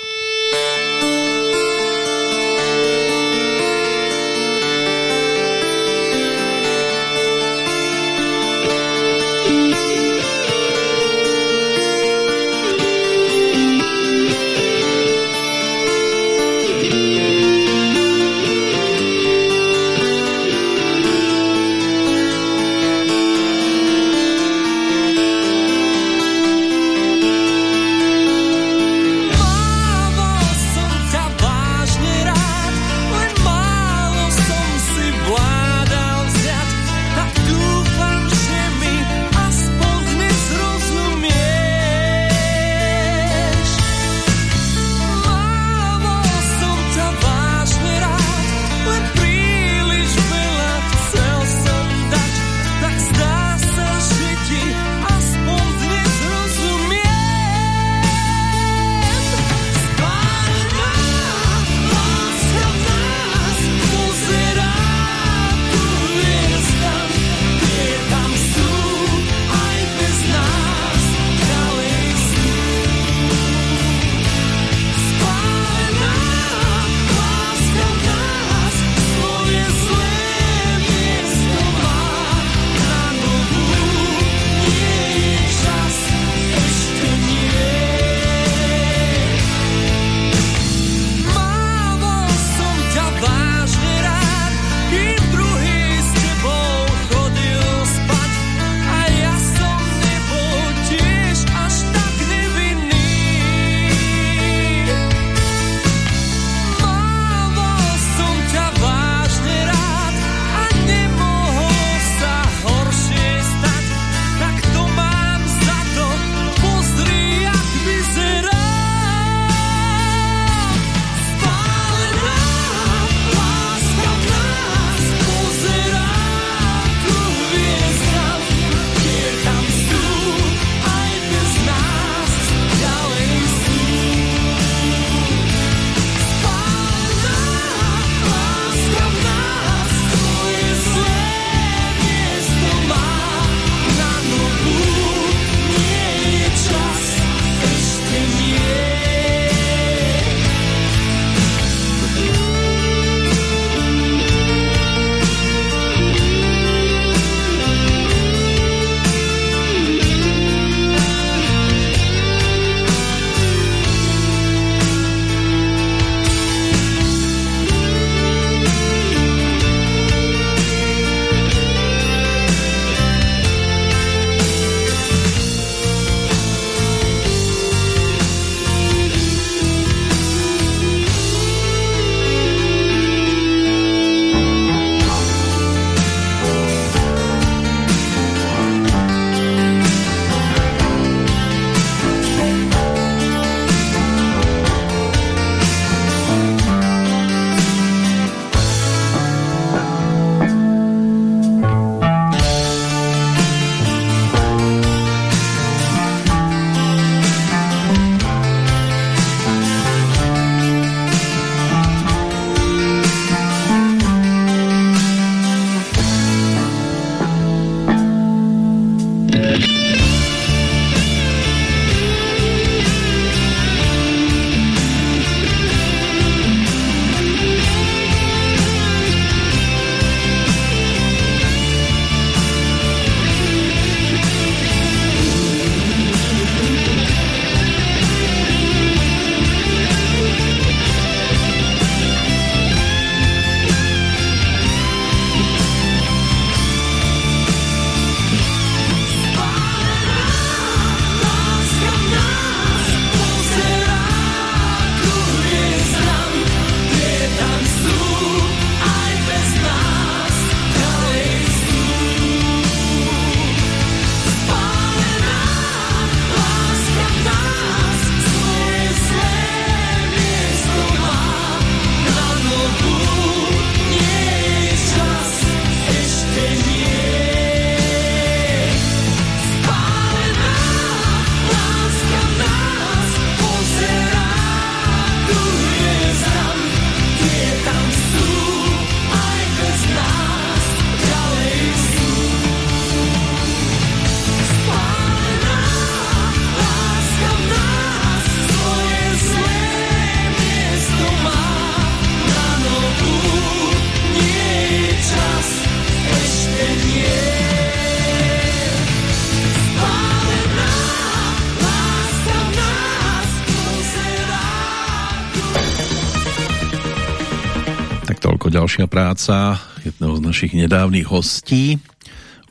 práca jedného z našich nedávnych hostí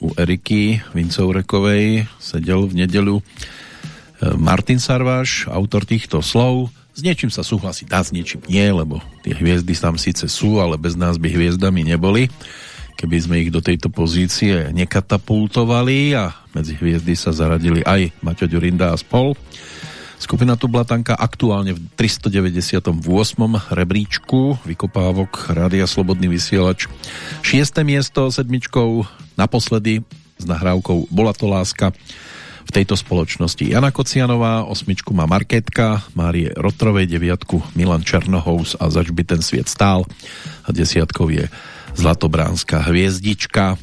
u Eriky Vincourekovej sedel v nedelu e, Martin Sarváš, autor týchto slov. S niečím sa súhlasiť dá, s niečím nie, lebo tie hviezdy tam síce sú, ale bez nás by hviezdami neboli. Keby sme ich do tejto pozície nekatapultovali a medzi hviezdy sa zaradili aj Maťo Ďurinda a spol. Skupina Tublatanka aktuálne v 398. rebríčku vykopávok Rádia Slobodný vysielač. 6. miesto sedmičkou naposledy s nahrávkou Bola to láska v tejto spoločnosti Jana Kocianová, osmičku má Marketka, Márie Rotrovej, deviatku Milan Černohous a Zač by ten sviet stál a desiatkou je Zlatobránska hviezdička.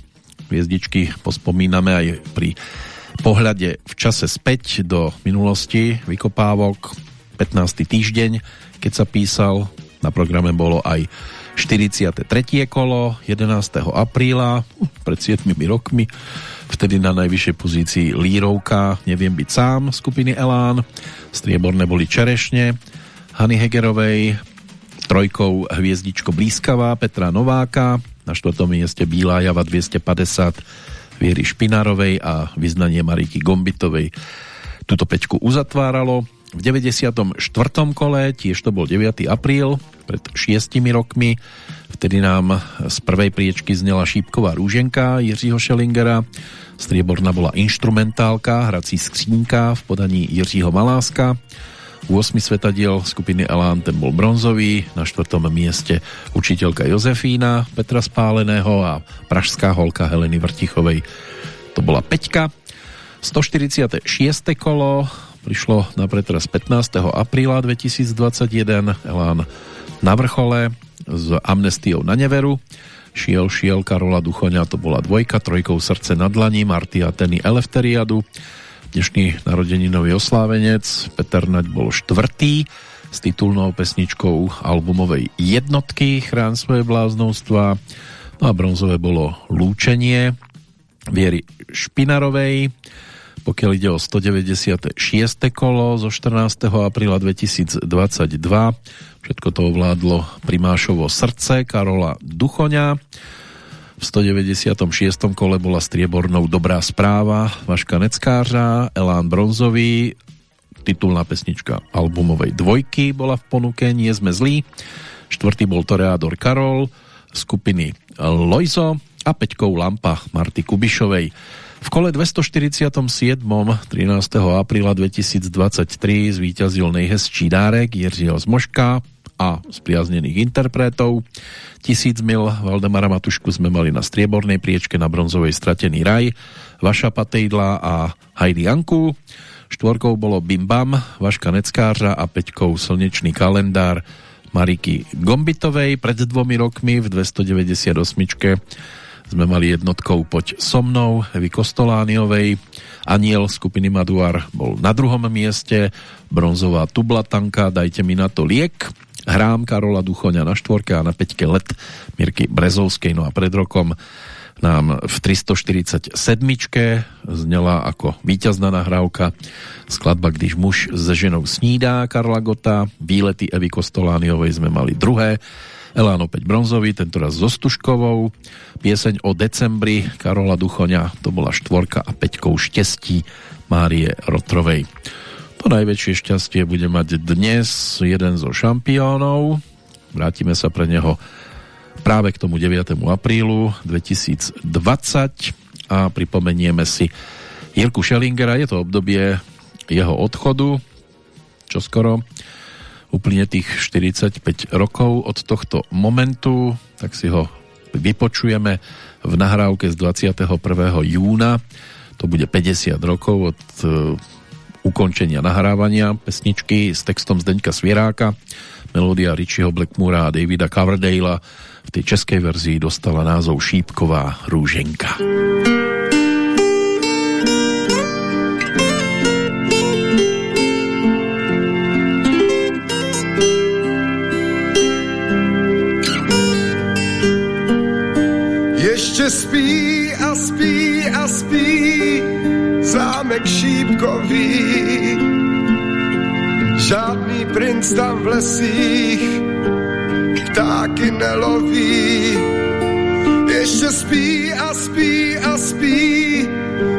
Hviezdičky pospomíname aj pri pohľade v čase späť do minulosti vykopávok 15. týždeň, keď sa písal, na programe bolo aj 43. kolo 11. apríla pred 7 rokmi vtedy na najvyššej pozícii Lírovka Neviem byť sám skupiny Elán strieborné boli Čerešne Hany Hegerovej trojkou Hviezdičko Blízkavá Petra Nováka na štvrtom mieste Bílá Java 250 Viery Špinárovej a vyznanie Mariky Gombitovej túto peťku uzatváralo. V 94. kole, tiež to bol 9. apríl, pred 6 rokmi, vtedy nám z prvej priečky znela šípková rúženka Jiřího Šelingera, strieborná bola instrumentálka, hrací skřínka v podaní Jiřího Maláska, 8 svetadiel skupiny Elán, ten bol bronzový, na štvrtom mieste učiteľka Jozefína Petra Spáleného a pražská holka Heleny Vrtichovej. To bola Peťka. 146. kolo prišlo na pretras 15. apríla 2021. Elán na vrchole s amnestiou na neveru. Šiel šiel Karola Duchoňa, to bola dvojka, trojkou srdce na dlaní, Marty a Teny Elefteriadu dnešný narodeninový oslávenec. Peter Naď bol štvrtý s titulnou pesničkou albumovej jednotky Chrán svoje bláznovstva. No a bronzové bolo Lúčenie Viery Špinarovej. Pokiaľ ide o 196. kolo zo 14. apríla 2022, všetko to ovládlo Primášovo srdce Karola Duchoňa. V 196. kole bola striebornou Dobrá správa Vaška Neckářa, Elán Bronzový, titulná pesnička albumovej dvojky bola v ponuke Nie sme zlí. Štvrtý bol Toreador Karol skupiny Loizo a peťkou Lampa Marty Kubišovej. V kole 247. 13. apríla 2023 zvíťazil nejhezčí dárek Jiřího Zmoška a spriaznených interpretov. Tisíc mil Valdemara Matušku sme mali na striebornej priečke na bronzovej Stratený raj, Vaša Patejdla a Heidi Janku. Štvorkou bolo Bim Bam, Vaška Neckářa a peťkou Slnečný kalendár Mariky Gombitovej. Pred dvomi rokmi v 298 sme mali jednotkou Poď so mnou Evy Kostolániovej. Aniel skupiny Maduar bol na druhom mieste, bronzová tublatanka Dajte mi na to liek hrám Karola Duchoňa na štvorke a na peťke let Mirky Brezovskej. No a pred rokom nám v 347 znela ako víťazná nahrávka skladba Když muž se ženou snídá Karla Gota, výlety Evy Kostolániovej sme mali druhé, Elán opäť bronzový, tentoraz so Stuškovou, pieseň o decembri Karola Duchoňa, to bola štvorka a peťkou štestí Márie Rotrovej. To najväčšie šťastie bude mať dnes jeden zo šampiónov. Vrátime sa pre neho práve k tomu 9. aprílu 2020 a pripomenieme si Jirku Schellingera. Je to obdobie jeho odchodu, čo skoro uplyne tých 45 rokov od tohto momentu, tak si ho vypočujeme v nahrávke z 21. júna. To bude 50 rokov od ukončenia nahrávania pesničky s textom Zdeňka Svieráka. Melódia Richieho Blackmura a Davida Coverdale'a v tej českej verzii dostala názov Šípková rúženka. Ještě spí a spí a spí zámek šípkový. Žádný princ tam v lesích, ptáky neloví. Ještě spí a spí a spí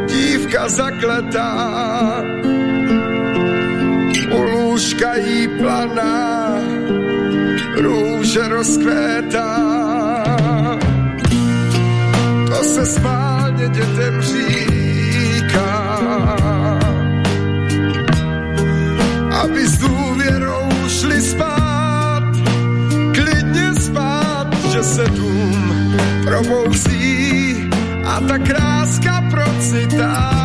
dívka zakletá. U lůžka jí planá, růže rozkvétá. To se schválně dětem říká, aby s důvěrou šli spát, klidně spát, že se dům probouzí a ta kráska procitá.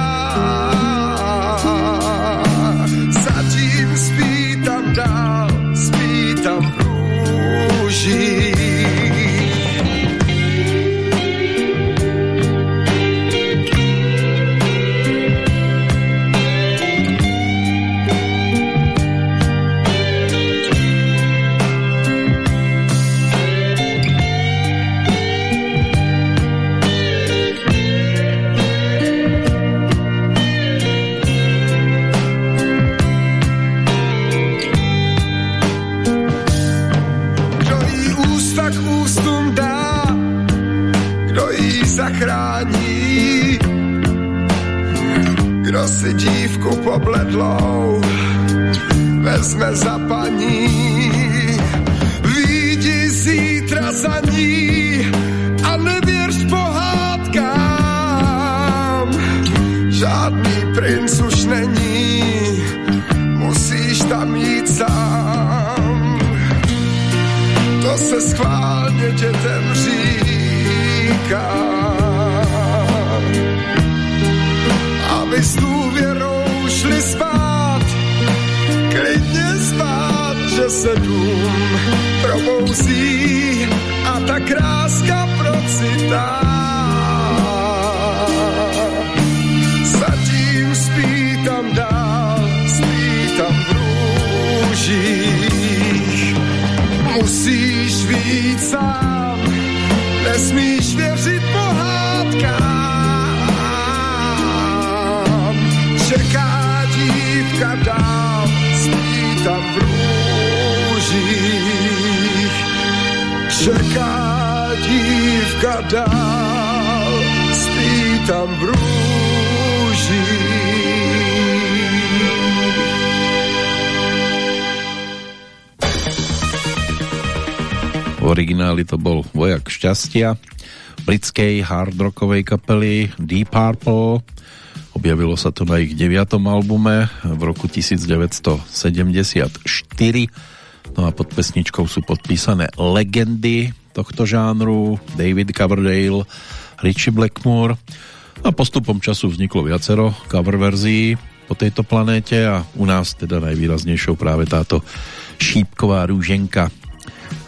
Kdo si dívku pobledlou vezme za paní. Výjdi zítra za ní a nevěř pohádkám. Žádný princ už není, musíš tam jít sám. To se schválně dětem říká. S důvěrou šli spát, klidně spát, že se dům probouzí a ta kráska procitá. Zatím spí tam dál, spí tam v růžích. Musíš víc sám, nesmíš věřit pohádkám. Dívka dál, spí tam v růžích. Čeká dívka dál, spí tam v růžích. V origináli to bol Vojak šťastia britskej hard rockovej kapely Deep Purple. Objavilo sa to na ich deviatom albume v roku 1974. No a pod pesničkou sú podpísané legendy tohto žánru David Coverdale, Richie Blackmore a postupom času vzniklo viacero cover verzií po tejto planéte a u nás teda najvýraznejšou práve táto šípková rúženka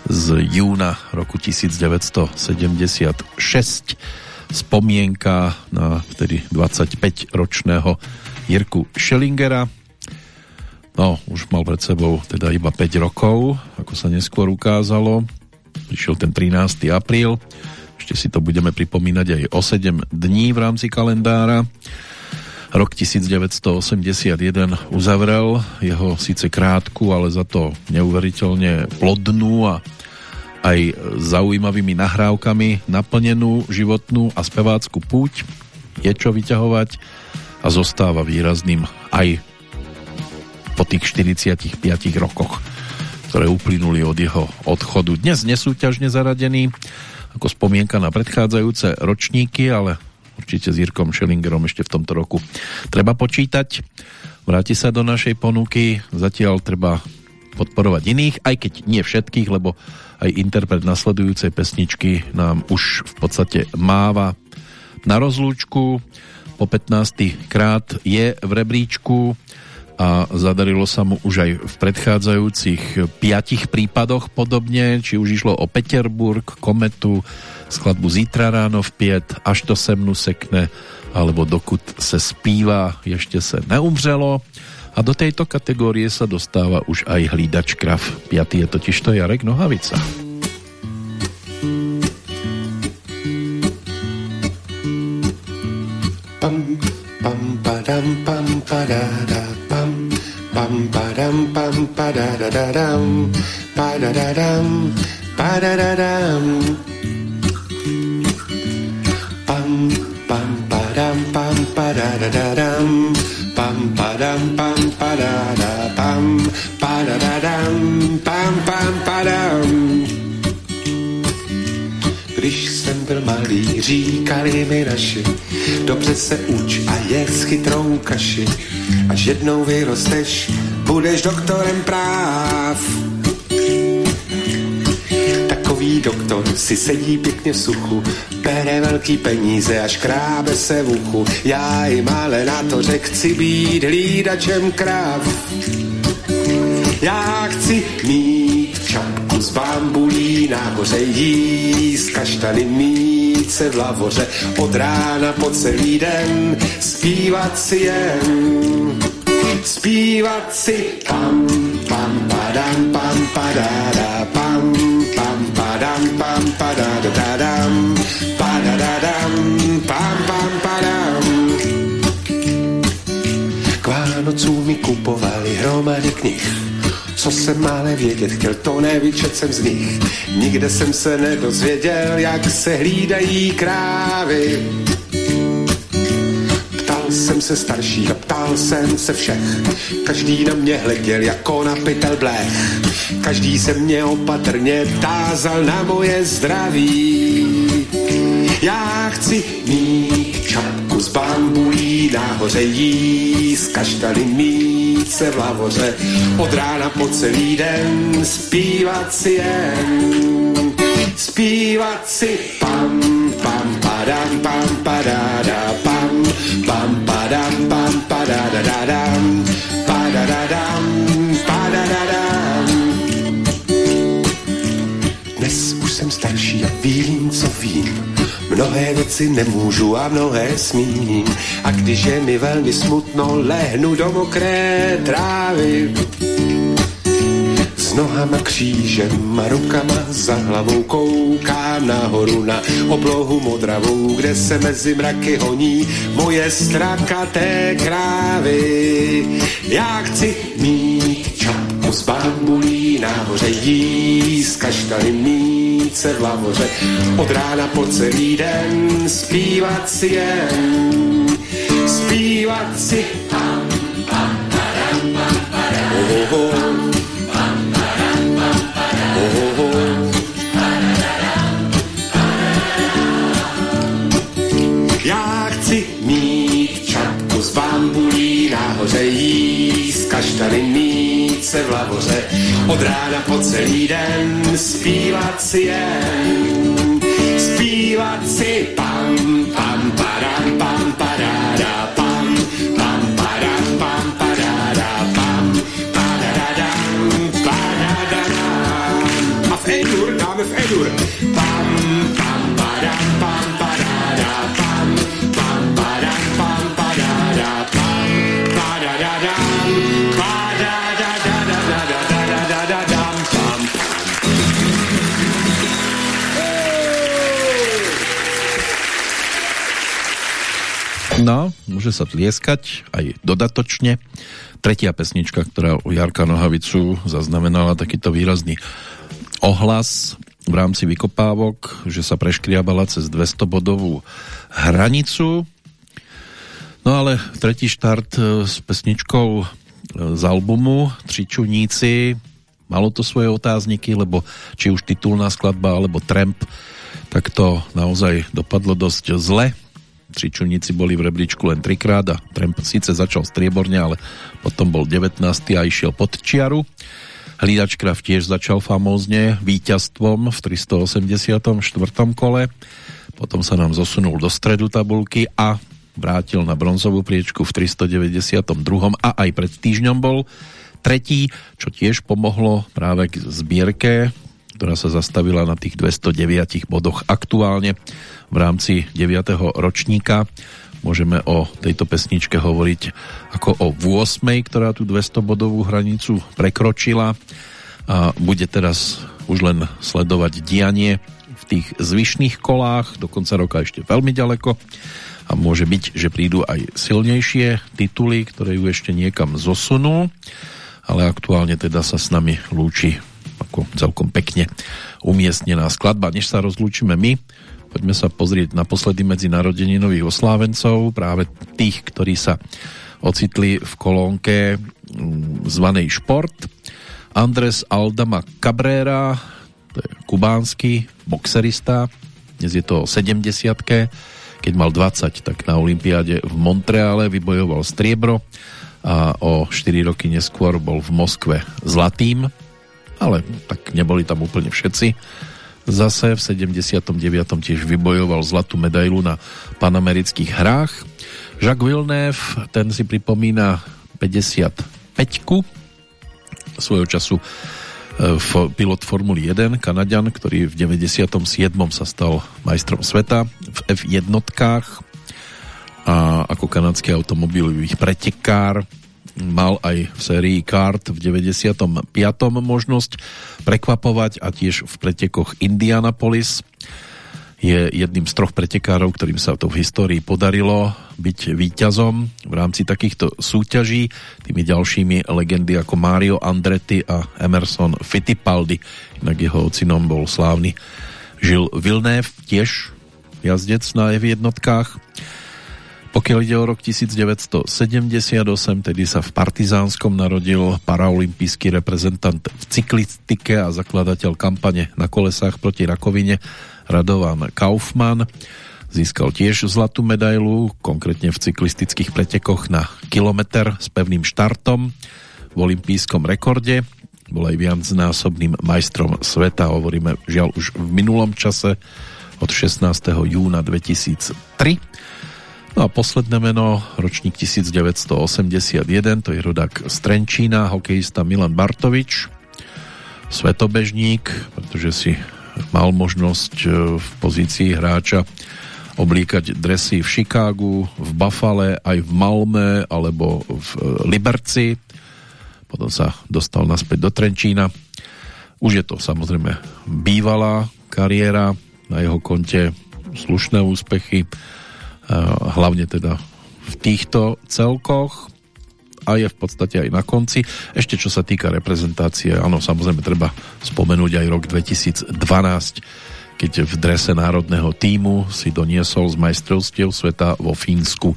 z júna roku 1976 spomienka na vtedy 25-ročného Jirku Schellingera. No, už mal pred sebou teda iba 5 rokov ako sa neskôr ukázalo. Prišiel ten 13. apríl. Ešte si to budeme pripomínať aj o 7 dní v rámci kalendára. Rok 1981 uzavrel jeho síce krátku, ale za to neuveriteľne plodnú a aj zaujímavými nahrávkami naplnenú životnú a spevácku púť. Je čo vyťahovať a zostáva výrazným aj po tých 45 rokoch, ktoré uplynuli od jeho odchodu. Dnes nesúťažne zaradený ako spomienka na predchádzajúce ročníky, ale určite s Jirkom Schellingerom ešte v tomto roku treba počítať. Vráti sa do našej ponuky, zatiaľ treba podporovať iných, aj keď nie všetkých, lebo aj interpret nasledujúcej pesničky nám už v podstate máva na rozlúčku. Po 15. krát je v rebríčku a zadarilo sa mu už aj v predchádzajúcich piatich prípadoch podobne, či už išlo o Peterburg, Kometu, skladbu Zítra ráno v pět, až to se mnu sekne, alebo dokud se zpívá, ešte se neumřelo. A do tejto kategórie sa dostáva už aj hlídač krav. Piatý je totiž to Jarek Nohavica. Pam, pam, padam, pam, padada, pam, pam, padam pam padadadam padadadam padadadam pam pam padam pam padadadam pam padam pam padada pam padadadam pam pam padam když jsem byl malý, říkali mi naši, dobře se uč a jest chytrou kaši, až jednou vyrosteš, budeš doktorem práv. Takový doktor si sedí pěkně v suchu, bere velký peníze a škrábe se v uchu. Já jim ale na to řek, chci být hlídačem kráv. Já chci mít čapku z bambulí, nahoře jíst kaštany, mít se v lavoře, od rána po celý den, zpívat si jen. Zpívat si pam, pam, padam, pam, padada, pam, padam, pam, padadadam, padadadam, pam, pam, padam. K Vánocům mi kupovali hromady knih, co jsem ale vědět chtěl, to nevyčet jsem z nich. Nikde jsem se nedozvěděl, jak se hlídají krávy. Ptal jsem se starších a ptal jsem se všech. Každý na mě hleděl jako na pytel blech. Každý se mě opatrně tázal na moje zdraví. Já chci mít čapku z bambulí, nahoře jíst kaštany mít se v lavoře, od rána po celý den zpívat si jen. Zpívat si pam, pam, padam, pam, padada, pam, pam, padam, pam, padadadam, padadadam, padadadam. Dnes už jsem starší a vím, co vím. Mnohé věci nemůžu a mnohé smím. A když je mi velmi smutno, lehnu do mokré trávy. Nohama křížem a rukama za hlavou koukám nahoru na oblohu modravou, kde se mezi mraky honí moje strakaté krávy. Já chci mít čapku z bambulí, nahoře jíst kaštany mít se v lavoře, od rána po celý den zpívat si jen, zpívat si oh, oh, oh. Bambulí, nahoře jíst kaštany, mít se v lavoře, od rána po celý den zpívat si jen. Zpívat si pam, No, môže sa tlieskať aj dodatočne. Tretia pesnička, ktorá u Jarka Nohavicu zaznamenala takýto výrazný ohlas v rámci vykopávok, že sa preškriabala cez 200 bodovú hranicu. No ale tretí štart e, s pesničkou e, z albumu Tři čuníci malo to svoje otázniky, lebo či už titulná skladba alebo Tramp, tak to naozaj dopadlo dosť zle. Tři čuníci boli v rebríčku len trikrát a Tramp síce začal strieborne, ale potom bol 19. a išiel pod čiaru. Hlídačkrav tiež začal famózne víťazstvom v 384. kole, potom sa nám zosunul do stredu tabulky a vrátil na bronzovú priečku v 392. a aj pred týždňom bol tretí, čo tiež pomohlo práve k zbierke, ktorá sa zastavila na tých 209 bodoch aktuálne v rámci 9. ročníka. Môžeme o tejto pesničke hovoriť ako o 8, ktorá tú 200 bodovú hranicu prekročila a bude teraz už len sledovať dianie v tých zvyšných kolách, do konca roka ešte veľmi ďaleko a môže byť, že prídu aj silnejšie tituly, ktoré ju ešte niekam zosunú, ale aktuálne teda sa s nami lúči ako celkom pekne umiestnená skladba. Než sa rozlúčime my, poďme sa pozrieť naposledy medzi nových oslávencov, práve tých, ktorí sa ocitli v kolónke mm, zvanej Šport. Andres Aldama Cabrera, to je kubánsky boxerista, dnes je to 70 keď mal 20, tak na Olympiáde v Montreale vybojoval striebro a o 4 roky neskôr bol v Moskve zlatým, ale tak neboli tam úplne všetci. Zase v 79. tiež vybojoval zlatú medailu na panamerických hrách. Jacques Villeneuve, ten si pripomína 55 svojho času pilot Formuly 1, Kanaďan, ktorý v 97. sa stal majstrom sveta v F1 a ako kanadský automobilový pretekár mal aj v sérii kart v 95. možnosť prekvapovať a tiež v pretekoch Indianapolis je jedným z troch pretekárov, ktorým sa to v histórii podarilo byť víťazom v rámci takýchto súťaží. Tými ďalšími legendy ako Mario Andretti a Emerson Fittipaldi. Inak jeho ocinom bol slávny Žil Villeneuve, tiež jazdec na F jednotkách. Pokiaľ ide o rok 1978, tedy sa v Partizánskom narodil paraolimpijský reprezentant v cyklistike a zakladateľ kampane na kolesách proti rakovine Radovan Kaufmann. Získal tiež zlatú medailu, konkrétne v cyklistických pretekoch na kilometr s pevným štartom v olympijskom rekorde. Bol aj viacnásobným majstrom sveta, hovoríme žiaľ už v minulom čase od 16. júna 2003. No a posledné meno, ročník 1981, to je rodák z Trenčína, hokejista Milan Bartovič, svetobežník, pretože si mal možnosť e, v pozícii hráča oblíkať dresy v Chicagu, v Buffale, aj v Malme alebo v e, Liberci. Potom sa dostal naspäť do Trenčína. Už je to samozrejme bývalá kariéra, na jeho konte slušné úspechy, hlavne teda v týchto celkoch a je v podstate aj na konci. Ešte čo sa týka reprezentácie, áno, samozrejme treba spomenúť aj rok 2012, keď v drese národného týmu si doniesol z majstrovstiev sveta vo Fínsku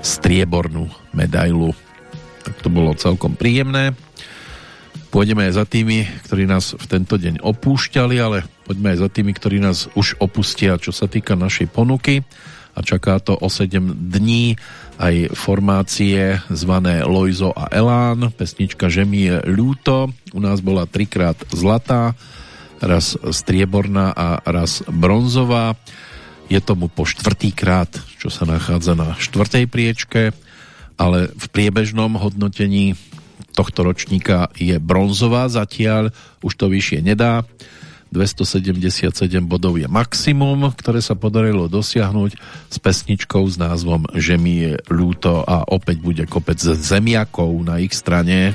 striebornú medailu. Tak to bolo celkom príjemné. Pôjdeme aj za tými, ktorí nás v tento deň opúšťali, ale poďme aj za tými, ktorí nás už opustia, čo sa týka našej ponuky a čaká to o 7 dní aj formácie zvané Loizo a Elán. Pesnička Že mi je ľúto. U nás bola trikrát zlatá, raz strieborná a raz bronzová. Je tomu po štvrtýkrát, čo sa nachádza na štvrtej priečke, ale v priebežnom hodnotení tohto ročníka je bronzová zatiaľ, už to vyššie nedá. 277 bodov je maximum, ktoré sa podarilo dosiahnuť s pesničkou s názvom Že mi je ľúto a opäť bude kopec zemiakov na ich strane.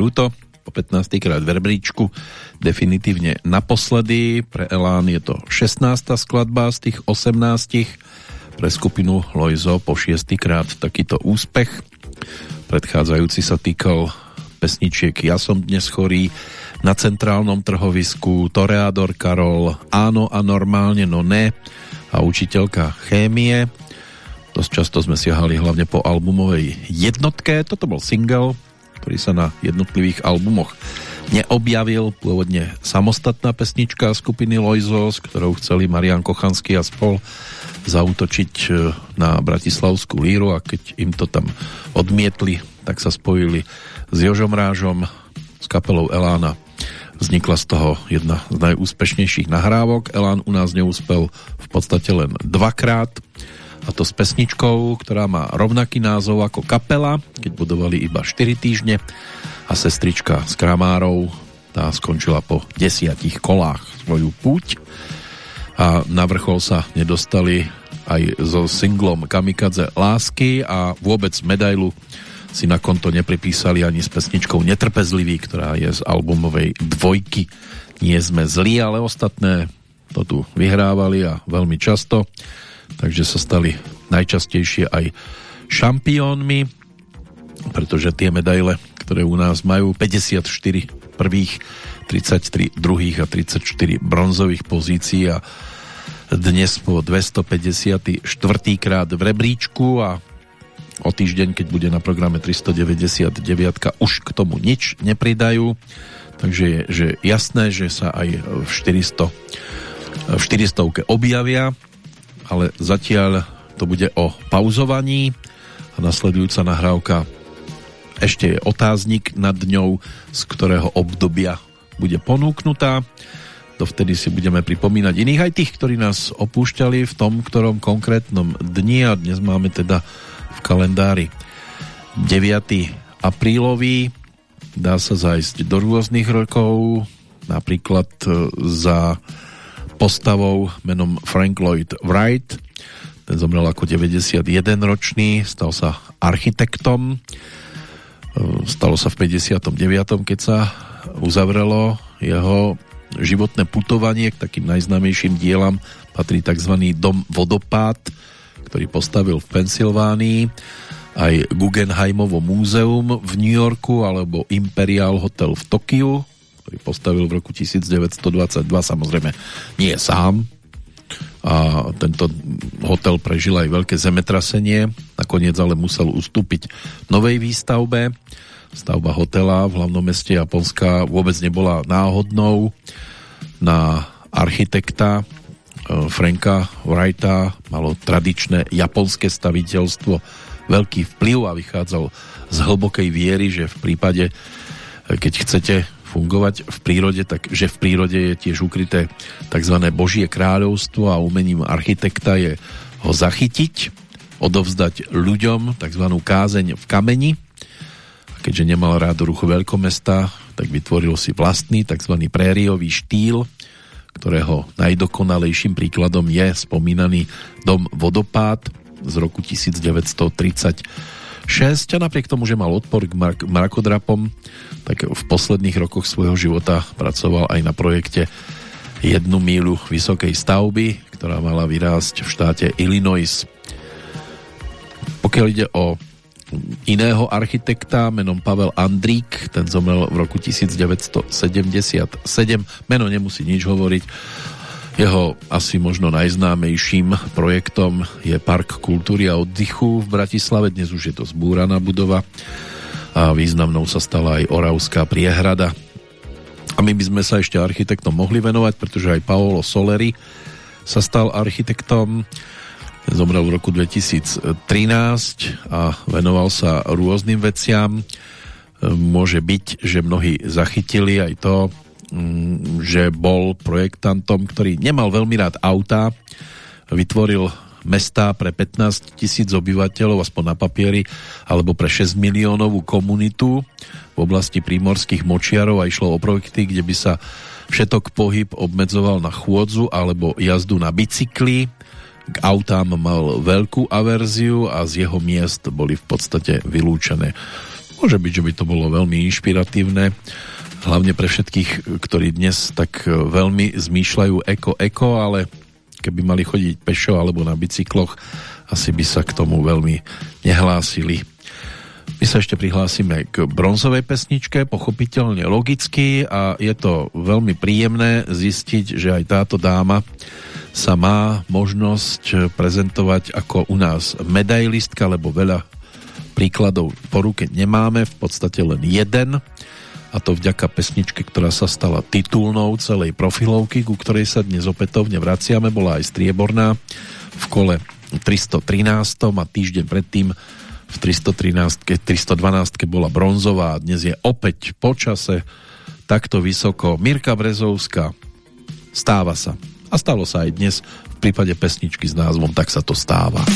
Ľúto. Po 15. krát v definitívne naposledy. Pre Elán je to 16. skladba z tých 18. Pre skupinu Loizo po 6. krát takýto úspech. Predchádzajúci sa týkal pesničiek Ja som dnes chorý, na centrálnom trhovisku Toreador Karol, Áno a normálne, no ne a učiteľka chémie. Dosť často sme siahali hlavne po albumovej jednotke. Toto bol single, ktorý sa na jednotlivých albumoch neobjavil. Pôvodne samostatná pesnička skupiny Loizo, s ktorou chceli Marian Kochanský a spol zautočiť e, na Bratislavskú líru a keď im to tam odmietli, tak sa spojili s Jožom Rážom, s kapelou Elána. Vznikla z toho jedna z najúspešnejších nahrávok. Elán u nás neúspel v podstate len dvakrát a to s pesničkou, ktorá má rovnaký názov ako kapela, keď budovali iba 4 týždne. A sestrička z Kramárov tá skončila po desiatich kolách svoju púť. A na vrchol sa nedostali aj so singlom Kamikadze Lásky a vôbec medailu si na konto nepripísali ani s pesničkou Netrpezlivý, ktorá je z albumovej dvojky. Nie sme zlí, ale ostatné to tu vyhrávali a veľmi často takže sa stali najčastejšie aj šampiónmi, pretože tie medaile, ktoré u nás majú 54 prvých, 33 druhých a 34 bronzových pozícií a dnes po 254 krát v rebríčku a o týždeň, keď bude na programe 399 už k tomu nič nepridajú. Takže je že jasné, že sa aj v 400 v 400 objavia ale zatiaľ to bude o pauzovaní a nasledujúca nahrávka ešte je otáznik nad ňou, z ktorého obdobia bude ponúknutá. Dovtedy si budeme pripomínať iných aj tých, ktorí nás opúšťali v tom, ktorom konkrétnom dni a dnes máme teda v kalendári 9. aprílový. Dá sa zajsť do rôznych rokov, napríklad e, za postavou menom Frank Lloyd Wright. Ten zomrel ako 91 ročný, stal sa architektom. Stalo sa v 59. keď sa uzavrelo jeho životné putovanie k takým najznámejším dielam patrí tzv. Dom Vodopád, ktorý postavil v Pensylvánii aj Guggenheimovo múzeum v New Yorku alebo Imperial Hotel v Tokiu ktorý postavil v roku 1922, samozrejme nie sám. A tento hotel prežil aj veľké zemetrasenie, nakoniec ale musel ustúpiť novej výstavbe. stavba hotela v hlavnom meste Japonska vôbec nebola náhodnou. Na architekta e, Franka Wrighta malo tradičné japonské staviteľstvo veľký vplyv a vychádzal z hlbokej viery, že v prípade, keď chcete fungovať v prírode, tak že v prírode je tiež ukryté tzv. Božie kráľovstvo a umením architekta je ho zachytiť, odovzdať ľuďom tzv. kázeň v kameni. A keďže nemal rád ruchu veľkomesta, tak vytvoril si vlastný tzv. prériový štýl, ktorého najdokonalejším príkladom je spomínaný dom Vodopád z roku 1936 a napriek tomu, že mal odpor k mrakodrapom, tak v posledných rokoch svojho života pracoval aj na projekte jednu mílu vysokej stavby, ktorá mala vyrásť v štáte Illinois. Pokiaľ ide o iného architekta menom Pavel Andrík, ten zomrel v roku 1977. Meno nemusí nič hovoriť. Jeho asi možno najznámejším projektom je Park kultúry a oddychu v Bratislave. Dnes už je to zbúraná budova a významnou sa stala aj Oravská priehrada. A my by sme sa ešte architektom mohli venovať, pretože aj Paolo Soleri sa stal architektom zomrel v roku 2013 a venoval sa rôznym veciam. Môže byť, že mnohí zachytili aj to, že bol projektantom, ktorý nemal veľmi rád auta, vytvoril mestá pre 15 tisíc obyvateľov, aspoň na papieri, alebo pre 6 miliónovú komunitu v oblasti prímorských močiarov a išlo o projekty, kde by sa všetok pohyb obmedzoval na chôdzu alebo jazdu na bicykli k autám mal veľkú averziu a z jeho miest boli v podstate vylúčené. Môže byť, že by to bolo veľmi inšpiratívne, hlavne pre všetkých, ktorí dnes tak veľmi zmýšľajú eko-eko, ale keby mali chodiť pešo alebo na bicykloch, asi by sa k tomu veľmi nehlásili. My sa ešte prihlásime k bronzovej pesničke, pochopiteľne logicky a je to veľmi príjemné zistiť, že aj táto dáma sa má možnosť prezentovať ako u nás medailistka, lebo veľa príkladov po ruke nemáme, v podstate len jeden a to vďaka pesničke, ktorá sa stala titulnou celej profilovky, ku ktorej sa dnes opätovne vraciame, bola aj strieborná v kole 313 a týždeň predtým v 313 312 bola bronzová a dnes je opäť počase takto vysoko. Mirka Brezovská stáva sa a stalo sa aj dnes v prípade pesničky s názvom Tak sa to stáva.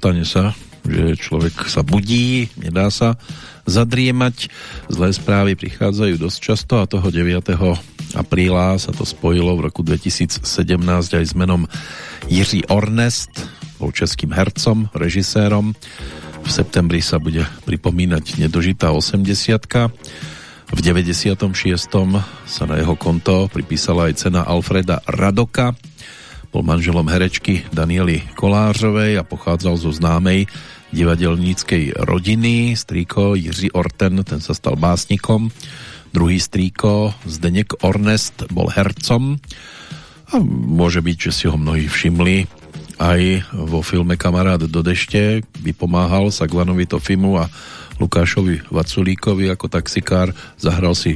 Stane sa, že človek sa budí, nedá sa zadriemať. Zlé správy prichádzajú dosť často a toho 9. apríla sa to spojilo v roku 2017 aj s menom Jiří Ornest, bol českým hercom, režisérom. V septembri sa bude pripomínať nedožitá 80 v 96. sa na jeho konto pripísala aj cena Alfreda Radoka. Bol manželom herečky Daniely Kolářovej a pochádzal zo známej divadelníckej rodiny. Strýko Jiří Orten, ten sa stal básnikom. Druhý strýko Zdeněk Ornest bol hercom. A môže byť, že si ho mnohí všimli aj vo filme Kamarát do dešte. Vypomáhal Sagvanovi Tofimu a Lukášovi Vaculíkovi ako taxikár. Zahral si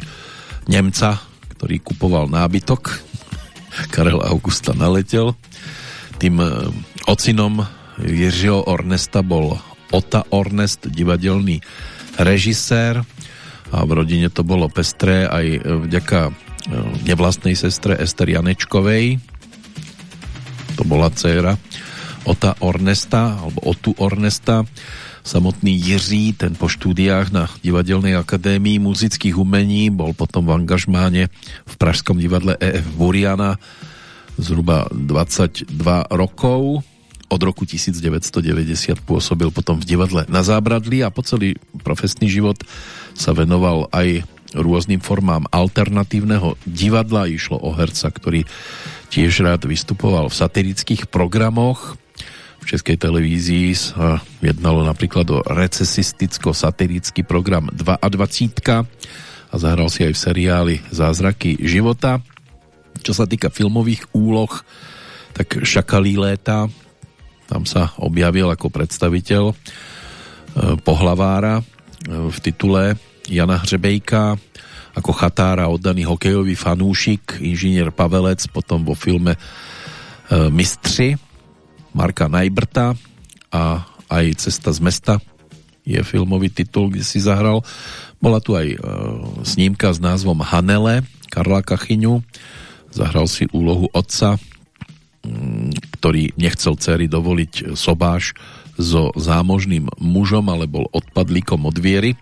Nemca, ktorý kupoval nábytok. Karel Augusta naletel. Tým e, ocinom Jiřího Ornesta bol Ota Ornest, divadelný režisér a v rodine to bolo pestré aj vďaka e, nevlastnej sestre Ester Janečkovej. To bola dcéra Ota Ornesta, alebo Otu Ornesta Samotný Jiří, ten po štúdiách na Divadelnej akadémii muzických umení bol potom v angažmáne v Pražskom divadle EF Buriana zhruba 22 rokov. Od roku 1990 pôsobil potom v divadle na Zábradli a po celý profesný život sa venoval aj rôznym formám alternatívneho divadla. Išlo o herca, ktorý tiež rád vystupoval v satirických programoch v Českej televízii sa jednalo napríklad o recesisticko-satirický program 22 a zahral si aj v seriáli Zázraky života. Čo sa týka filmových úloh, tak Šakalí léta, tam sa objavil ako predstaviteľ e, pohlavára e, v titule Jana Hřebejka, ako chatára oddaný hokejový fanúšik, inžinier Pavelec, potom vo filme e, Mistři Marka Najbrta a aj Cesta z mesta je filmový titul, kde si zahral. Bola tu aj e, snímka s názvom Hanele Karla Kachyňu. Zahral si úlohu otca, mm, ktorý nechcel cery dovoliť sobáš so zámožným mužom, ale bol odpadlíkom od viery.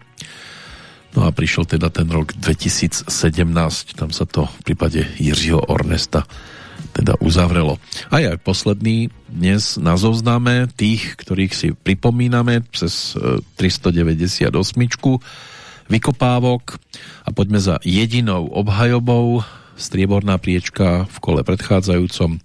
No a prišiel teda ten rok 2017, tam sa to v prípade Jiřího Ornesta teda uzavrelo. A aj posledný dnes na zozname tých, ktorých si pripomíname cez 398 e, vykopávok a poďme za jedinou obhajobou strieborná priečka v kole predchádzajúcom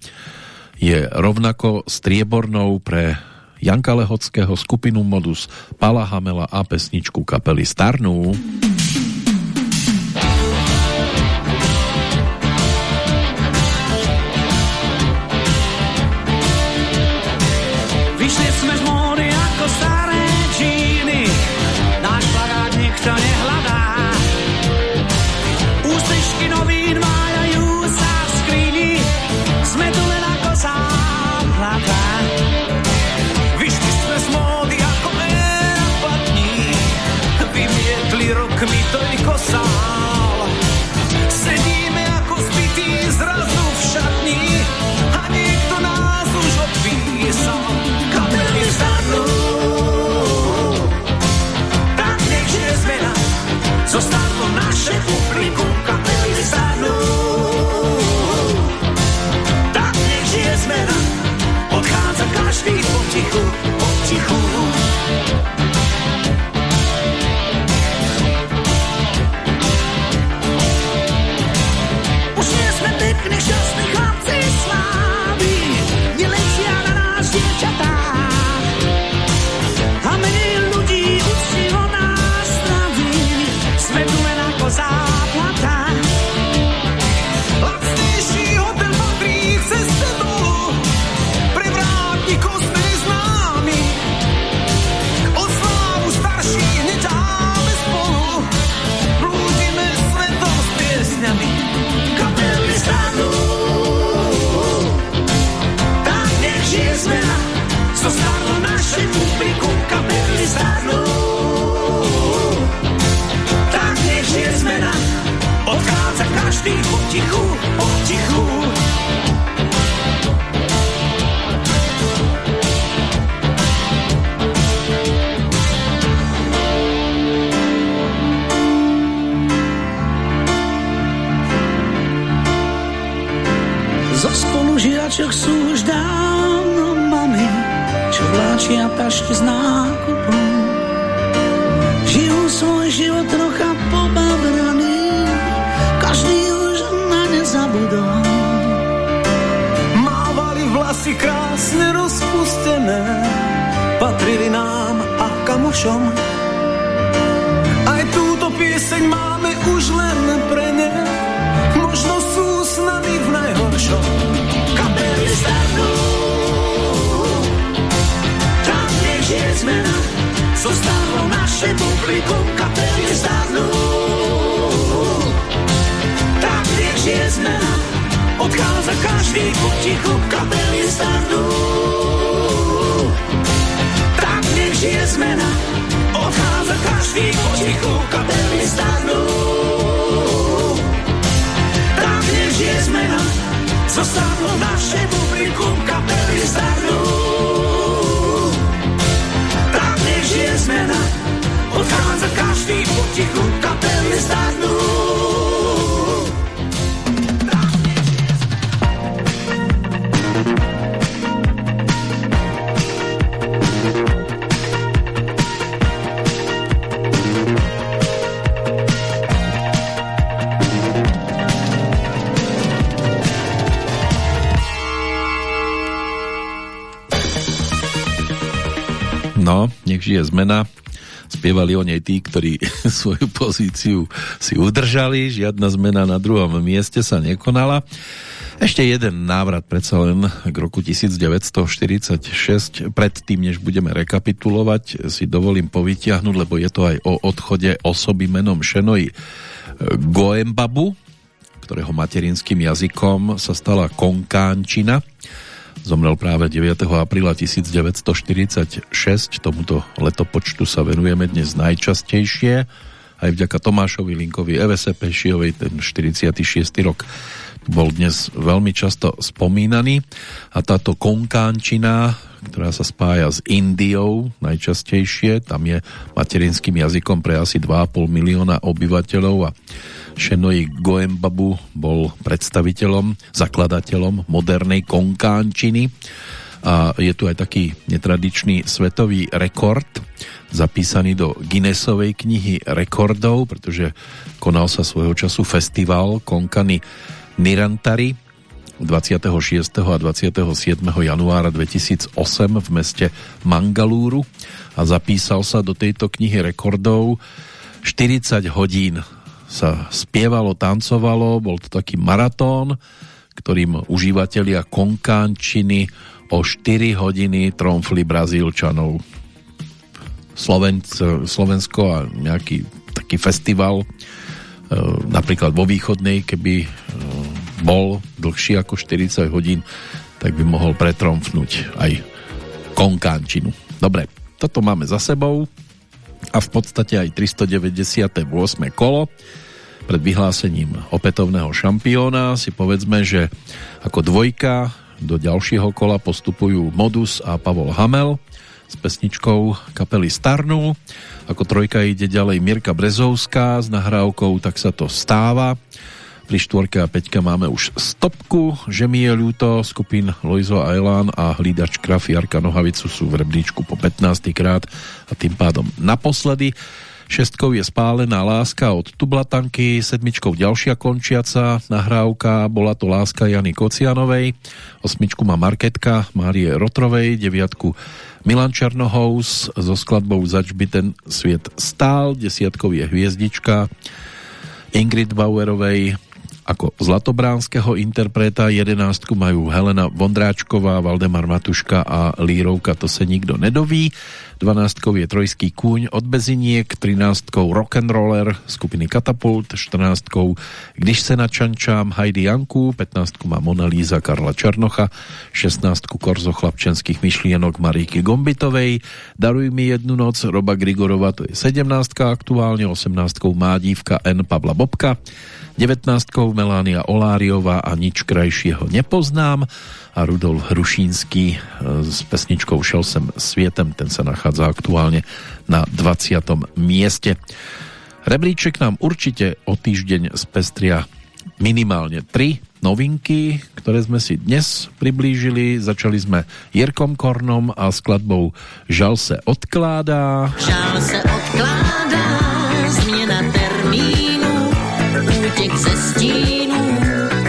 je rovnako striebornou pre Janka Lehockého skupinu Modus Pala Hamela a pesničku kapely Starnú. vždy potichu, potichu. Zo spolužiačok sú už dávno mami, čo vláčia tašky s nákupom. Žijú svoj život trocha krásne rozpustené, patrili nám a kamošom. Aj túto pieseň máme už len pre ne, možno sú s nami v najhoršom. Kapely starnú, tam nech je zmena, zostalo naše publikum, kapely starnú. Tam nech je zmena, odchádza každý potichu, kapely starnú. Tam nech žije zmena, odchádza každý potichu, kapely starnú. Tam nech žije zmena, zostalo naše publikum, kapely starnú. Tam nech žije zmena, odchádza každý potichu, kapely starnú. No, žije zmena. Spievali o nej tí, ktorí svoju pozíciu si udržali. Žiadna zmena na druhom mieste sa nekonala. Ešte jeden návrat predsa len k roku 1946. Predtým, než budeme rekapitulovať, si dovolím povytiahnuť, lebo je to aj o odchode osoby menom Šenoj Goembabu, ktorého materinským jazykom sa stala konkánčina. Zomrel práve 9. apríla 1946. Tomuto letopočtu sa venujeme dnes najčastejšie. Aj vďaka Tomášovi Linkovi, Evese Pešijovej, ten 46. rok bol dnes veľmi často spomínaný. A táto konkánčina, ktorá sa spája s Indiou najčastejšie, tam je materinským jazykom pre asi 2,5 milióna obyvateľov a Šenoi Goembabu bol predstaviteľom, zakladateľom modernej konkánčiny a je tu aj taký netradičný svetový rekord zapísaný do Guinnessovej knihy rekordov, pretože konal sa svojho času festival Konkany Nirantari 26. a 27. januára 2008 v meste Mangalúru a zapísal sa do tejto knihy rekordov 40 hodín sa spievalo, tancovalo, bol to taký maratón, ktorým užívateľia konkánčiny o 4 hodiny tromfli Brazílčanov. Slovensko a nejaký taký festival e, napríklad vo východnej, keby e, bol dlhší ako 40 hodín, tak by mohol pretromfnúť aj konkánčinu. Dobre, toto máme za sebou a v podstate aj 398. kolo pred vyhlásením opätovného šampióna si povedzme, že ako dvojka do ďalšieho kola postupujú Modus a Pavol Hamel s pesničkou kapely Starnu. Ako trojka ide ďalej Mirka Brezovská s nahrávkou Tak sa to stáva. Pri štvorke a peťka máme už stopku, že mi je ľúto, skupín Loizo Ailan a hlídač Kraf Jarka Nohavicu sú v rebríčku po 15. krát a tým pádom naposledy. Šestkou je spálená láska od Tublatanky, sedmičkou ďalšia končiaca nahrávka, bola to láska Jany Kocianovej, osmičku má Marketka Márie Rotrovej, deviatku Milan Černohous so skladbou Zač by ten sviet stál, desiatkou je Hviezdička Ingrid Bauerovej, ako zlatobránskeho interpreta, jedenáctku majú Helena Vondráčková, Valdemar Matuška a Lírovka, to se nikdo nedoví. Dvanáctkou je Trojský kúň od Beziniek, trináctkou Rock'n'Roller skupiny Katapult, štrnáctkou Když se načančám Heidi Janku, petnáctku má Mona Líza Karla Černocha, šestnáctku Korzo chlapčenských myšlienok Maríky Gombitovej, Daruj mi jednu noc Roba Grigorova, to je sedemnáctka aktuálne, osemnáctkou má dívka N. Pavla Bobka, 19. Melania Oláriová a nič krajšieho nepoznám a Rudolf Hrušínský e, s pesničkou Šel sem svietem, ten sa nachádza aktuálne na 20. mieste. Rebríček nám určite o týždeň spestria minimálne 3 novinky, ktoré sme si dnes priblížili. Začali sme Jirkom Kornom a skladbou Žal se odkládá. Žal se odkládá, útěk ze stínu,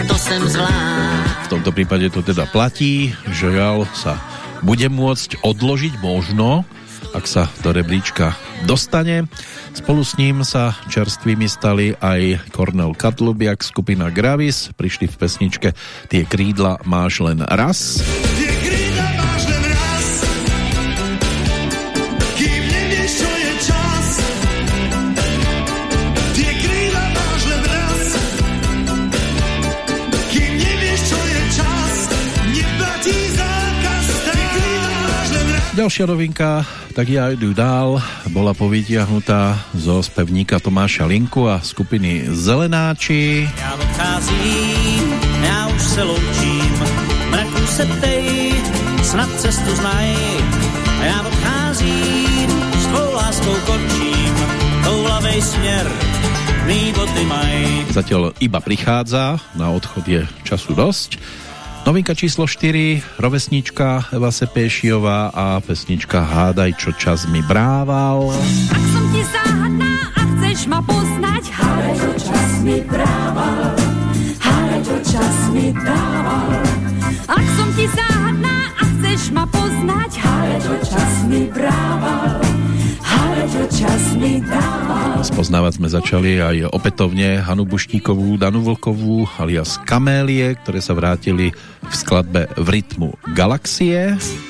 to jsem zvládl. V tomto prípade to teda platí, že žal sa bude môcť odložiť možno, ak sa do rebríčka dostane. Spolu s ním sa čerstvými stali aj Kornel Katlubiak, skupina Gravis. Prišli v pesničke Tie krídla máš len raz. Tie Ďalšia novinka, tak ja idú dál, bola povytiahnutá zo spevníka Tomáša Linku a skupiny Zelenáči. Já odcházím, já už se loučím, mraku se ptej, snad cestu znaj. A já odcházím, s tvou láskou končím, toulavej směr, mý boty maj. Zatiaľ iba prichádza, na odchod je času dosť. Novinka číslo 4, rovesnička Eva Sepéšiová a pesnička Hádaj, čo čas mi brával. Ak som ti záhadná a chceš ma poznať, hádaj, čo čas mi brával. Hádaj, čo čas mi dával. Ak som ti záhadná a chceš ma poznať, hádaj, čo čas mi brával. Spoznávať sme začali aj opätovne Hanu Buštíkovú, Danu Vlkovú alias Kamélie, ktoré sa vrátili v skladbe v rytmu Galaxie. Rytmu.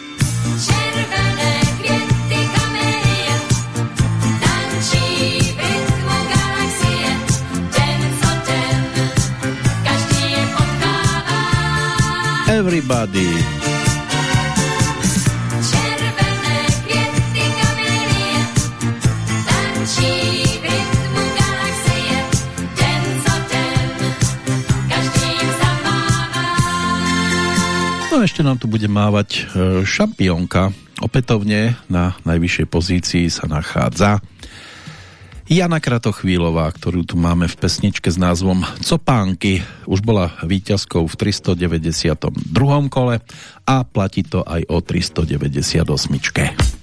Everybody. No a ešte nám tu bude mávať e, šampiónka. Opätovne na najvyššej pozícii sa nachádza Jana Kratochvílová, ktorú tu máme v pesničke s názvom Copánky. Už bola víťazkou v 392. kole a platí to aj o 398.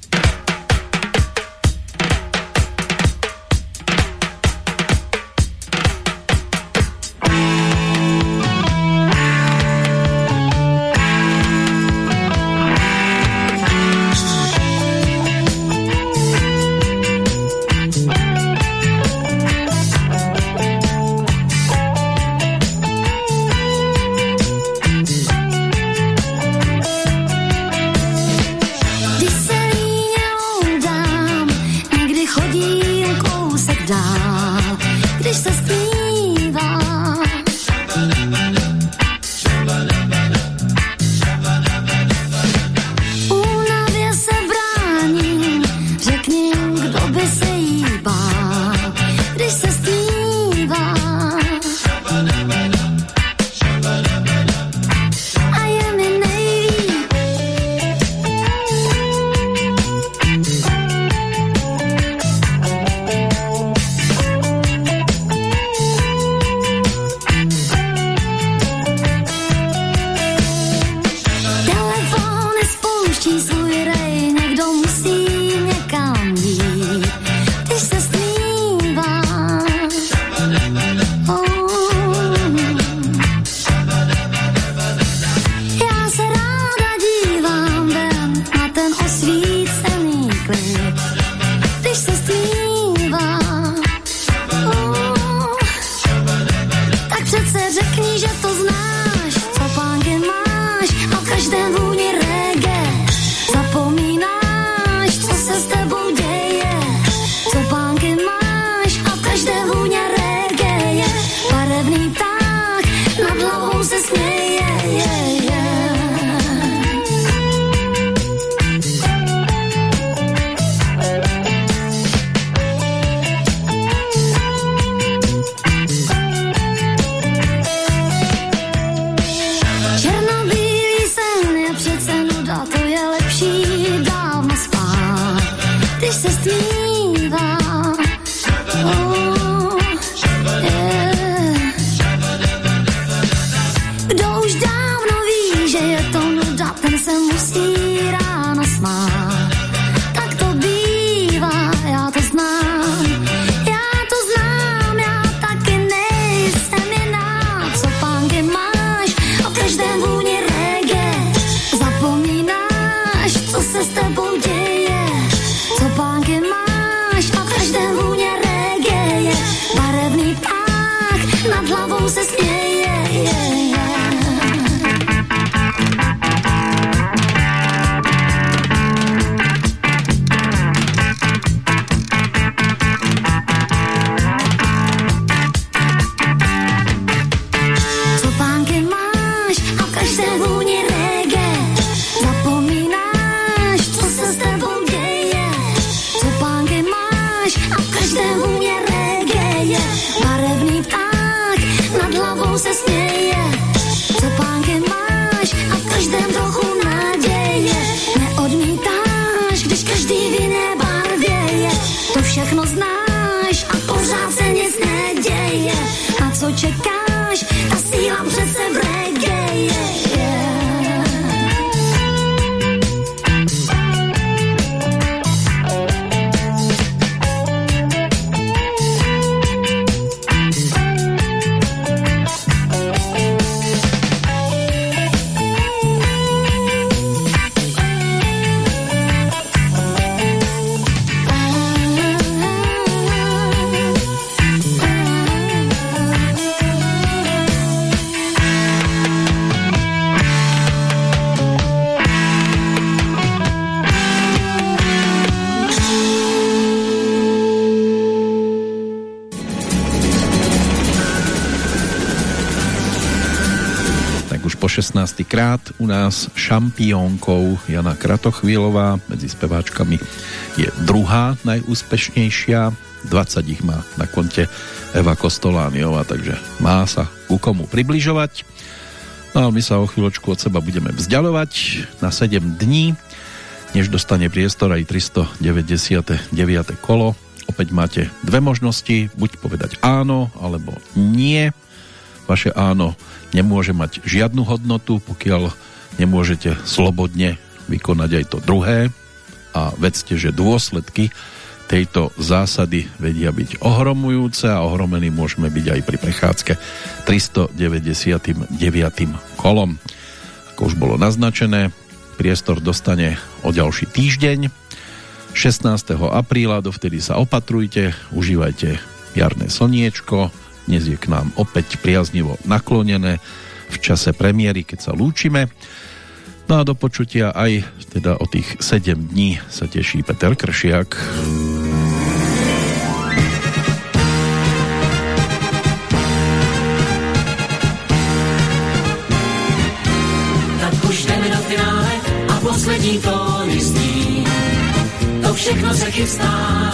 u nás šampiónkou Jana Kratochvílová. Medzi speváčkami je druhá najúspešnejšia. 20 ich má na konte Eva Kostolániová takže má sa ku komu približovať. No a my sa o chvíľočku od seba budeme vzdialovať na 7 dní. Než dostane priestor aj 399. kolo opäť máte dve možnosti. Buď povedať áno alebo nie. Vaše áno nemôže mať žiadnu hodnotu, pokiaľ nemôžete slobodne vykonať aj to druhé a vedzte, že dôsledky tejto zásady vedia byť ohromujúce a ohromení môžeme byť aj pri prechádzke 399. kolom. Ako už bolo naznačené, priestor dostane o ďalší týždeň 16. apríla, dovtedy sa opatrujte, užívajte jarné slniečko, dnes je k nám opäť priaznivo naklonené v čase premiéry, keď sa lúčime. No a do počutia aj teda o tých 7 dní sa teší Peter Kršiak. Tak už jdeme do finále a poslední tóny zní. To všechno se chystá